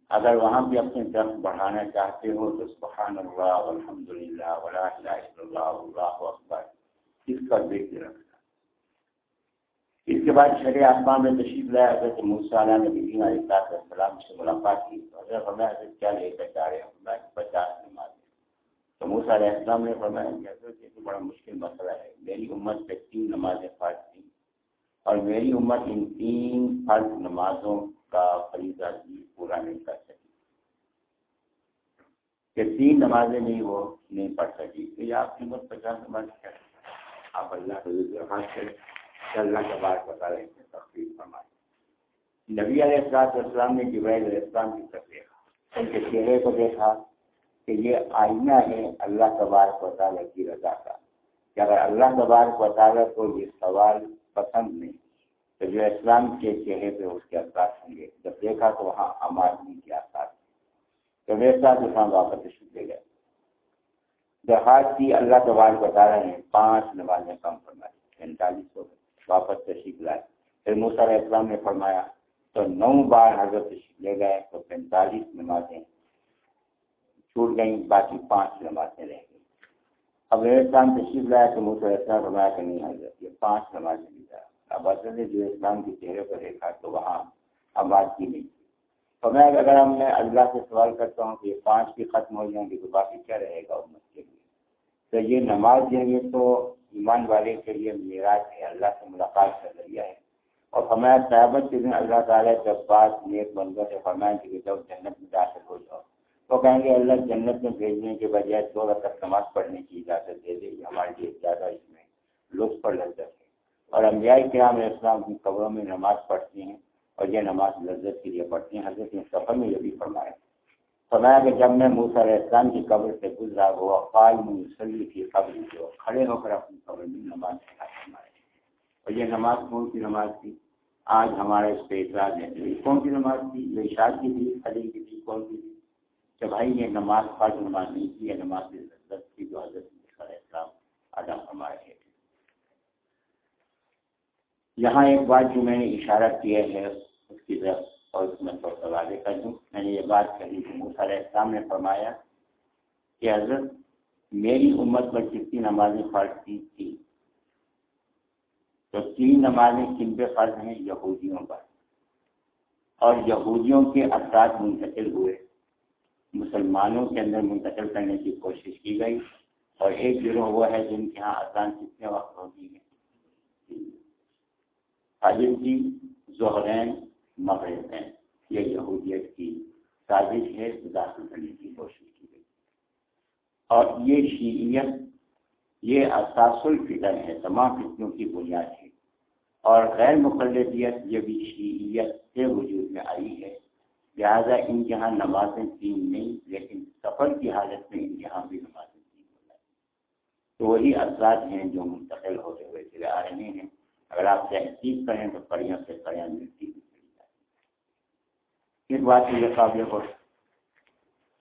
اگر وہاں بھی اپنے درخت بڑھانا چاہتے ہو تو سبحان اللہ الحمد للہ ولا اللہ اللہ اکبر۔ اس کا ذکر رکھنا۔ اس کے بعد شرح آسمان میں تشریف لایا حضرت موسیٰ نے بھی علیہ السلام سے ملاقات کی۔ حضرت ہمیں حضرت کیا لے کر جا رہے ہیں؟ پچاس نماز تو موسیٰ علیہ السلام نے فرمایا کہ حضرت یہ تو بڑا مشکل مسئلہ ہے۔ میری امت پہ تین نمازیں فرض تھیں اور میری امت ان تین فرض نمازوں کا فریضہ بھی پورا نہیں کر سکی۔ کہ تین نمازیں نہیں، وہ نہیں پڑھ سکی۔ تو یہ آپ کی امت پچاس نماز کیا آپ اللہ کو درخواست کریں کہ اللہ کے بعد بتا رہے ہیں تقریب فرمائے۔ نبی علیہ السلام السلام نے جبرائیل علیہ السلام کی طرف ان کے چہرے کو دیکھا۔ کہ یہ آئینہ ہے اللہ تبارک و تعالیٰ کی رضا کا کہ اگر اللہ تبارک و تعالیٰ کو یہ سوال پسند نہیں، تو جو اسلام کے چہرے پہ اس کے اثرات ہوں گے۔ جب دیکھا تو وہاں آمادنی کے اثرات تو میرے ساتھ اسلام واپس تشریف گئے۔ درخواست کی اللہ تبارک و تعالیٰ نے پانچ نمازیں کم فرمائی، پینتالیس ہو گئے، واپس تشریف لائے۔ پھر موسیٰ علیہ السلام نے فرمایا، تو نو بار حضرت تشریف لے گئے، تو پینتالیس نمازیں چھوٹ گئیں، باقی پانچ نمازیں رہ گئی اب میرے اسلام تشریف لایا تو موسیٰ علیہ السلام فرمایا کہ نہیں حضرت یہ پانچ نمازیں بھی اب اصل نے جو اسلام کے چہرے پر دیکھا تو وہاں آواز کی نہیں۔ تو میں اگر ہم میں اللہ سے سوال کرتا ہوں کہ یہ پانچ بھی ختم ہو جائیں گے تو باقی کیا رہے گا امت کے لیے؟ تو یہ نماز جو ہے تو ایمان والے کے لیے معراج ہے، اللہ سے ملاقات کا ذریعہ ہے۔ اور ہمارا صحابت کے دن اللہ تعالیٰ جب بات نیک بندوں سے فرمائیں کہ جب جنت میں داخل ہو جاؤ۔ تو کہیں گے، اللہ جنت میں بھیجنے کے بجائے دو رقط نماز پڑھنے کی اجازت دے دے، ہمارے لیے زیادہ اس میں لطف پر لگ جائے اور انبیاء کرام علیہ السلام کی قبروں میں نماز پڑھتی ہیں اور یہ نماز لذت کے لیے پڑھتی ہیں۔ حضرت سفر میں یہ بھی فرمایا۔ فرمایا کہ جب میں موسیٰ علیہ السلام کی قبر سے گزرا ہوا قال مسلی کی قبر جو کھڑے ہو کر اپنی قبر میں نماز فرمائے اور یہ نماز کون سی نماز تھی؟ آج ہمارے اس پہ اعتراض ہے۔ کون سی نماز تھی؟ یہ اشاعت کی تھی خلی کی تھی، کون سی تھی؟ کہ بھائی یہ نماز فرض نماز نہیں تھی، یہ نماز لذت تھی جو حضرت علیہ السلام ادا فرمائے تھے۔ یہاں ایک بات جو میں نے اشارہ کیا ہے، اس کی طرف اور اس میں تھوڑا سا واضح کر دوں۔ میں نے یہ بات کہی کہ علیہ السلام نے فرمایا کہ حضرت میری امت پر کتنی نمازیں فرض کی تھی۔ تو تین نمازیں کن پہ فرض ہیں؟ یہودیوں پر۔ اور یہودیوں کے اثرات منتقل ہوئے۔ مسلمانوں کے اندر منتقل کرنے کی کوشش کی گئی اور ایک گروہ وہ ہے جن کے یہاں اذان کتنے وقت ہوتی ہے۔ فجر کی جی، زہرین، مغرب ہیں۔ یہ یہودیت کی سازش ہے داخل کرنے کی کوشش کی گئی۔ اور یہ شیعیت، یہ اساس الفطر ہے، تمام فتنوں کی بنیاد ہے۔ اور غیر مقلدیت، یہ بھی شیعیت سے وجود میں آئی ہے۔ لہٰذا ان کے یہاں نمازیں تین نہیں، لیکن سفر کی حالت میں ان کے یہاں بھی نمازیں تین ہو جائیں تو وہی اثرات ہیں جو منتقل ہوتے ہوئے چلے آ رہے ہیں۔ اگر آپ تحقیق کریں تو کڑیاں سے کڑیاں ملتی بھی چلی جاتی اس بات یہ قابل ہو۔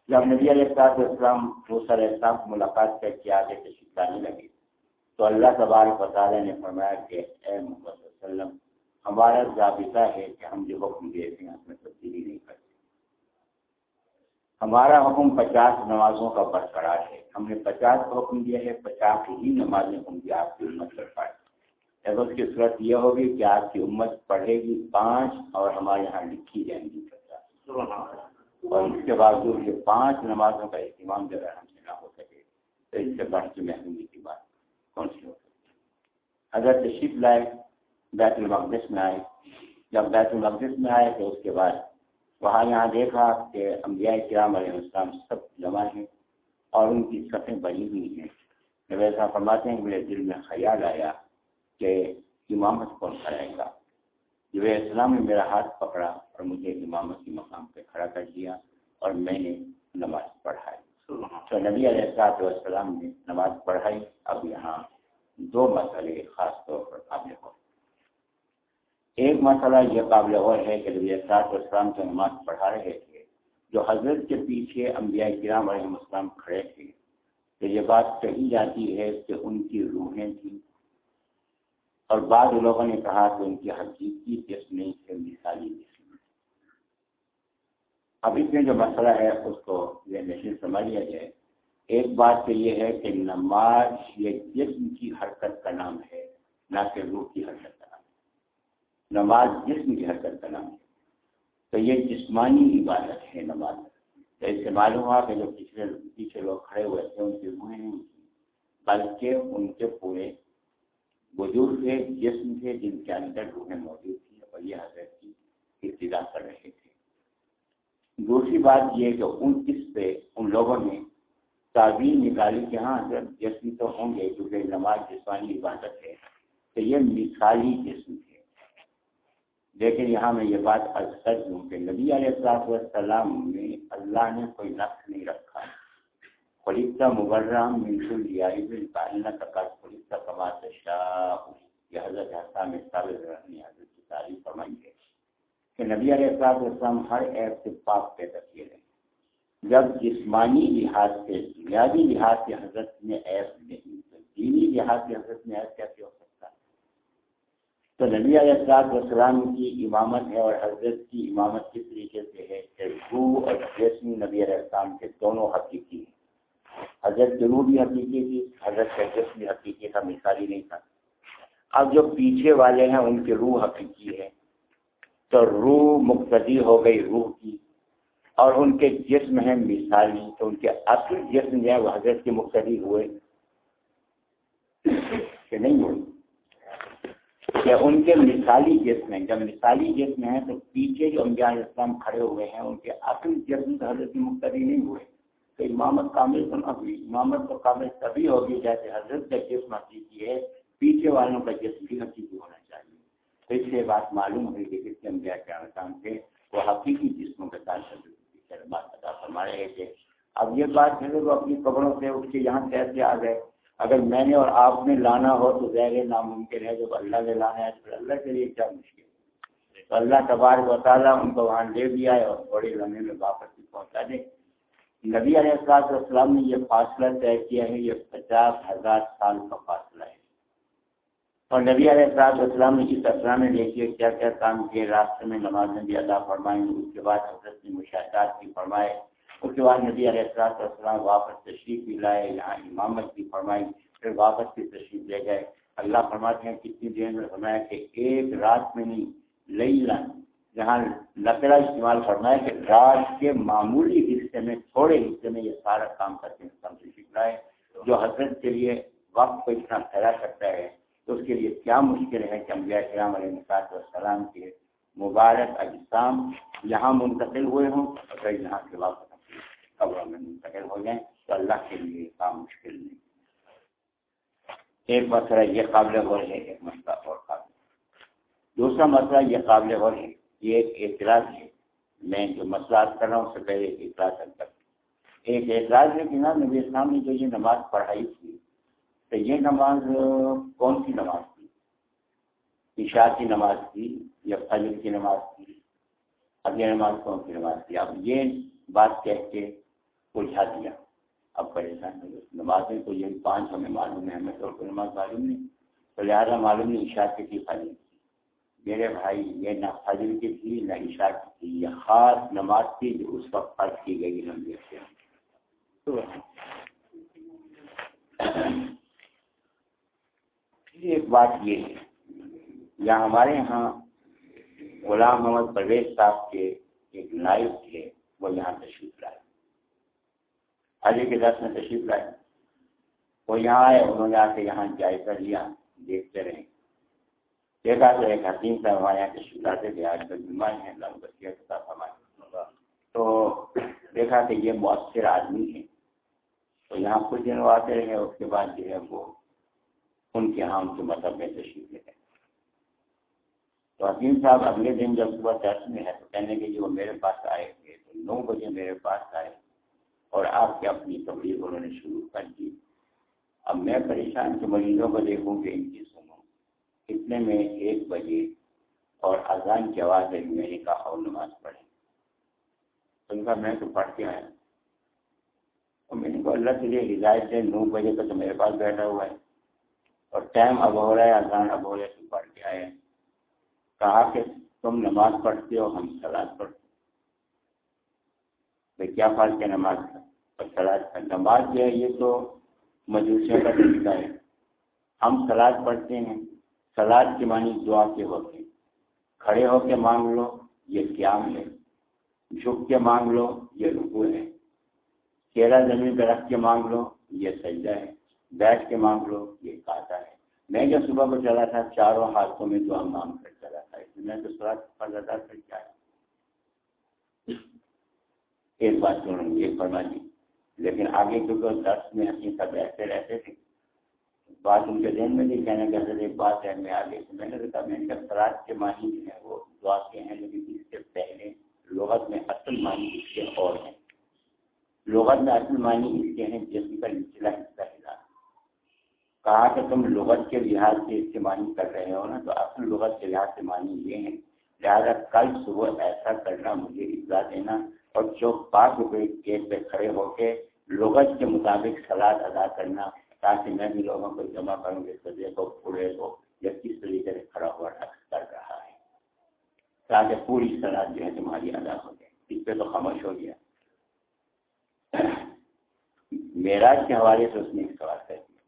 جب نبی علیہ السلام اسلام دوسر اسلام کو ملاقات کر کے آگے سے لانے لگے تو اللہ تبارک تعالیٰ نے فرمایا کہ اے محمد وسلم، ہمارا ضابطہ ہے کہ ہم جو حکم دیتے ہیں اس میں تبدیلی نہیں کرتے۔ ہمارا حکم پچاس نمازوں کا برقرار ہے۔ ہم نے پچاس کا حکم دیا ہے، پچاس ہی نمازیں ہوں گی آپ کی امت کر پائے اس کی صورت یہ ہوگی کہ آپ کی امت پڑھے گی پانچ اور ہمارے یہاں لکھی جائیں گی پچاس۔ اور اس کے باوجود یہ پانچ نمازوں کا اہتمام جو ہے ہم سے نہ ہو سکے، تو اس سے بڑھ کے محرومی کی بات کون سی ہو سکتی اگر تشریف لائے بیت المقدس میں آئے۔ جب بیت المقدس میں آئے تو اس کے بعد وہاں یہاں دیکھا کہ انبیاء کرام علیہ السلام سب جمع ہیں اور ان کی صفیں بنی ہوئی ہیں۔ جب ایسا فرماتے ہیں میرے دل میں خیال آیا کہ امامت کون کرائے گا۔ جو اسلام نے میرا ہاتھ پکڑا اور مجھے امامت کی مقام پہ کھڑا کر دیا اور میں نے نماز پڑھائی۔ تو نبی علیہ السلاط والسلام نے نماز پڑھائی۔ اب یہاں دو مسئلے خاص طور پر قابل ہو ایک مسئلہ یہ قابل اور ہے کہ نبی السلاط والسلام جو نماز پڑھا رہے تھے، جو حضرت کے پیچھے انبیاء کرام علیہ السلام کھڑے تھے۔ تو یہ بات کہی جاتی ہے کہ ان کی روحیں تھیں۔ اور بعض لوگوں نے کہا کہ ان کی حقیقی جسم نہیں تھے مثالی جسم اب اس میں جو مسئلہ ہے، اس کو یہ نہیں سمجھ لیا جائے۔ ایک بات تو یہ ہے کہ نماز یہ جسم کی حرکت کا نام ہے، نہ کہ روح کی حرکت۔ نماز جسم کی حرکت کا نام ہے۔ تو یہ جسمانی عبادت ہے نماز۔ تو اس سے معلوم ہوا کہ جو پچھلے پیچھے لوگ کھڑے ہوئے تھے، ان کی روحیں نہیں بلکہ ان کے پورے وجود تھے جسم تھے جن کے اندر روحیں موجود تھیں، اور یہ حضرت کی ابتدا کر رہے تھے۔ دوسری بات یہ کہ ان اس پہ، ان لوگوں نے تعبیر نکالی کہ ہاں حضرت جسم تو ہوں گے کیونکہ نماز جسمانی عبادت ہے۔ تو یہ مثالی جسم تھے لیکن یہاں میں یہ بات سچ ہوں کہ نبی علیہ السلاط والسلام میں اللہ نے کوئی نقص نہیں رکھا۔ خلیفہ مبرم منشل کائنہ کا خلیفہ کما شاہ یہ حضرت حسام حضرت کی تعریف فرمائی ہے کہ نبی علیہ السلاط والسلام ہر ایپ سے پاک پیدا کیے گئے۔ جب جسمانی لحاظ سے بنیادی لحاظ سے حضرت میں ایپ نہیں دینی لحاظ سے حضرت میں ایپ کیسے ہو تو نبی علیہ السلاط والسلام کی امامت ہے اور حضرت کی امامت کس طریقے سے ہے کہ روح اور جسم نبی علیہ السلام کے دونوں حقیقی ہیں۔ حضرت ضرور بھی حقیقی تھی، حضرت شہجس بھی حقیقی تھا، مثالی نہیں تھا۔ اب جو پیچھے والے ہیں، ان کی روح حقیقی ہے۔ تو روح مقتدی ہو گئی روح کی اور ان کے جسم ہیں مثالی۔ تو ان کے اصل جسم جو ہے، وہ حضرت کے مقتدی ہوئے کہ نہیں ہوئی کہ ان کے مثالی جسم ہیں۔ جب مثالی جسم ہیں تو پیچھے جو انبیاء اسلام کھڑے ہوئے ہیں، ان کے اصل جسم حضرت مقتدی نہیں ہوئے۔ تو امامت کامل تو نہ ہوئی۔ امامت تو کامل تبھی ہوگی جیسے حضرت کا جسم حقیقی ہے۔ پیچھے والوں کا جسم بھی حقیقی ہونا چاہیے۔ تو اس سے بات معلوم ہوئی کہ کس کے انبیاء کے احکام تھے۔ وہ حقیقی جسموں کے ساتھ بات ادا فرما رہے تھے۔ اب یہ بات ہے وہ اپنی قبروں سے اٹھ کے یہاں کیسے آ گئے۔ اگر میں نے اور آپ نے لانا ہو تو ظاہر ناممکن ہے جب اللہ نے لانا ہے تو اللہ کے لیے کیا مشکل ہے؟ تو اللہ تبارک و تعالیٰ ان کو وہاں لے بھی آئے اور تھوڑے لمحے میں واپس بھی پہنچا دے۔ نبی علیہ السلاط والسلام نے یہ فاصلہ طے کیا ہے، یہ پچاس ہزار سال کا فاصلہ ہے۔ اور نبی علیہ السلاط والسلام نے اس اسرا میں دیکھیے کیا کیا کام کیے راستے میں نماز نبی ادا فرمائیں۔ اس کے بعد حضرت نے مشاہدات بھی فرمائے۔ اس کے بعد نبی علیہ السلاط والسلام واپس تشریف بھی لائے، یہاں امامت بھی فرمائی، پھر واپس بھی تشریف لے گئے۔ اللہ فرماتے ہیں، کتنی دیر میں فرمایا کہ ایک رات میں نہیں لئی لائن جہاں لکڑا استعمال کرنا ہے کہ رات کے معمولی حصے میں، تھوڑے حصے میں یہ سارا کام کر کے سکھ رہا ہے جو حضرت کے لیے وقت کو اتنا پھیلا کرتا ہے، تو اس کے لیے کیا مشکل ہے کہ امبیا کرام علیہ نصاط والسلام کے مبارک اجسام یہاں منتقل ہوئے ہوں اگر یہاں سے واپس قبروں میں منتقل ہو جائیں تو اللہ کے لیے کام مشکل نہیں۔ ایک مسئلہ یہ قابل غور ہے، ایک مسئلہ اور قابل۔ دوسرا مسئلہ یہ قابل غور ہے، یہ ایک اعتراض ہے۔ میں جو مسئلہ کر رہا ہوں، اس سے پہلے اعتراض کر۔ ایک اعتراض ہے کہ نا، نبی اسلام نے جو یہ نماز پڑھائی تھی، تو یہ نماز کون سی نماز تھی؟ عشاء کی نماز تھی یا فجر کی نماز تھی؟ اب یہ نماز کون سی نماز تھی؟ اب یہ بات کہہ کے الجھا دیا اب پریشان نمازیں تو یہ پانچ ہمیں معلوم ہے ہمیں تو نماز معلوم نہیں۔ تو لہٰذا معلوم نہیں عشاء کی تھی۔ فجر میرے بھائی، یہ نہ فجر کی تھی، نہ عشاء کی تھی۔ یہ خاص نماز تھی جو اس وقت فرض کی گئی لمبی سے ایک بات یہ ہے یا ہمارے یہاں غلام محمد پرویز صاحب کے ایک نائب تھے، وہ یہاں تشریف لائے۔ حاجی کے دس میں تشریف لائے۔ وہ یہاں آئے، انہوں نے آ کے یہاں جائزہ لیا، دیکھتے رہے۔ دیکھا تو ایک حکیم صاحب ہمارے یہاں تشریف لاتے تھے، آج کل بیمار ہیں، اللہ بچیہ کے ساتھ ہمارے تو دیکھا کہ یہ مؤثر آدمی ہے تو یہاں کچھ دن وہ آتے رہے، اس کے بعد جو ہے وہ ان کے یہاں ان کے مذہب میں تشریف لے گئے۔ تو حکیم صاحب اگلے دن جب صبح چرچ میں ہے تو کہنے کے جو وہ میرے پاس آئے تھے۔ تو نو بجے میرے پاس آئے۔ اور آپ کے اپنی تبلیغ انہوں نے شروع کر دی۔ اب میں پریشان کہ مریضوں کو دیکھوں کہ ان کی اتنے میں ایک بجے اور اذان کی آواز ہے میں نے کہا اور نماز پڑھے ان کا میں تو پڑھ کے آیا۔ اور میں نے کہا اللہ کے لیے ہدایت ہے، نو بجے کا تو میرے پاس بیٹھا ہوا ہے۔ اور ٹائم اب ہو رہا ہے، اذان اب ہو رہا ہے، تو پڑھ کے آئے کہا کہ تم نماز پڑھتے ہو، ہم سلاد پڑھتے بھائی کیا فرق ہے نماز کا اور سلاد کا نماز جو ہے یہ تو مجوسیوں کا طریقہ ہے۔ ہم سلاد پڑھتے ہیں۔ سلاد کے معنی دعا کے ہوتے کھڑے ہو کے مانگ لو، یہ قیام ہے۔ جھک کے مانگ لو، یہ رکو ہے۔ چہرہ زمین پہ رکھ کے مانگ لو، یہ سجدہ ہے۔ بیٹھ کے مانگ لو، یہ کاٹا ہے۔ میں جب صبح کو چلا تھا، چاروں ہاتھوں میں دعا مانگ کر چلا تھا۔ اس میں تو سورج پڑ جاتا پھر کیا؟ ہے ایک بات سنوں یہ فرما دی۔ لیکن آگے کیونکہ درس میں حقیقت بیٹھتے رہتے تھے بات ان کے ذہن میں نہیں کہنا کہ حضرت ایک بات ہے میں آگے سے میں نے کہا، میں نے کہا کے معنی جو ہے وہ دعا کے ہیں، لیکن اس سے پہلے لغت میں اصل معنی اس کے اور ہیں۔ لغت میں اصل معنی اس کے ہیں جسم کا نچلا حصہ ہلا کہا کہ تم لغت کے لحاظ سے اس کے معنی کر رہے ہو نا، تو اصل لغت کے لحاظ سے معنی یہ ہے لہٰذا کل صبح ایسا کرنا مجھے اطلاع دینا اور جو پانچ روپے گیٹ پہ کھڑے ہو کے لغت کے مطابق سلاد ادا کرنا، تاکہ میں بھی لوگوں کو جمع کروں گے سجے کو پورے کو یا کس طریقے سے کھڑا ہوا کر رہا ہے۔ تاکہ پوری سلاد جو ہے تمہاری ادا ہو جائے۔ اس پہ تو خاموش ہو گیا۔ معراج کے حوالے سے اس نے ایک سوال کر دیا۔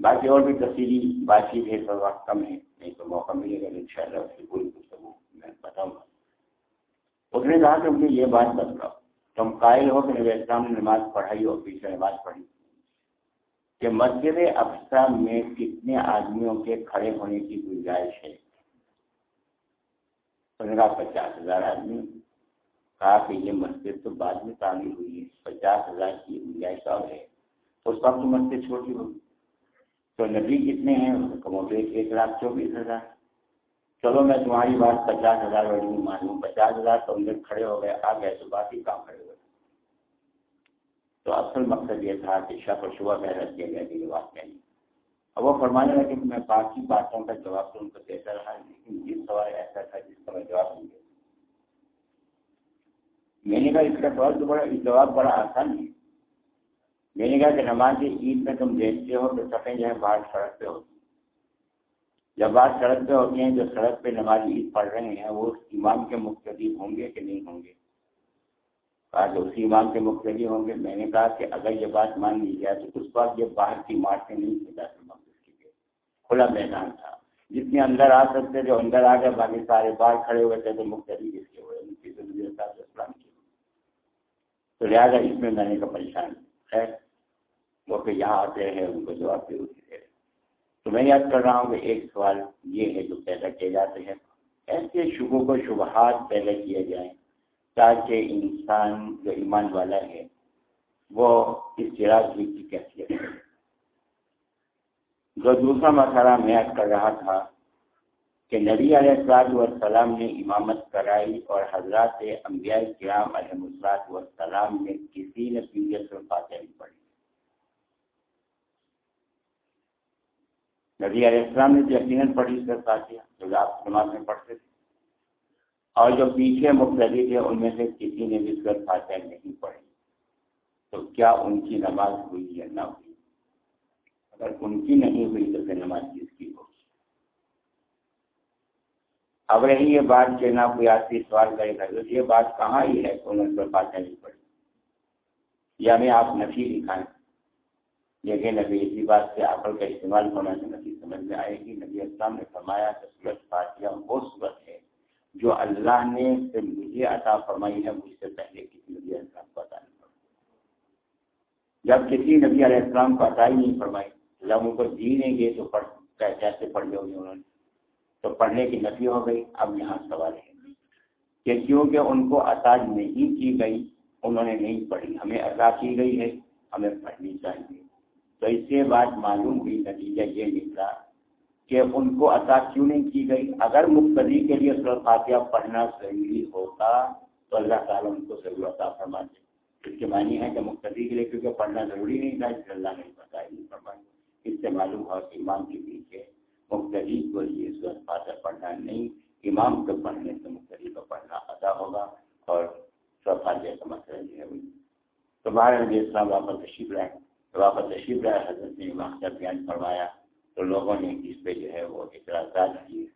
باقی اور بھی تفصیلی بات چیت ہے تو وقت کم ہے، نہیں تو موقع ملے گا ان شاء اللہ اس کی پوری گفتگو میں بتاؤں گا۔ اس نے کہا کہ مجھے یہ بات بتلاؤ تم قائل ہو کہ نبی اسلام نے نماز پڑھائی اور پیچھے نماز پڑھی۔ کہ مسجد افسا میں کتنے آدمیوں کے کھڑے ہونے کی گنجائش ہے۔ کہا پچاس ہزار آدمی۔ کہا کہ یہ مسجد تو بعد میں تعمیر ہوئی ہے۔ پچاس ہزار کی گنجائش اور ہے۔ تو اس وقت مسجد چھوٹی ہوگی۔ تو نبی کتنے ہیں؟ کموٹے ایک لاکھ چوبیس ہزار۔ چلو میں تمہاری بات پچاس ہزار والی مانوں۔ پچاس ہزار تو اندر کھڑے ہو گئے، آ گئے تو باقی کام کھڑے ہوئے تو اصل مقصد یہ تھا کہ شک و شبہ پیدا کیا گیا کہ یہ بات نہیں اب وہ فرمانے لگے کہ میں باقی باتوں کا جواب تو ان کو دیتا رہا، لیکن یہ سوال ایسا تھا جس کا میں جواب نہیں دیتا۔ میں نے کہا، اس کا سوال تو بڑا جواب بڑا آسان ہے۔ میں نے کہا کہ نماز عید میں تم دیکھتے ہو تو سفید جو ہے، باہر سڑک پہ ہوتی جب بات سڑک پہ ہوتی ہیں جو سڑک پہ نماز عید پڑھ رہے ہیں، وہ امام کے مختلف ہوں گے کہ نہیں ہوں گے؟ کہا کہ اسی امام کے مختلف ہوں گے۔ میں نے کہا کہ اگر یہ بات مان لی جائے تو اس وقت یہ باہر کی مارچ نہیں تھے کھلا میدان تھا۔ جتنے اندر آ سکتے جو اندر آ گئے باقی سارے باہر کھڑے ہوئے تھے تو مختلف اس کے ہوئے؟ اسلام کی تو لہٰذا اس میں میں نے کہا پریشان ہے وہ کہ یہاں آتے ہیں ان کو جواب دے دے تو میں یاد کر رہا ہوں کہ ایک سوال یہ ہے جو پیدا کیے جاتے ہیں۔ ایسے شبوں کو شبہات پیدا کیے جائیں تاکہ انسان جو ایمان والا ہے، وہ اس چراغ کی کیفیت ہے۔ جو دوسرا مسئلہ میں یاد کر رہا تھا کہ نبی علیہ السلاط والسلام نے امامت کرائی اور حضرات انبیاء کرام علیہ السلاط والسلام نے کسی نے پیجے سے فاتح پڑھی نبی علیہ السلام نے تو یقیناً پڑھی سر فاتحہ جو آپ نماز میں پڑھتے تھے۔ اور جو پیچھے مختلف تھے، ان میں سے کسی نے بھی سر فاتحہ نہیں پڑھی تو کیا ان کی نماز ہوئی یا نہ ہوئی؟ اگر ان کی نہیں ہوئی تو پھر نماز کس کی ہوگی؟ اب رہی یہ بات کہ نہ کوئی آدمی سوال کرے گا یہ بات کہاں ہی ہے کہ انہوں نے فاتحہ نہیں پڑھی؟ یا میں آپ نفی دکھائیں دیکھیں نبی اسی بات سے عقل کا استعمال ہونا نبی سمجھ میں آئے گی، نبی اسلام نے فرمایا کہ سورت فاتحہ وہ صورت ہے جو اللہ نے مجھے عطا فرمائی ہے، مجھ سے پہلے کسی نبی اسلام کو عطا نہیں فرمائی۔ جب کسی نبی علیہ السلام کو عطا ہی نہیں فرمائی، جب ان کو دی نہیں تو پڑھ، کیسے پڑھ لو گے انہوں نے؟ تو پڑھنے کی نفی ہو گئی۔ اب یہاں سوال ہے کہ کیونکہ ان کو عطا نہیں کی گئی، انہوں نے نہیں پڑھی، ہمیں عطا کی گئی ہے، ہمیں پڑھنی چاہیے۔ تو اس سے بات معلوم ہوئی، نتیجہ یہ نکلا کہ ان کو عطا کیوں نہیں کی گئی؟ اگر مقتدی کے لیے سر فاتحہ پڑھنا ضروری ہوتا تو اللہ تعالیٰ ان کو ضرور عطا فرماتے۔ اس کے معنی ہے کہ مقتدی کے لیے کیونکہ پڑھنا ضروری نہیں تھا، اس اللہ نے بتایا نہیں فرمائی اس سے معلوم ہوا کہ امام کے پیچھے مقتدی کو لیے سر فاتحہ پڑھنا نہیں، امام کو پڑھنے سے مقتدی کو پڑھنا ادا ہوگا اور سر فاتحہ کا مسئلہ یہ ہے۔ تو باہر علیہ السلام واپس تشریف رہے واپس تشریف رہا حضرت نے مقصد بیان فرمایا تو لوگوں نے اس پہ جو ہے وہ اعتراضات کیے۔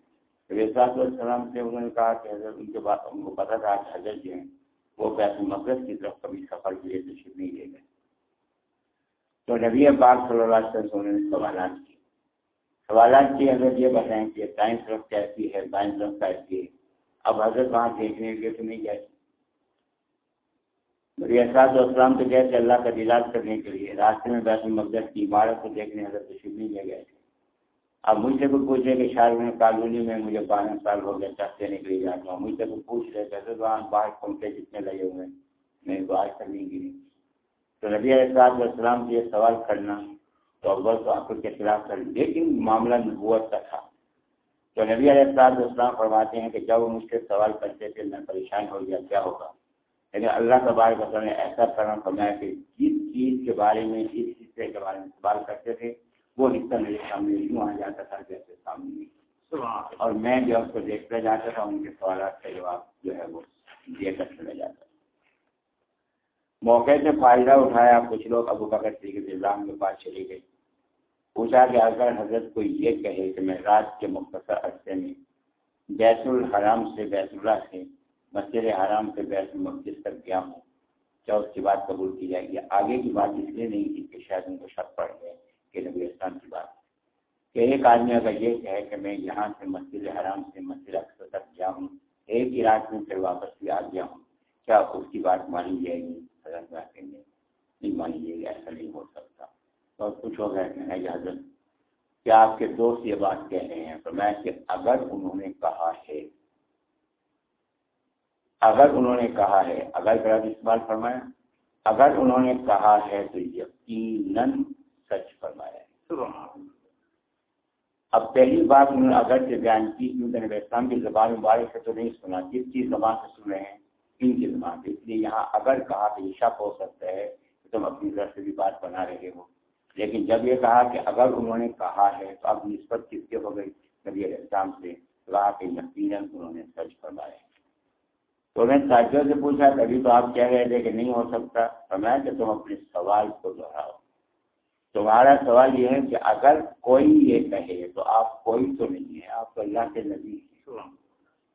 السلام سے انہوں نے کہا کہ حضرت، ان کے بعد ان کو پتا تھا کہ حضرت جو ہیں، وہ بیت المقدس کی طرف کبھی سفر کے لیے تشریف نہیں لے گئے۔ تو نبی پاک صلی اللہ علیہ وسلم انہوں نے سوالات کیے۔ سوالات کیے، حضرت یہ بتائیں کہ دائیں طرف کیسی ہے، بائیں طرف کیسی ہے۔ اب حضرت وہاں دیکھنے کے تو نہیں گئے۔ میری احساس اسلام تو گئے تھے اللہ کا دیدار کرنے کے لیے راستے میں بیت المقدس کی عمارت کو دیکھنے حضرت تشریف نہیں لے گئے تھے۔ اب مجھ سے کوئی پوچھے کہ شاید میں کالونی میں مجھے بارہ سال ہو گیا چاہتے دینے کے لیے جاتا ہوں۔ مجھ سے کوئی پوچھ رہے تھے وہاں باہر پنکھے جتنے لگے ہوئے ہیں۔ میں کو آج تک نہیں گری۔ تو نبی علیہ السلام سے یہ سوال کرنا تو اول تو آپ کے خلاف کر لیکن معاملہ نبوت کا تھا۔ تو نبی علیہ السلام السلام فرماتے ہیں کہ جب وہ مجھ سے سوال کرتے تھے، میں پریشان ہو گیا، کیا ہوگا؟ لیکن اللہ کا بار نے ایسا کرنا فرمایا کہ جس چیز کے بارے میں جس حصے کے بارے میں سوال کرتے تھے وہ حصہ میرے سامنے یوں آ جاتا تھا جیسے سامنے اور میں جو اس کو دیکھتا جاتا تھا ان کے سوالات کا جواب جو ہے وہ دے کر چلا جاتا موقع سے فائدہ اٹھایا کچھ لوگ ابو بکر کے نظام کے پاس چلی گئی پوچھا کہ اگر حضرت کو یہ کہے کہ میں رات کے مختصر عرصے میں بیت الحرام سے بیت اللہ سے مسجد حرام سے بیت المقدس تک گیا ہوں۔ کیا اس کی بات قبول کی جائے گی، آگے کی بات اس لیے نہیں کی کہ شاید ان کو شک پڑ گئے کہ نبی اسلام کی بات۔ کہ ایک آدمی اگر یہ کہے کہ میں یہاں سے مسجد حرام سے مسجد اکثر تک گیا ہوں، ایک ہی رات میں پھر واپس بھی آ گیا ہوں، کیا اس کی بات مانی جائے گی؟ حضرت نہیں مانی جائے گی، ایسا نہیں ہو سکتا۔ اور کچھ ہو گئے کہ حضرت، کیا آپ کے دوست یہ بات کہہ رہے ہیں؟ تو میں کہ اگر انہوں نے کہا ہے اگر انہوں نے کہا ہے اگر ذرا استعمال فرمایا اگر انہوں نے کہا ہے تو یقیناً سچ فرمایا ہے۔ اب پہلی بات انہوں نے اگر سے بیان کی کیونکہ اسلام کی زبان مبارک سے تو نہیں سنا جس کی زبان سے سن رہے ہیں؟ ان کی زبان سے۔ اس لیے یہاں اگر کہا تو یہ شک ہو سکتا ہے کہ تم اپنی طرف سے بھی بات بنا رہے ہو۔ لیکن جب یہ کہا کہ اگر انہوں نے کہا ہے تو اب نسبت کس کے ہو گئی؟ نبی علیہ السلام سے کہا کہ یقیناً انہوں نے سچ فرمایا تو میں ساتھیوں سے پوچھا کبھی تو آپ کہہ رہے تھے کہ نہیں ہو سکتا؟ فرمایا کہ تم اپنے سوال کو دہراؤ۔ تمہارا سوال یہ ہے کہ اگر کوئی یہ کہے تو آپ کوئی تو نہیں ہے آپ تو اللہ کے نبی تو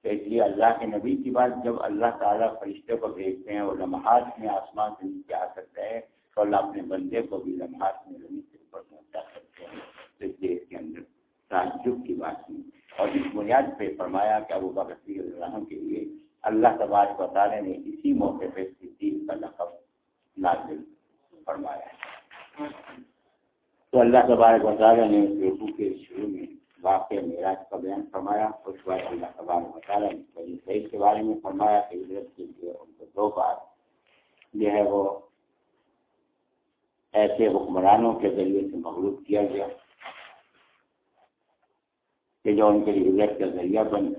اس لیے اللہ کے نبی کی بات جب اللہ تعالیٰ فرشتے کو بھیجتے ہیں اور لمحات میں آسمان سے نیچے آ سکتا ہے تو اللہ اپنے بندے کو بھی لمحات میں زمین سے اوپر پہنچا سکتے ہیں۔ تو اس لیے اس کے اندر تعجب کی بات نہیں۔ اور اس بنیاد پہ فرمایا کہ ابو بکر اللہ کے لیے اللہ تبارک و تعالیٰ نے اسی موقع پہ صدیق کا لقب نازل فرمایا ہے۔ تو اللہ تبارک و تعالیٰ نے اردو کے شروع میں واقع معراج کا بیان فرمایا، اس بار اللہ تبارک و تعالیٰ نے بنی صحیح کے بارے میں فرمایا کہ حضرت کے لیے ان کو دو بار جو ہے وہ ایسے حکمرانوں کے ذریعے سے مغلوب کیا گیا کہ جو ان کے لیے ہجرت کا ذریعہ بن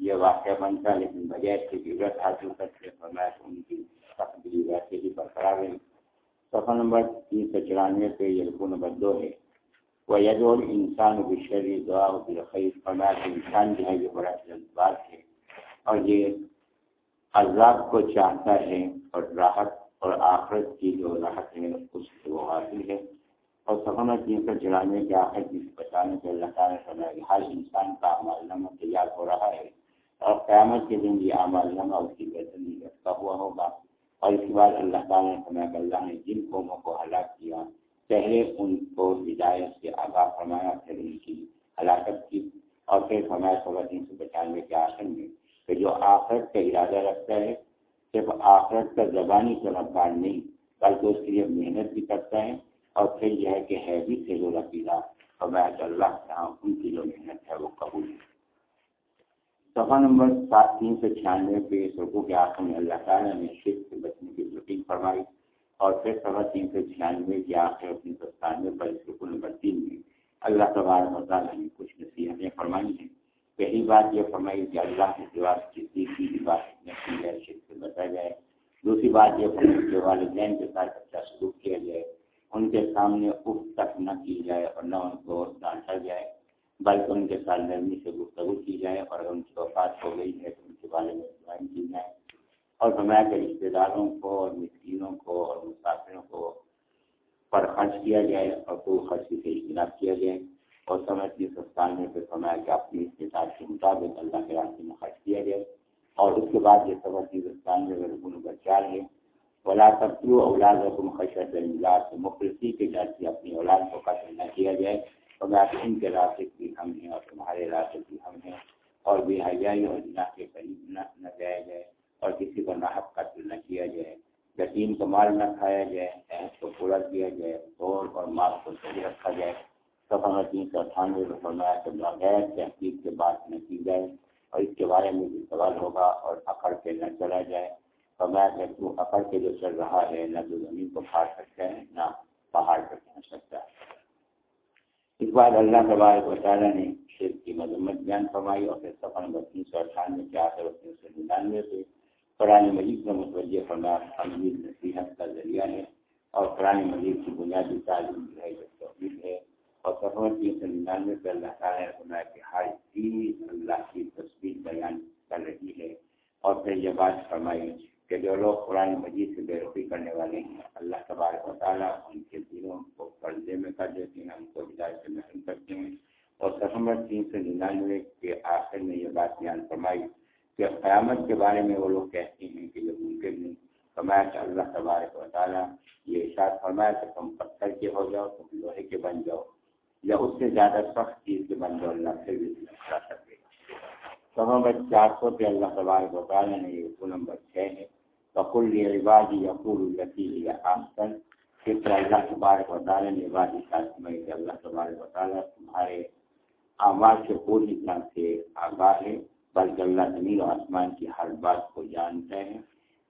یہ واقعہ بنتا لیکن بجائے سے ہجرت حاصل کرتے فرمایا ان کی تقدیری ویسے بھی برقرار رہی صفحہ نمبر تین سو چورانوے پہ یہ رکو نمبر دو ہے۔ وہ ید انسان بشری دعا بالخیر فرمایا انسان جو ہے یہ بڑا جلد بات ہے اور یہ عذاب کو چاہتا ہے اور راحت اور آخرت کی جو راحت ہے اس سے وہ حاصل ہے۔ اور سفر تین سو چورانوے کے آخر کی بچانے کے اللہ تعالیٰ نے فرمایا کہ ہر انسان کا عمل نامہ تیار ہو رہا ہے۔ اور قیامت کے دن یہ عمل نامہ اس کی بہتری رکھتا ہوا ہوگا۔ اور اس کے بعد اللہ تعالیٰ نے اللہ نے جن قوموں کو ہلاک کیا، پہلے ان کو ہدایت سے آگاہ فرمایا، پھر ان کی ہلاکت کی۔ اور پھر فرمایا سولہ تین سو پچانوے کے آخر میں کہ جو آخرت کا ارادہ رکھتا ہے، صرف آخرت کا زبانی طلبگار نہیں، بلکہ اس کے لیے محنت بھی کرتا ہے۔ اور پھر یہ ہے کہ ہے بھی سے جو رقیدہ فرمایا اللہ کے ہاں ان کی جو محنت ہے، وہ قبول ہے۔ صفحہ نمبر سات، تین سو چھیانوے پہ سڑکوں کے آخر میں اللہ تعالیٰ نے شرک سے بچنے کی روٹین فرمائی اور پھر صفحہ تین سو چھیانوے کے آخر تین سو ستانوے پر سڑکوں نمبر تین میں اللہ تبارک تعالیٰ نے کچھ نصیحتیں فرمائی ہیں۔ پہلی بات یہ فرمائی کہ اللہ کے سوا کسی کی عبادت نہ کی جائے شرک سے بچا جائے۔ دوسری بات یہ فرمائی کہ والدین کے ساتھ اچھا سلوک کیا جائے، ان کے سامنے اف تک نہ کی جائے اور نہ ان کو ڈانٹا جائے۔ بلکہ ان کے ساتھ نرمی سے گفتگو کی جائے اور اگر ان کی وفات ہو گئی ہے تو ان کے بارے میں دعائیں کی جائیں۔ اور فرمایا کے رشتے داروں کو اور مسکینوں کو اور مسافروں کو پر خرچ کیا جائے اور کوئی خرچ سے اجتناب کیا جائے۔ اور سمجھ کی ستانوے پہ فرمایا کہ اپنی استطاعت کے مطابق اللہ کے راستے میں خرچ کیا جائے۔ اور اس کے بعد یہ سمجھ کی ستانوے میں رکن نمبر چار ہے ولا تبتو اولاد رقم خشت امداد مخلصی کے ڈر اپنی اولاد کو قتل نہ کیا جائے۔ فرمایا کہ ان کے راستے بھی ہم ہیں اور تمہارے راستے بھی ہم ہیں اور بے حیائی اور جناح کے قریب نہ نہ جایا جائے اور کسی کو ناحق قتل نہ کیا جائے۔ یتیم کو مال نہ کھایا جائے ایس کو پورا کیا جائے اور اور مال کو صحیح رکھا جائے۔ سفر تین سو اٹھانوے میں فرمایا کہ بغیر تحقیق کے بات نہ کی جائے اور اس کے بارے میں بھی سوال ہوگا اور اکڑ کے نہ چلا جائے۔ فرمایا کہ تو اکڑ کے جو چل رہا ہے، نہ تو زمین کو پھاڑ سکتا ہے، نہ پہاڑ پر پہنچ سکتا ہے۔ اس بار اللہ تبارک و تعالیٰ نے شیر کی مذمت بیان فرمائی اور پھر سفر نمبر تین سو اٹھانوے کے آخر تین سو ننانوے سے قرآن مجید کا متوجہ فرما امیر نصیحت کا ذریعہ ہے اور قرآن مجید کی بنیادی تعلیم جو ہے جو توفیق ہے اور سفر تین سو ننانوے پہ اللہ تعالیٰ نے فرمایا کہ ہر چیز اللہ کی تصویر بیان کر رہی ہے اور پھر یہ بات فرمائی کہ جو لوگ قرآن مجید سے بے کرنے والے ہیں، اللہ تبارک و تعالیٰ ان کے دلوں کو قرضے میں کر دیتے ہیں ان کو ہدایت سے محروم کرتے ہیں۔ اور سفر تین سو ننانوے کے آخر میں یہ بات بیان فرمائی کہ قیامت کے بارے میں وہ لوگ کہتے ہیں کہ یہ ممکن نہیں فرمایا کہ اللہ تبارک و تعالیٰ یہ اشاعت فرمایا کہ تم پتھر کے ہو جاؤ، تم لوہے کے بن جاؤ، یا اس سے زیادہ سخت چیز کے بن جاؤ، اللہ پھر بھی کرا سکے۔ گا چار سو پہ اللہ تبارک و تعالیٰ نے یہ اصول نمبر چھ ہے۔ بکل یہ یقول التی یا آسن پھر اللہ تبارک و تعالیٰ نے عبادی ساتھ میں کہ اللہ تبارک و تعالیٰ تمہارے آواز سے پوری طرح سے آگاہ ہے بلکہ اللہ زمین و آسمان کی ہر بات کو جانتے ہیں۔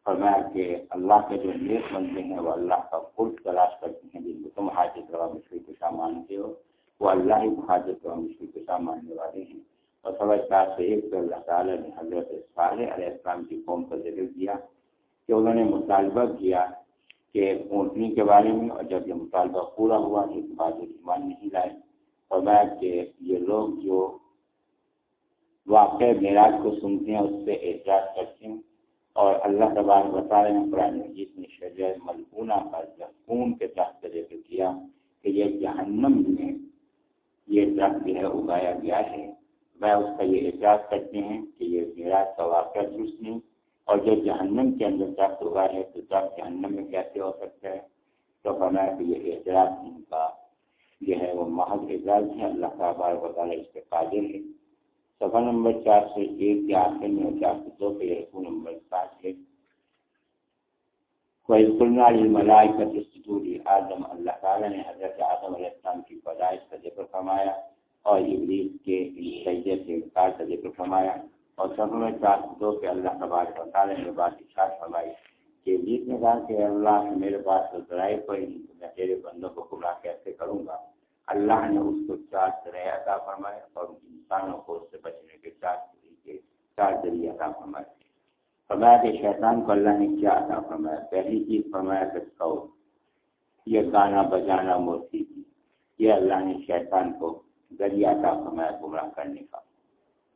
فرمایا کہ اللہ کے جو نیک بنتے ہیں، وہ اللہ کا خود تلاش کرتے ہیں، جن کو تم حاجت روا مشکل کے ساتھ مانتے ہو، وہ اللہ ہی حاجت روا مشکل کے ساتھ ماننے والے ہیں۔ اور سمجھ چار سے ایک تو اللہ تعالیٰ نے حضرت صالح علیہ السلام کی قوم کا ذکر کیا۔ کہ انہوں نے مطالبہ کیا کہ اونٹنی کے بارے میں اور جب یہ مطالبہ پورا ہوا تو بعد ایمان نہیں لائے۔ فرمایا کہ یہ لوگ جو واقع معراج کو سنتے ہیں، اس سے احتیاط کرتے ہیں اور اللہ تبار بتا رہے ہیں قرآن مجید نے شجر ملکونہ کا خون کے تحت ذکر کیا کہ یہ جہنم میں یہ درخت جو ہے اگایا گیا ہے۔ وہ اس کا یہ احتیاط کرتے ہیں کہ یہ معراج کا واقعہ درست نہیں اور جو جہنم کے اندر درخت اگا ہے تو درخت جہنم میں کیسے ہو سکتا ہے؟ تو فرمایا کہ یہ احتیاط ان کا جو ہے وہ محض اعزاز ہے۔ اللہ کا بار بطالہ اس پہ قادر ہے۔ سفا نمبر چار سے ایک کے آخر میں اور چار سے دو پہ رسو نمبر سات ہے۔ ملائی آدم اللہ تعالیٰ نے حضرت آدم علیہ السلام کی پیدائش کا ذکر فرمایا اور ابلیس کے سجدے سے انکار کا ذکر فرمایا۔ اور سفر میں چار دو پہ اللہ تبارک و تعالیٰ نے بات فرمائی کہ ابلیس نے کہا کہ اللہ میرے پاس تو ذرائع کوئی نہیں تو میں تیرے بندوں کو گمراہ کیسے کروں گا؟ اللہ نے اس کو چار ذرائع عطا فرمایا اور انسانوں کو اس سے بچنے کے چار طریقے چار ذریعے عطا فرمائے۔ فرمایا کہ شیطان کو اللہ نے کیا عطا فرمایا؟ پہلی چیز فرمایا کہ سو۔ یہ گانا بجانا موسیقی یہ اللہ نے شیطان کو ذریعہ عطا فرمایا گمراہ کرنے کا۔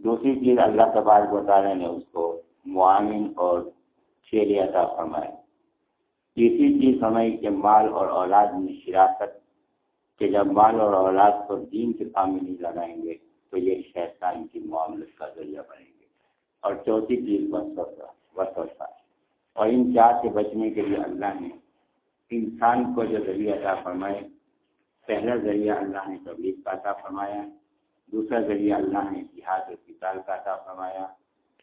دوسری چیز اللہ تبارک و تعالیٰ نے اس کو معامن اور شیر عطا فرمایا تیسری چیز ہمیں کہ مال اور اولاد میں شراکت، کہ جب مال اور اولاد کو دین کے کام میں نہیں لگائیں گے تو یہ شیطان کی معاملت کا ذریعہ بنیں گے۔ اور چوتھی چیز وسوسا اور ان چار سے بچنے کے لیے اللہ نے انسان کو جو ذریعہ عطا فرمائے، پہلا ذریعہ اللہ نے تبلیغ کا عطا فرمایا۔ دوسرا ذریعہ اللہ نے جہاد کتاب کا عطا فرمایا،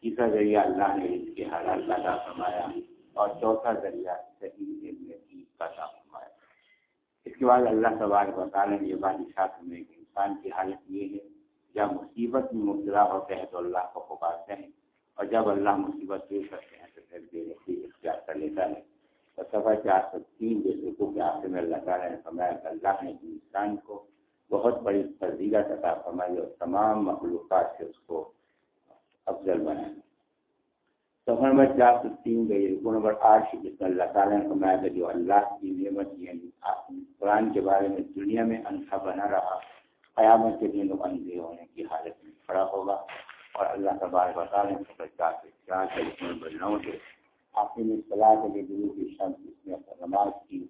تیسرا ذریعہ اللہ نے اس کے حالات کا عطا فرمایا اور چوتھا ذریعہ صحیح علم کا عطا فرمایا۔ اس کے بعد اللہ تبارک و تعالیٰ نے یہ بات اشاعت میں کہ انسان کی حالت یہ ہے، جب مصیبت میں مبتلا ہوتے ہیں تو اللہ کو پکارتے ہیں اور جب اللہ مصیبت پیش کرتے ہیں تو پھر بے رسی اختیار کر لیتا ہے۔ اور سفر چار سو تین جیسے کو کے آخر میں اللہ تعالیٰ نے فرمایا کہ اللہ نے انسان کو بہت بڑی فضیلت عطا فرمائی اور تمام مخلوقات سے اس کو افضل بنایا سفر نمبر چار سو تین گئی رکو نمبر آٹھ جس میں اللہ تعالیٰ نے فرمایا کہ جو اللہ کی نعمت یعنی قرآن کے بارے میں دنیا میں انتھا بنا رہا، قیامت کے دن اندھے ہونے کی حالت میں کھڑا ہوگا۔ اور اللہ تبارک بتا رہے ہیں چار سے چار سے نمبر نو سے آخر میں صلاح کے لیے دلو کی شمس اس میں نماز کی۔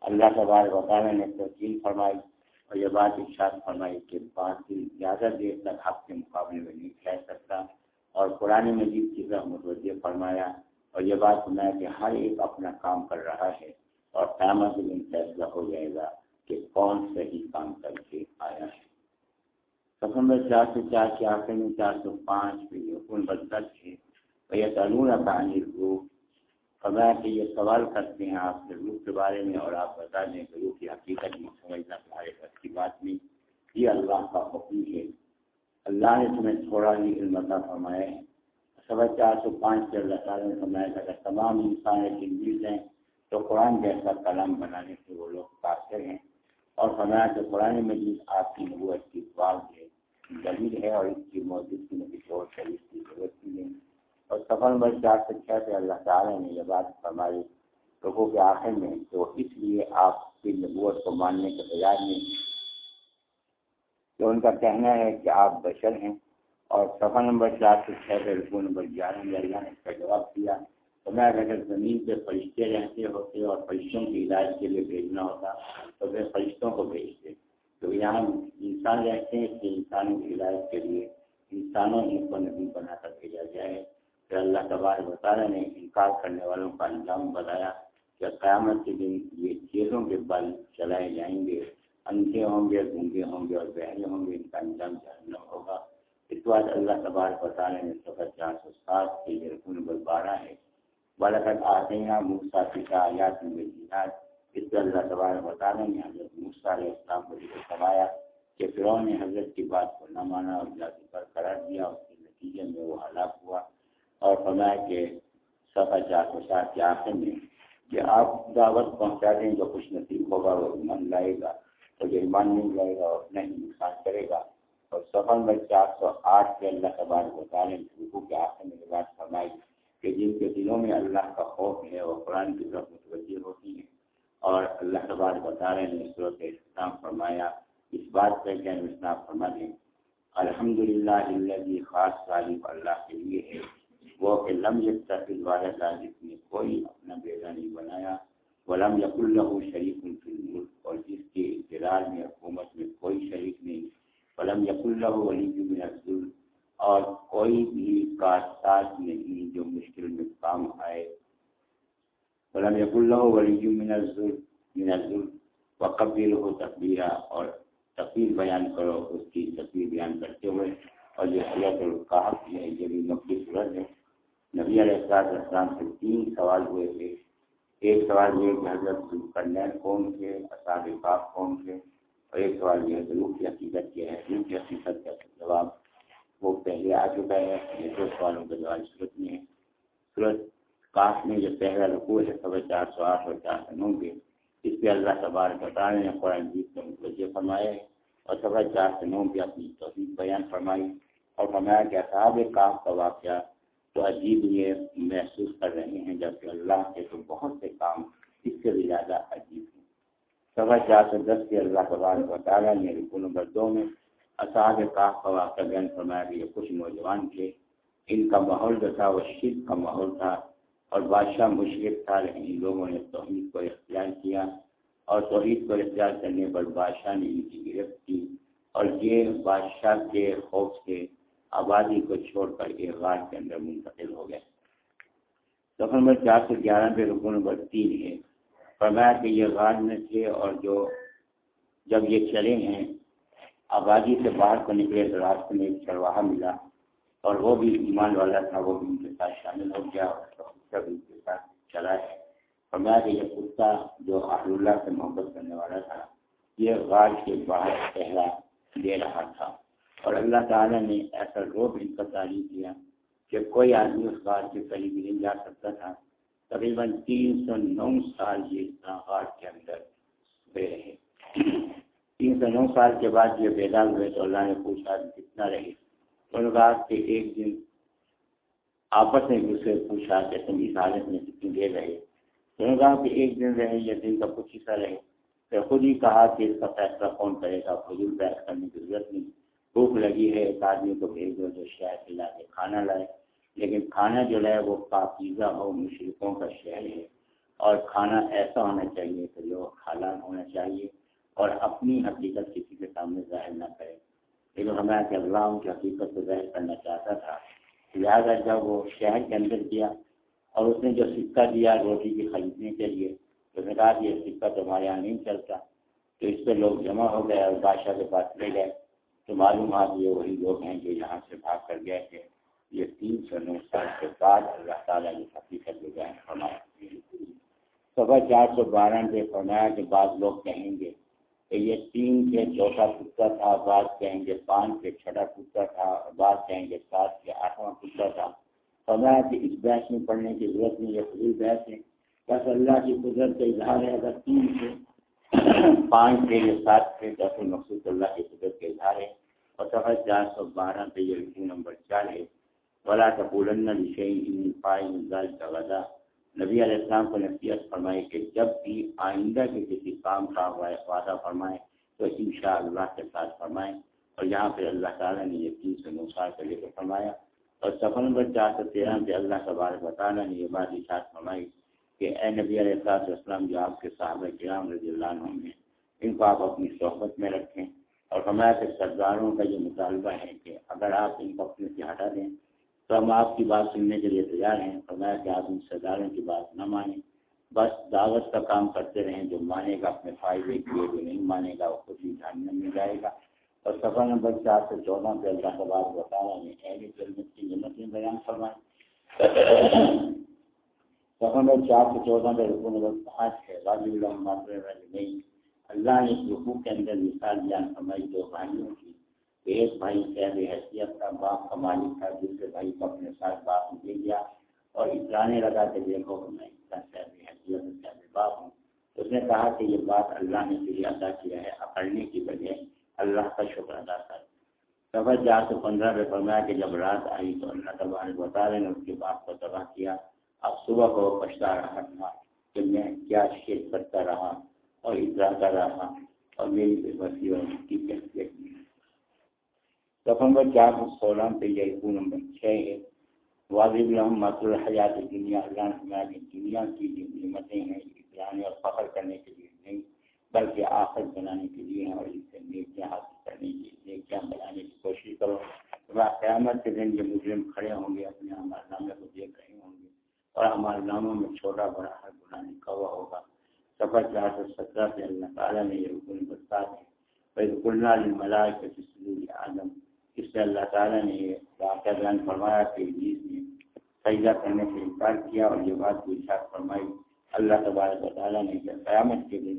اللہ تبار وطالعہ نے توقین فرمائی اور یہ بات ارشاد فرمائی کہ باطل زیادہ دیر تک حق کے مقابلے میں نہیں کہہ سکتا۔ اور قرآن مجید کی طرح متوجہ فرمایا، اور یہ بات سنایا کہ ہر ایک اپنا کام کر رہا ہے اور قیامت دن فیصلہ ہو جائے گا کہ کون صحیح کام کر کے آیا ہے۔ سب نمبر چار سو چار کے آخر میں چار سو پانچ میں نمبر دس ہے یہ تعلق روح فرمایا کہ یہ سوال کرتے ہیں آپ سے روح کے بارے میں اور آپ بتا دیں کہ روح کی حقیقت میں سمجھنا تمہارے بس کی بات نہیں یہ اللہ کا حکم ہے۔ اللہ نے تمہیں تھوڑا ہی علم عطا فرمایا ہے۔ سوا چار سو پانچ سے اللہ تعالیٰ نے فرمایا کہ اگر تمام انسان ایسی مل جائیں تو قرآن جیسا کلام بنانے سے وہ لوگ قاصر ہیں۔ اور فرمایا کہ قرآن مجید آپ کی نبوت کی سوال ہے۔ دلیل ہے اور اس کی موجودگی میں کسی اور شریف کی ضرورت نہیں۔ ہے اور سفر نمبر چار سے چھ سے اللہ تعالیٰ نے یہ بات فرمائی، لوگوں کے آخر میں تو اس لیے آپ کی نبوت کو ماننے کے تیار نہیں تو ان کا کہنا ہے کہ آپ بشر ہیں اور سفر نمبر چار سے چھ سے رقو نمبر گیارہ میں اللہ نے اس کا جواب دیا۔ تو میں اگر زمین پہ فرشتے رہتے ہوتے اور فرشتوں کی علاج کے لیے بھیجنا ہوتا تو پھر فرشتوں کو بھیجتے تو یہاں انسان رہتے ہیں کہ انسانوں کی علاج کے لیے انسانوں ہی کو نبی بنا کر بھیجا جائے کہ اللہ تبار وطالعہ نے انکار کرنے والوں کا انجام بتایا کہ قیامت کے دن یہ چیزوں کے بل چلائے جائیں گے، اندھے ہوں گے، گونگے ہوں گے اور بہرے ہوں گے، ان کا انجام جہنم ہوگا۔ اس بات اللہ تبار وطالعہ نے سفر چار سو سات کے یہ رکن نمبر بارہ ہے۔ بالکل آتے ہیں موسا پتا آیات میں جہاد اس پر اللہ تبار وطالعہ نے حضرت موسا علیہ السلام کو ذکر کروایا کہ فرعون نے حضرت کی بات کو نہ مانا اور جاتی پر قرار دیا، اس کے نتیجے میں وہ ہلاک ہوا۔ اور فرمایا کہ سفا چار سو سات کے آخر میں کہ آپ دعوت پہنچا دیں جو خوش نصیب ہوگا وہ ایمان لائے گا تو جو ایمان نہیں لائے گا اور نہیں نقصان کرے گا۔ اور سفر میں چار سو آٹھ کے اللہ تبار کو تعلیم شروع کے آخر میں بات فرمائی کہ جن کے دلوں میں اللہ کا خوف ہے، وہ قرآن کی طرف متوجہ ہوتی ہیں۔ اور اللہ تبار بتا رہے ہیں صورت اسلام فرمایا، اس بات پہ کہ اسلام فرما دیں۔ الحمد للہ خاص تعلیم اللہ کے لیے ہے۔ وہ کہ لم یکل والد جس نے کوئی اپنا بیٹا نہیں بنایا غلام یق اللہ شریف الملک، اور جس کے اقتدار میں حکومت میں کوئی شریک نہیں۔ غلام یق اللہ ولی من افضل اور کوئی بھی کاشت نہیں جو مشکل میں کام آئے۔ غلام یق اللہ ولی من افضل من افضل وقبیر ہو تقبیرہ اور تقبیر بیان کرو، اس کی تقبیر بیان کرتے ہوئے۔ اور یہ حیات القاف ہے، یہ بھی مکھی صورت ہے۔ نبی علیہ السلام سے تین سوال ہوئے تھے۔ ایک سوال یہ کہ حضرت کرنین کون تھے؟ اساد پاک کون تھے؟ اور ایک سوال یہ ہے روح کی حقیقت کیا ہے؟ روح کی حقیقت کا جواب وہ پہلے آ چکا ہے۔ یہ دو سوالوں کا جواب صورت میں ہے۔ صورت کاف میں جو پہلا رقو ہے سب چار سو آٹھ اور چار سو نو کے، اس پہ اللہ تبار بتا رہے ہیں قرآن جیت کو متوجہ فرمائے اور سب چار سو نو پہ اپنی توحید بیان فرمائی اور فرمایا کہ اصحاب کاف کا واقعہ تو عجیب یہ محسوس کر رہے ہیں، جبکہ اللہ کے تو بہت سے کام اس سے بھی زیادہ عجیب ہیں۔ سوا چار سو دس کے اللہ تبارک و تعالیٰ نے رکن نمبر دو میں اساد کاف کا واقعہ بیان فرمایا کہ یہ کچھ نوجوان تھے۔ ان کا ماحول جو تھا، وہ شرک کا ماحول تھا اور بادشاہ مشرق تھا، لیکن ان لوگوں نے توحید کو اختیار کیا اور توحید کو اختیار کرنے پر بادشاہ نے ان کی گرفت کی اور یہ بادشاہ کے خوف سے آبادی کو چھوڑ کر ایک غار کے اندر منتقل ہو گئے۔ سفر نمبر چار سو گیارہ پہ رکو نمبر تین ہے۔ فرمایا کہ یہ غار میں تھے اور جو جب یہ چلے ہیں، آبادی سے باہر کو نکلے تو راستے میں ایک چرواہا ملا اور وہ بھی ایمان والا تھا، وہ بھی ان کے ساتھ شامل ہو گیا اور سب ان کے ساتھ چلا ہے فرمایا کہ یہ کتا جو آل اللہ سے محبت کرنے والا تھا، یہ غار کے باہر پہلا دے رہا تھا۔ اور اللہ تعالیٰ نے ایسا روب ان کا تعلیم کیا کہ کوئی آدمی اس غار کے قریب نہیں جا سکتا تھا۔ تقریباً تین سو نو سال یہ غار کے اندر رہے۔ تین سو نو سال کے بعد یہ بیدار ہوئے تو اللہ نے پوچھا کتنا رہے۔ ان کہا کہ ایک دن آپس میں دوسرے پوچھا کہ تم اس حالت میں کتنی دیر رہے۔ تو انہوں نے کہا کہ ایک دن رہے یا دن کا کچھ حصہ رہے۔ پھر خود ہی کہا کہ اس کا فیصلہ کون کرے گا؟ فضول بحث کرنے کی ضرورت نہیں۔ بھوک لگی ہے، ایک آدمی کو بھیج دو جو شہر سے لا کے کھانا لائے۔ لیکن کھانا جو ہے وہ پاکیزہ ہو مشرقوں کا شہر ہے۔ اور کھانا ایسا ہونا چاہیے کہ جو حالات ہونا چاہیے اور اپنی حقیقت کسی کے سامنے ظاہر نہ کرے۔ لیکن ہمیں کہ اللہ ان کی حقیقت کو ظاہر کرنا چاہتا تھا۔ لہٰذا جب وہ شہر کے اندر کیا اور اس نے جو سکہ دیا روٹی کی خریدنے کے لیے تو نے کہا کہ یہ سکہ تمہارے یہاں نہیں چلتا۔ تو اس پہ لوگ جمع ہو گئے اور بادشاہ کے پاس لے گئے۔ تو معلوم یہ وہی لوگ ہیں جو یہاں سے بھاگ کر گئے تھے۔ یہ تین سو نو سال کے بعد اللہ تعالیٰ نے حقیقت جو گئے فرمایا۔ سوا چار سو بارہ پہ فرمایا کہ بعض لوگ کہیں گے کہ یہ تین کے چوتھا پتر تھا، بعض کہیں گے پانچ کے چھٹا پتر تھا اور بعض کہیں گے سات کے آٹھواں پتر تھا۔ فرمایا کہ اس بحث میں پڑھنے کی ضرورت نہیں، یہ خود بحث ہے۔ بس اللہ کی قدرت کا اظہار ہے، اگر تین سے پانچ کے یا سات کے دس مقصود اللہ کی قدرت کا اظہار ہے اور سفر چار سو بارہ پہ یہ رکو نمبر چار ہے۔ ولا کپولن کا نبی علیہ السلام کو نصیحت فرمائے کہ جب بھی آئندہ کے کسی کام کا وعدہ فرمائے تو ان شاء اللہ کے ساتھ فرمائیں اور یہاں پہ اللہ تعالیٰ نے یہ تین سو نوسار کے لے کے فرمایا۔ اور سفر نمبر چار سو تیرہ پہ اللہ کا بار بطالہ نے یہ بات اشاعت فرمائی۔ کہ اے نبی علیہ السلام السلام جو آپ کے صحابہ کرام رضی اللہ عنہ ہیں، ان کو آپ اپنی صحبت میں رکھیں اور ہمارے کہ سرداروں کا یہ مطالبہ ہے کہ اگر آپ ان کو اپنے سے ہٹا دیں تو ہم آپ کی بات سننے کے لیے تیار ہیں۔ فرمایا کہ آپ ان سرداروں کی بات نہ مانیں۔ بس دعوت کا کام کرتے رہیں، جو مانے گا اپنے فائدے کے لیے، جو نہیں مانے گا وہ خود ہی جاننے میں جائے گا۔ اور سفر نمبر چار سے چودہ پہ اللہ کا بات بتا رہے ہیں اہل جنت کی جنت میں بیان فرمائیں۔ سفر چار سے چودہ پہ رکو نمبر پانچ ہے راجی اللہ نہیں اللہ نے رکو کے اندر مثال بیان فرمائی دو بھائیوں کی ایک بھائی قید حیثیت کا باپ کا مالک تھا دوسرے بھائی کو اپنے ساتھ باپ دے دیا اور اترانے لگا کہ دیکھو میں اتنا قید حیثیت قید باپ ہوں اس نے کہا کہ یہ بات اللہ نے تیری ادا کیا ہے۔ اکڑنے کی وجہ اللہ کا شکر ادا کر۔ سفر چار سو پندرہ میں فرمایا کہ جب رات آئی تو اللہ تبارک بتا رہے نے اس کے باپ کو تباہ کیا۔ اب صبح کو پچھتا رہا تھا کہ میں کیا شیخ کرتا رہا اور اتراتا رہا اور میری بے بسی اور کی کیفیت نمبر چار سو سولہ پہ یہ نمبر چھ ہے۔ واضح الحم مت الحیات دنیا اللہ کی دنیا کی جو نعمتیں ہیں اترانے اور فخر کرنے کے لیے نہیں، بلکہ آخر بنانے کے لیے ہیں اور اس سے نیکیاں حاصل کرنے کی نیکیاں بنانے کی کوشش کرو۔ قیامت کے دن یہ مجرم کھڑے ہوں گے، اپنے ہمارے نامے کو دیکھ رہے ہوں گے۔ اور ہمارے ناموں میں چھوٹا بڑا ہر گناہ لکھا ہوا ہوگا۔ سفر چار سو سترہ سے اللہ تعالیٰ نے یہ حکم برسات ہے پھر کلنا ملائے کے اس سے اللہ تعالیٰ نے یہ واقعہ بیان فرمایا کہ ابلیس نے سجدہ کرنے سے انکار کیا اور یہ بات کو اشاعت فرمائی۔ اللہ تبارک تعالیٰ نے کہ قیامت کے دن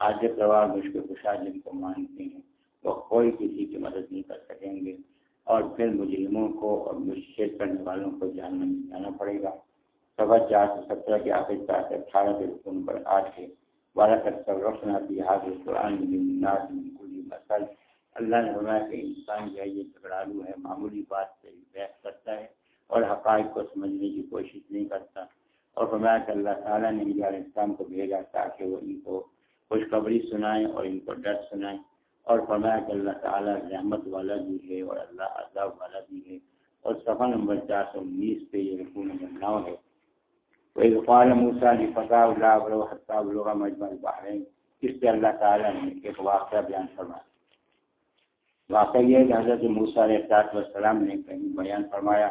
حاضر روا مشکل کشا جن کو مانتے ہیں، وہ کوئی کسی کی مدد نہیں کر سکیں گے۔ اور پھر مجرموں کو اور مشکل کرنے والوں کو جاننا جانا پڑے گا۔ سوا چار سو سترہ کے آخر چار سے اٹھارہ کے رکن پر آج کے بارہ تک سب رخنا بھی حاضر قرآن مسل اللہ نے فرمایا کہ انسان جو ہے، یہ جھگڑالو ہے، معمولی بات سے بحث کرتا ہے اور حقائق کو سمجھنے کی کوشش نہیں کرتا۔ اور فرمایا کہ اللہ تعالیٰ نے علیہ السلام کو بھیجا تاکہ وہ ان کو خوشخبری سنائیں اور ان کو ڈر سنائیں۔ اور فرمایا کہ اللہ تعالیٰ رحمت والا بھی ہے اور اللہ عذاب والا بھی ہے۔ اور صفحہ نمبر چار سو انیس پہ یہ رقو نمبر نو ہے۔ کوئی غفال موسا علی فتح اللہ حتٰ مجمع البحرین اس سے اللہ تعالیٰ نے ایک واقعہ بیان فرمایا۔ واقعہ یہ کہ حضرت موسیٰ علیہ السلاط والسلام نے کہیں بیان فرمایا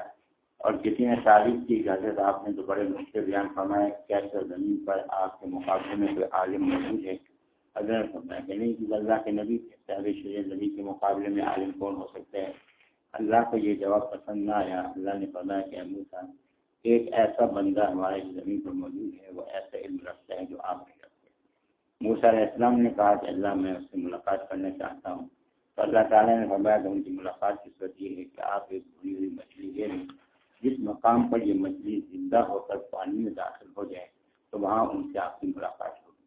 اور کسی نے تعریف کی کہ حضرت آپ نے تو بڑے نقطے بیان فرمایا کیسے زمین پر آپ کے مقابلے میں کوئی عالم موجود ہے۔ حضرت فرمایا کہ نہیں کہ اللہ کے نبی صحب شریع نبی کے مقابلے میں عالم کون ہو سکتے ہیں اللہ کو یہ جواب پسند نہ آیا۔ اللہ نے فرمایا کہ موسیٰ ایک ایسا بندہ ہمارے زمین پر موجود ہے، وہ ایسا علم رکھتا ہے جو آپ نہیں رکھتے۔ موسیٰ علیہ السلام نے کہا کہ اللہ میں اس سے ملاقات کرنا چاہتا ہوں۔ تو اللہ تعالیٰ نے فرمایا کہ ان کی ملاقات کی صورت یہ ہے کہ آپ ایک بھری ہوئی مچھلی لے لیں۔ جس مقام پر یہ مچھلی زندہ ہو کر پانی میں داخل ہو جائے، تو وہاں ان سے آپ کی ملاقات ہوگی۔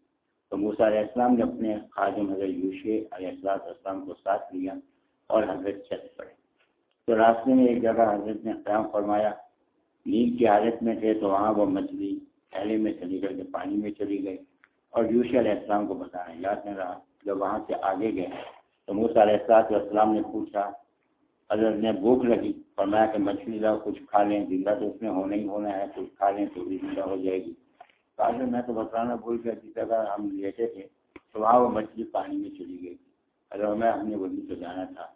تو موسیٰ علیہ السلام نے اپنے خاجم حضرت یوش علیہ السلام السلام کو ساتھ لیا اور حضرت چھت پڑے تو راستے میں ایک جگہ حضرت نے قیام فرمایا۔ نیند کی حالت میں تھے تو وہاں وہ مچھلی پہلے میں چلی کر کے پانی میں چلی گئی۔ اور یوش علیہ السلام کو بتانا یاد نہیں رہا۔ جب وہاں سے آگے گئے تو موسیٰ علیہ السلاط والسلام نے پوچھا اگر نے بھوک لگی، فرمایا کہ مچھلی لاؤ، کچھ کھا لیں، زندہ تو اس میں ہونا ہی ہونا ہے، کچھ کھا لیں تو بھی زندہ ہو جائے گی۔ کہا میں تو بتانا بھول گیا، جس جگہ ہم لیتے تھے تو وہاں وہ مچھلی پانی میں چلی گئی۔ تھی اگر میں ہم نے وہی تو جانا تھا۔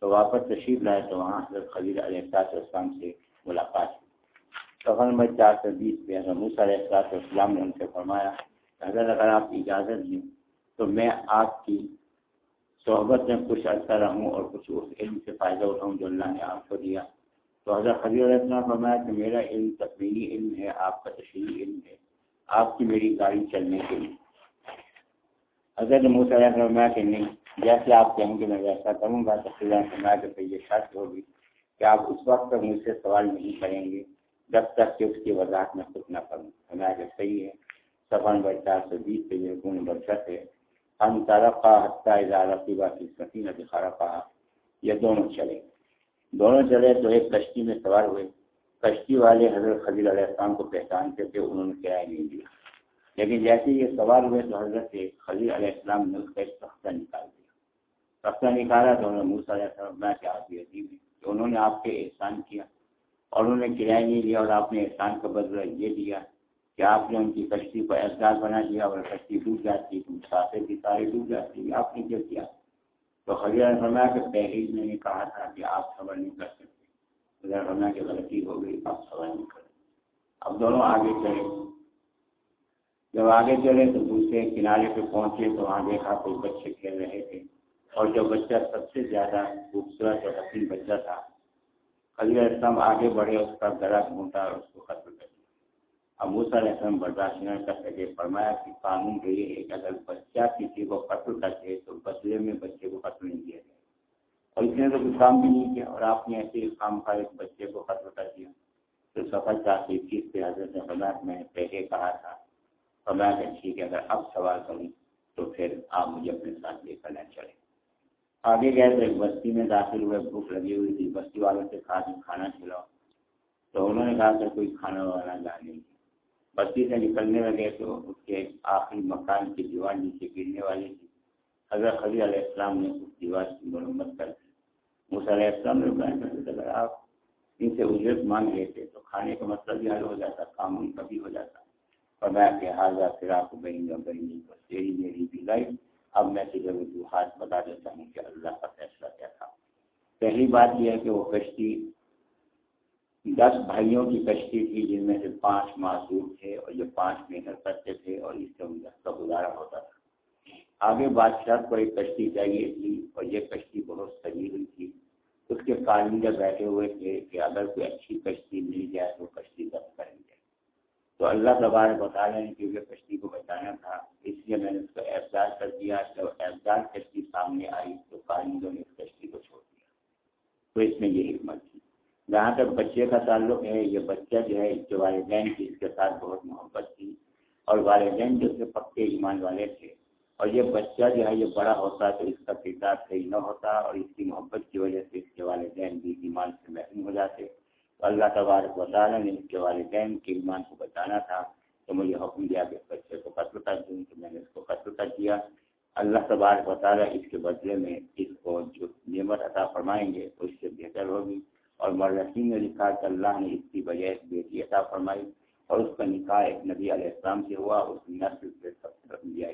تو واپس تشریف لائے تو وہاں حضرت خلیل علیہ السلام سے ملاقات ہوئی سفر نمبر چار سو بیس پہ حضرت علیہ السلام نے ان سے فرمایا حضرت اگر آپ کی اجازت دیں تو میں آپ کی صحبت میں کچھ عرصہ رہوں اور کچھ اس علم سے فائدہ اٹھاؤں جو اللہ نے آپ کو دیا۔ تو حضرت خلیل علیہ السلام فرمایا کہ میرا علم تقریری علم ہے، آپ کا تشریحی علم ہے، آپ کی میری گاڑی چلنے کے لیے۔ حضرت موسیٰ فرمایا کہ نہیں، جیسے آپ کہیں گے میں ویسا کروں گا، تو خدا فرمایا کہ یہ شرط ہوگی کہ آپ اس وقت تک مجھ سے سوال نہیں کریں گے۔ جب تک کہ اس کی وضاحت میں خود نہ کروں۔ فرمایا کہ صحیح ہے۔ سفر نمبر چار سو بیس سے یہ نمبر چھ ہے۔ ہم ترقا حتیٰ اظہار کی بات سکین دکھا کہا یہ دونوں چلے۔ دونوں چلے تو ایک کشتی میں سوار ہوئے۔ کشتی والے حضرت خلیل علیہ السلام کو پہچانتے تھے انہوں نے کرایہ نہیں دیا۔ لیکن جیسے یہ سوال ہوئے تو حضرت خلیل علیہ السلام نے اس کا ایک تختہ نکال دیا۔ تختہ نکالا تو انہوں نے موسا علیہ السلام کہ آپ یہ عجیب ہے کہ انہوں نے آپ کے احسان کیا۔ اور انہوں نے کرایہ نہیں دیا اور آپ نے احسان کا بدلہ یہ دیا کہ آپ نے ان کی کشتی کو احساس بنا دیا اور کشتی ڈوب جاتی مسافر بھی سارے ڈوب جاتی، آپ نے کیا کیا؟ تو خلیل فرمایا کہ پہلے میں نے کہا تھا کہ آپ خبر نہیں کر سکتے۔ فرمایا کہ غلطی ہو گئی، آپ خبر نہیں کر اب دونوں آگے چلے۔ جب آگے چلے تو دوسرے کنارے پہ پہنچے تو وہاں دیکھا کوئی بچے کھیل رہے تھے۔ اور جو بچہ سب سے زیادہ خوبصورت اور حسین بچہ تھا خلی اسلم آگے بڑھے، اس کا گلا ڈھونڈا اور اس کو قتل کر دیا۔ اب موسا اسلم برداشت نہ کر سکے، فرمایا کہ قانون یہ ہے کہ اگر بچہ کسی کو قتل کرتے، تو بدلے میں بچے کو قتل نہیں کیا جائے۔ اور اس نے تو کچھ کام بھی نہیں کیا، اور آپ نے ایسے کام کا ایک بچے کو قتل کر دیا۔ تو سفر چار سو اکیس پہ حضرت حضرت میں پہلے کہا تھا۔ اور میں کہ ٹھیک ہے، اگر اب سوال کروں تو پھر آپ مجھے اپنے ساتھ لے کر نہ چلے آگے گئے تو ایک بستی میں داخل ہوئے، بھوک لگی ہوئی تھی۔ بستی والوں سے کہا کہ کھانا کھلاؤ۔ تو انہوں نے کہا کہ کوئی کھانا والا لا نہیں۔ بستی سے نکلنے لگے تو اس کے آخری مکان کی دیوار نیچے گرنے والی تھی۔ حضرت خلی علیہ السلام نے اس دیوار کی مرمت کر دی۔ مس علیہ السلام نے بتایا اگر آپ ان سے اجرت مانگ لیتے تو کھانے کا مطلب بھی حل ہو جاتا، کام ان کا بھی ہو جاتا۔ فرمایا کہ حاضر پھر آپ کو بہن گا بہن بس تیری میری بھی لائی اب میں تجھے وجوہات بتا دیتا ہوں کہ اللہ کا فیصلہ کیا تھا۔ پہلی بات یہ ہے کہ وہ کشتی دس بھائیوں کی کشتی تھی جن میں سے پانچ معذور تھے اور یہ پانچ محنت کرتے تھے اور اس سے ان کا گزارا ہوتا تھا۔ آگے بادشاہ کو ایک کشتی چاہیے تھی اور یہ کشتی بہت سجی ہوئی تھی۔ اس کے کالندے بیٹھے ہوئے تھے کہ اگر کوئی اچھی کشتی مل جائے تو کشتی دست کریں گے۔ تو اللہ تبارک بتا رہے ہیں کیونکہ کشتی کو بچانا تھا، اس لیے میں نے اس کو احساس کر دیا۔ جب احساس کشتی سامنے آئی تو کارندوں نے اس کشتی کو چھوڑ دیا۔ تو اس میں یہ حکمت تھی۔ جہاں تک بچے کا تعلق ہے، یہ بچہ جو ہے، جو والدین کی اس کے ساتھ بہت محبت تھی اور والدین جو سے پکے ایمان والے تھے۔ اور یہ بچہ جو ہے، یہ بڑا ہوتا تو اس کا کردار صحیح نہ ہوتا اور اس کی محبت کی وجہ سے اس کے والدین بھی ایمان سے محروم ہو جاتے۔ اللہ تبارک و تعالیٰ نے اس کے والدین کے ایمان کو بچانا تھا تو مجھے حکم دیا کہ بچے کو قتل کر دوں، تو میں نے اس کو قتل کر دیا۔ اللہ تبارک و تعالیٰ اس کے بدلے میں اس کو جو نعمت عطا فرمائیں گے، اس سے بہتر ہوگی۔ اور مرسیم نے لکھا کہ اللہ نے اس کی وجہ بیٹی عطا فرمائی اور اس کا نکاح ایک نبی علیہ السلام سے ہوا اس نسل سے سب علیہ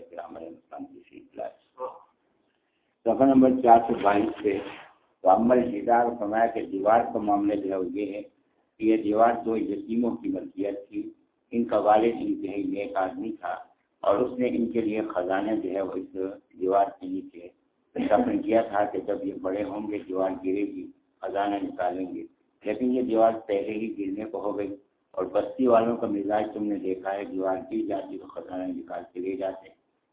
السلام کی سیکھ لائے سفر نمبر چار سو بائیس سے تو عمل ہدار فرمایا کہ دیوار کا معاملہ جو ہے وہ یہ ہے کہ یہ دیوار دو یتیموں کی ملکیت تھی۔ ان کا والد انتہائی نیک آدمی تھا اور اس نے ان کے لیے خزانے جو ہے وہ اس دیوار کے نیچے دفن کیا تھا کہ جب یہ بڑے ہوں گے دیوار گرے گی، خزانہ نکالیں گے۔ لیکن یہ دیوار پہلے ہی گرنے کو ہو گئی اور بستی والوں کا مزاج تم نے دیکھا ہے، دیوار گر جاتی تو خزانہ نکال کے لے جاتے۔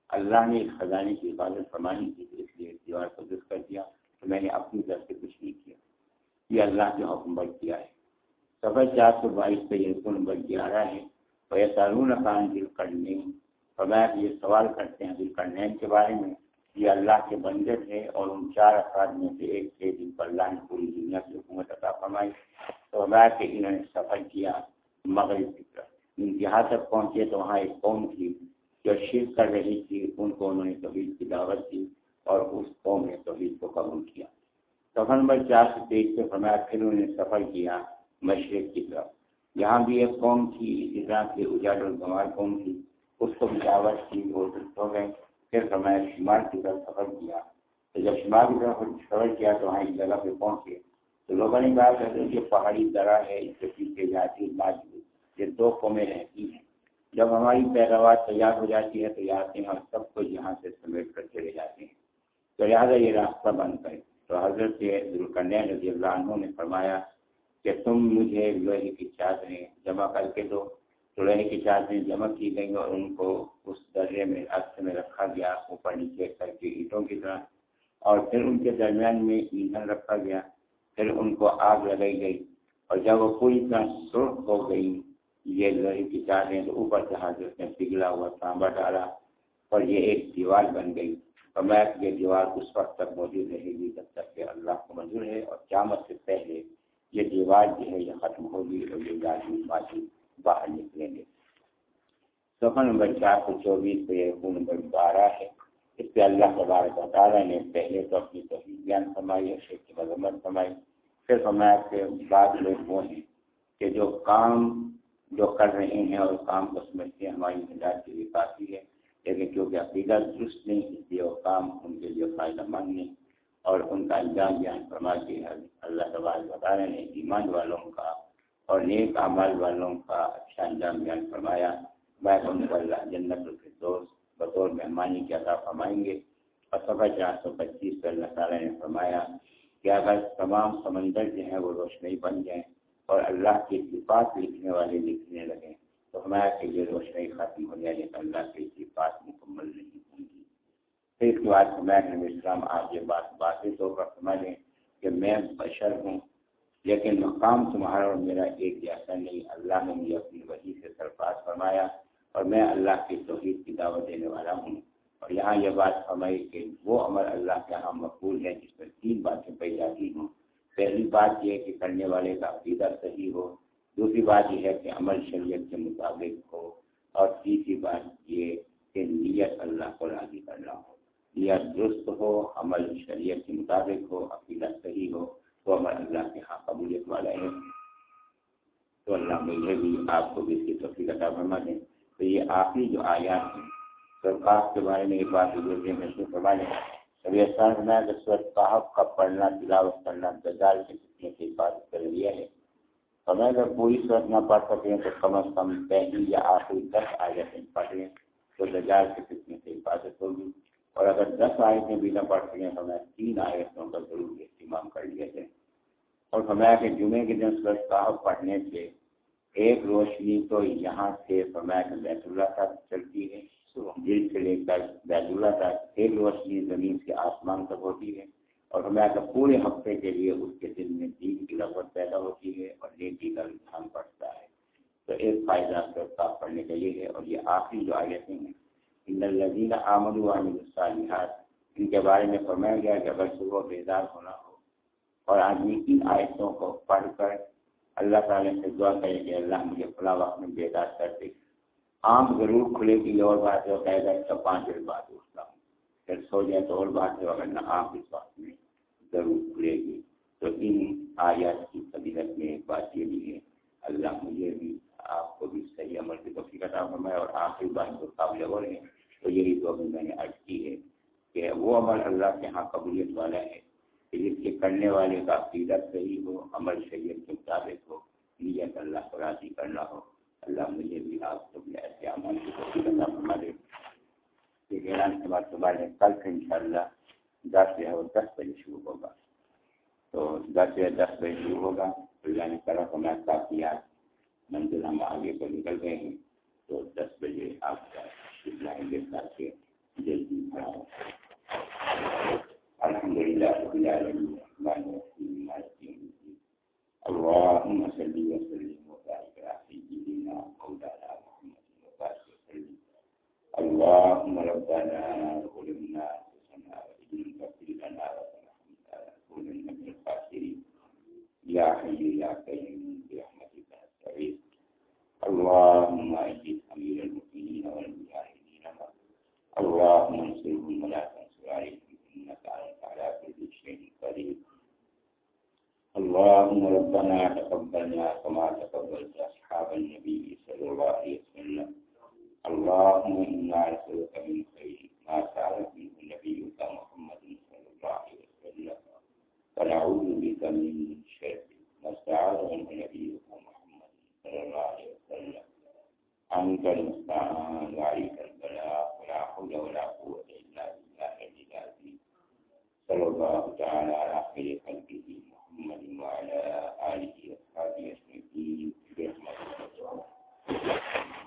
اللہ نے اس خزانے کی حفاظت فرمانی کی تو اس لیے دیوار کو درست کر دیا۔ تو میں نے اپنی طرف سے کچھ نہیں کیا۔ یہ اللہ کے حکم بڑھ کیا ہے۔ سفر چار سو بائیس پہ یہ نمبر گیارہ ہے اور یہ خان دل کرنے فرمایا کہ یہ سوال کرتے ہیں دل کرنے کے بارے میں۔ یہ اللہ کے بندے تھے اور ان چار افراد میں سے ایک تھے جن پر اللہ نے پوری دنیا کی حکومت عطا فرمائی۔ تو فرمایا کہ انہوں نے سفر کیا مغرب کی طرف۔ یہاں تک پہنچے تو وہاں ایک قوم تھی جو شرک کر رہی تھی، ان کو انہوں نے توحید کی دعوت دی۔ اور اس قوم نے توحید کو قبول کیا۔ سفر نمبر چار سے تیئیس سے فرمایا، پھر انہوں نے سفر کیا مشرق کی طرف۔ یہاں بھی ایک قوم تھی اسی طرح سے اجاڑ اور گنوار قوم تھی۔ اس کو بھی دعوت کی وہ ہو گئے۔ پھر فرمایا، شمال کی طرف سفر کیا۔ تو جب شمال کی طرف سفر کیا تو وہاں ایک جگہ پہ پہنچے۔ تو لوگوں نے کہا کہ پہاڑی درا ہے، اس کے پیچھے جاتی ہے یہ دو قومیں رہتی ہیں۔ جب ہماری پیداوار تیار ہو جاتی ہے تو یہ آتے ہیں اور سب کو یہاں سے سمیٹ کر چلے جاتے ہیں۔ تو لہٰذا یہ راستہ بند کرے تو حضرت ذوالکنیہ رضی اللہ عنہ نے فرمایا کہ تم مجھے لوہے کی چادریں جمع کر کے دو۔ تو لوہے کی چادریں جمع کی گئیں اور ان کو اس درجے میں راستے میں رکھا گیا، اوپر نیچے کر کے اینٹوں کی طرح۔ اور پھر ان کے درمیان میں ایندھن رکھا گیا۔ پھر ان کو آگ لگائی گئی۔ اور جب وہ پوری طرح سرخ ہو گئی یہ لوہے کی چادریں تو اوپر سے حضرت نے پگھلا ہوا تانبا ڈالا اور یہ ایک دیوار بن گئی۔ اور یہ دیوار اس وقت تک موجود رہے گی جب تک کہ اللہ کو منظور ہے اور قیامت سے پہلے یہ دیوار جو ہے یہ ختم ہوگی اور یہ گاڑی بازی باہر نکلیں گے۔ صفحہ نمبر چار سو چوبیس پہ نمبر بارہ ہے۔ اس پہ اللہ تبارک تعالیٰ نے پہلے تو اپنی توحید بیان فرمائی ہے شیخ کی مذمت فرمائی۔ پھر فرمایا کہ بعض لوگ وہ ہیں کہ جو کام جو کر رہے ہیں اور کام کو سمجھتے ہیں، ہماری نجات کے لیے کافی ہے۔ لیکن کیونکہ عقیدہ درست نہیں اس لیے وہ کام ان کے لیے فائدہ مند نہیں۔ اور ان کا انجام بیان فرما کے اللہ تبار بتا رہے ہیں، ایمان والوں کا اور نیک اعمال والوں کا اچھا انجام بیان فرمایا۔ میں ان کو اللہ جنت الفردوس بطور مہمانی کے عطا فرمائیں گے۔ اور سفر چار سو پچیس پہ اللہ تعالیٰ نے فرمایا کہ اگر تمام سمندر جو ہیں وہ روشنی بن جائیں اور اللہ کی صفات لکھنے والے لکھنے لگے تو ہمارا کہ یہ روشنی ختم ہو جائے لیکن اللہ کی صفات مکمل نہیں ہوں گی۔ پھر اس کے بعد ہمارے نبی اسلام آج یہ بات واضح طور پر سمجھیں کہ میں بشر ہوں، لیکن مقام تمہارا اور میرا ایک جیسا نہیں۔ اللہ نے مجھے اپنی وجہ سے سرفراز فرمایا اور میں اللہ کی توحید کی دعوت دینے والا ہوں۔ اور یہاں یہ بات فرمائی کہ وہ عمل اللہ کے یہاں مقبول ہے، جس میں تین باتیں پی جاتی ہوں۔ پہلی بات یہ کہ کرنے والے کا عقیدہ صحیح ہو دوسری بات یہ ہے کہ عمل شریعت کے مطابق ہو اور تیسری بات یہ کہ نیت اللہ کو راضی کرنا ہو۔ نیت درست ہو، عمل شریعت کے مطابق ہو، عقیدہ صحیح ہو تو عمل اللہ کے ہاں قبولیت والا ہے۔ تو اللہ مجھے بھی آپ کو بھی اس کی توفیق عطا فرما دیں تو یہ آخری جو آیات ہیں سرکار کے بارے میں ایک بات محسوس کروا لیں ابھی احسان فرمایا کہ سورت صاحب کا پڑھنا، تلاوت کرنا دجال کے فتنے کی کر لیا ہے ہمیں اگر پوری صورت نہ پڑھ سکیں تو کم از کم پہلی یا آخری دس آیتیں پڑھ لیں تو دجال کے فتنے سے حفاظت ہوگی۔ اور اگر دس آیتیں بھی نہ پڑھ سکیں تو ہمیں تین آیتوں کا ضرور اہتمام کر لیا جائے اور فرمایا کہ جمعے کے دن سورت صاحب پڑھنے سے ایک روشنی تو یہاں سے فرمایا کہ بیت اللہ تک چلتی ہے۔ جلد سے لے کر بیت اللہ تک ایک روشنی زمین سے آسمان تک ہوتی ہے۔ اور ہمیں کہ پورے ہفتے کے لیے اس کے دل میں دین کی رغبت پیدا ہوتی ہے اور نیکی کا رجحان پڑتا ہے۔ تو ایک فائدہ صاف پڑھنے کا یہ ہے اور یہ آخری جو آیتیں ہیں، ان الزین آمد الصالحات، ان کے بارے میں فرمایا گیا کہ اگر صبح بیدار ہونا ہو اور آدمی ان آیتوں کو پڑھ کر اللہ تعالیٰ سے دعا کرے کہ اللہ مجھے فلاں وقت میں بیدار کر دے۔ آنکھ ضرور کھلے گی اور بات ہے کہے پانچ دن بعد اٹھتا ہوں۔ پھر سو جائے تو اور بات ہے اگر نہ آنکھ اس وقت میں ضرور کھلے گی تو ان آیات کی فضیلت میں ایک بات یہ بھی ہے، اللہ مجھے بھی، آپ کو بھی صحیح عمل کی توفیق عطا فرمائے اور آخری بات جو قابل غور ہے تو یہی تو ابھی میں نے عرض کی ہے کہ وہ عمل اللہ کے ہاں قبولیت والا ہے کہ جس کے کرنے والے کا عقیدت صحیح ہو، عمل شریعت کے مطابق ہو، نیت اللہ کو راضی کرنا ہو۔ اللہ مجھے بھی آپ کو بھی ایسے عمل کی توفیق عطا فرما دے۔ یہ اعلان کے بعد صبح ہے کل سے ان شاء اللہ دس جو ہے وہ دس بجے شروع ہوگا۔ تو دس یا دس بجے شروع ہوگا۔ تو یعنی کرا تو میں کافی آج منزل ہم آگے کو نکل گئے ہیں۔ تو دس بجے آپ کا لائیں گے تاکہ جلدی کھڑا ہو الحمد للہ رب العالمین۔ اللهم صل وسلم۔ اللهم ربنا ظلمنا أنفسنا وإن تغفر لنا وترحمنا لنكونن من الخاسرين. يا حي يا قيوم برحمتك نستغيث. اللهم أجد أمير المؤمنين والمجاهدين اللهم انصرهم ولا تنصر عليهم إنك أنت على كل شيء قدير. اللهم ربنا تقبلنا كما تقبلت أصحاب النبي صلى الله عليه وسلم. اللهم إنا نسألك من خير ما سألك منه نبيك محمد صلى الله عليه وسلم، ونعوذ بك من شر ما استعاذ منه نبيك محمد صلى الله عليه وسلم. أنت المستعان، وعليك البلاء، ولا حول ولا قوة إلا بالله العلي العظيم. صلى الله تعالى على خير خلقه محمد وعلى آله وصحبه أجمعين. برحمته وبركاته Thank you.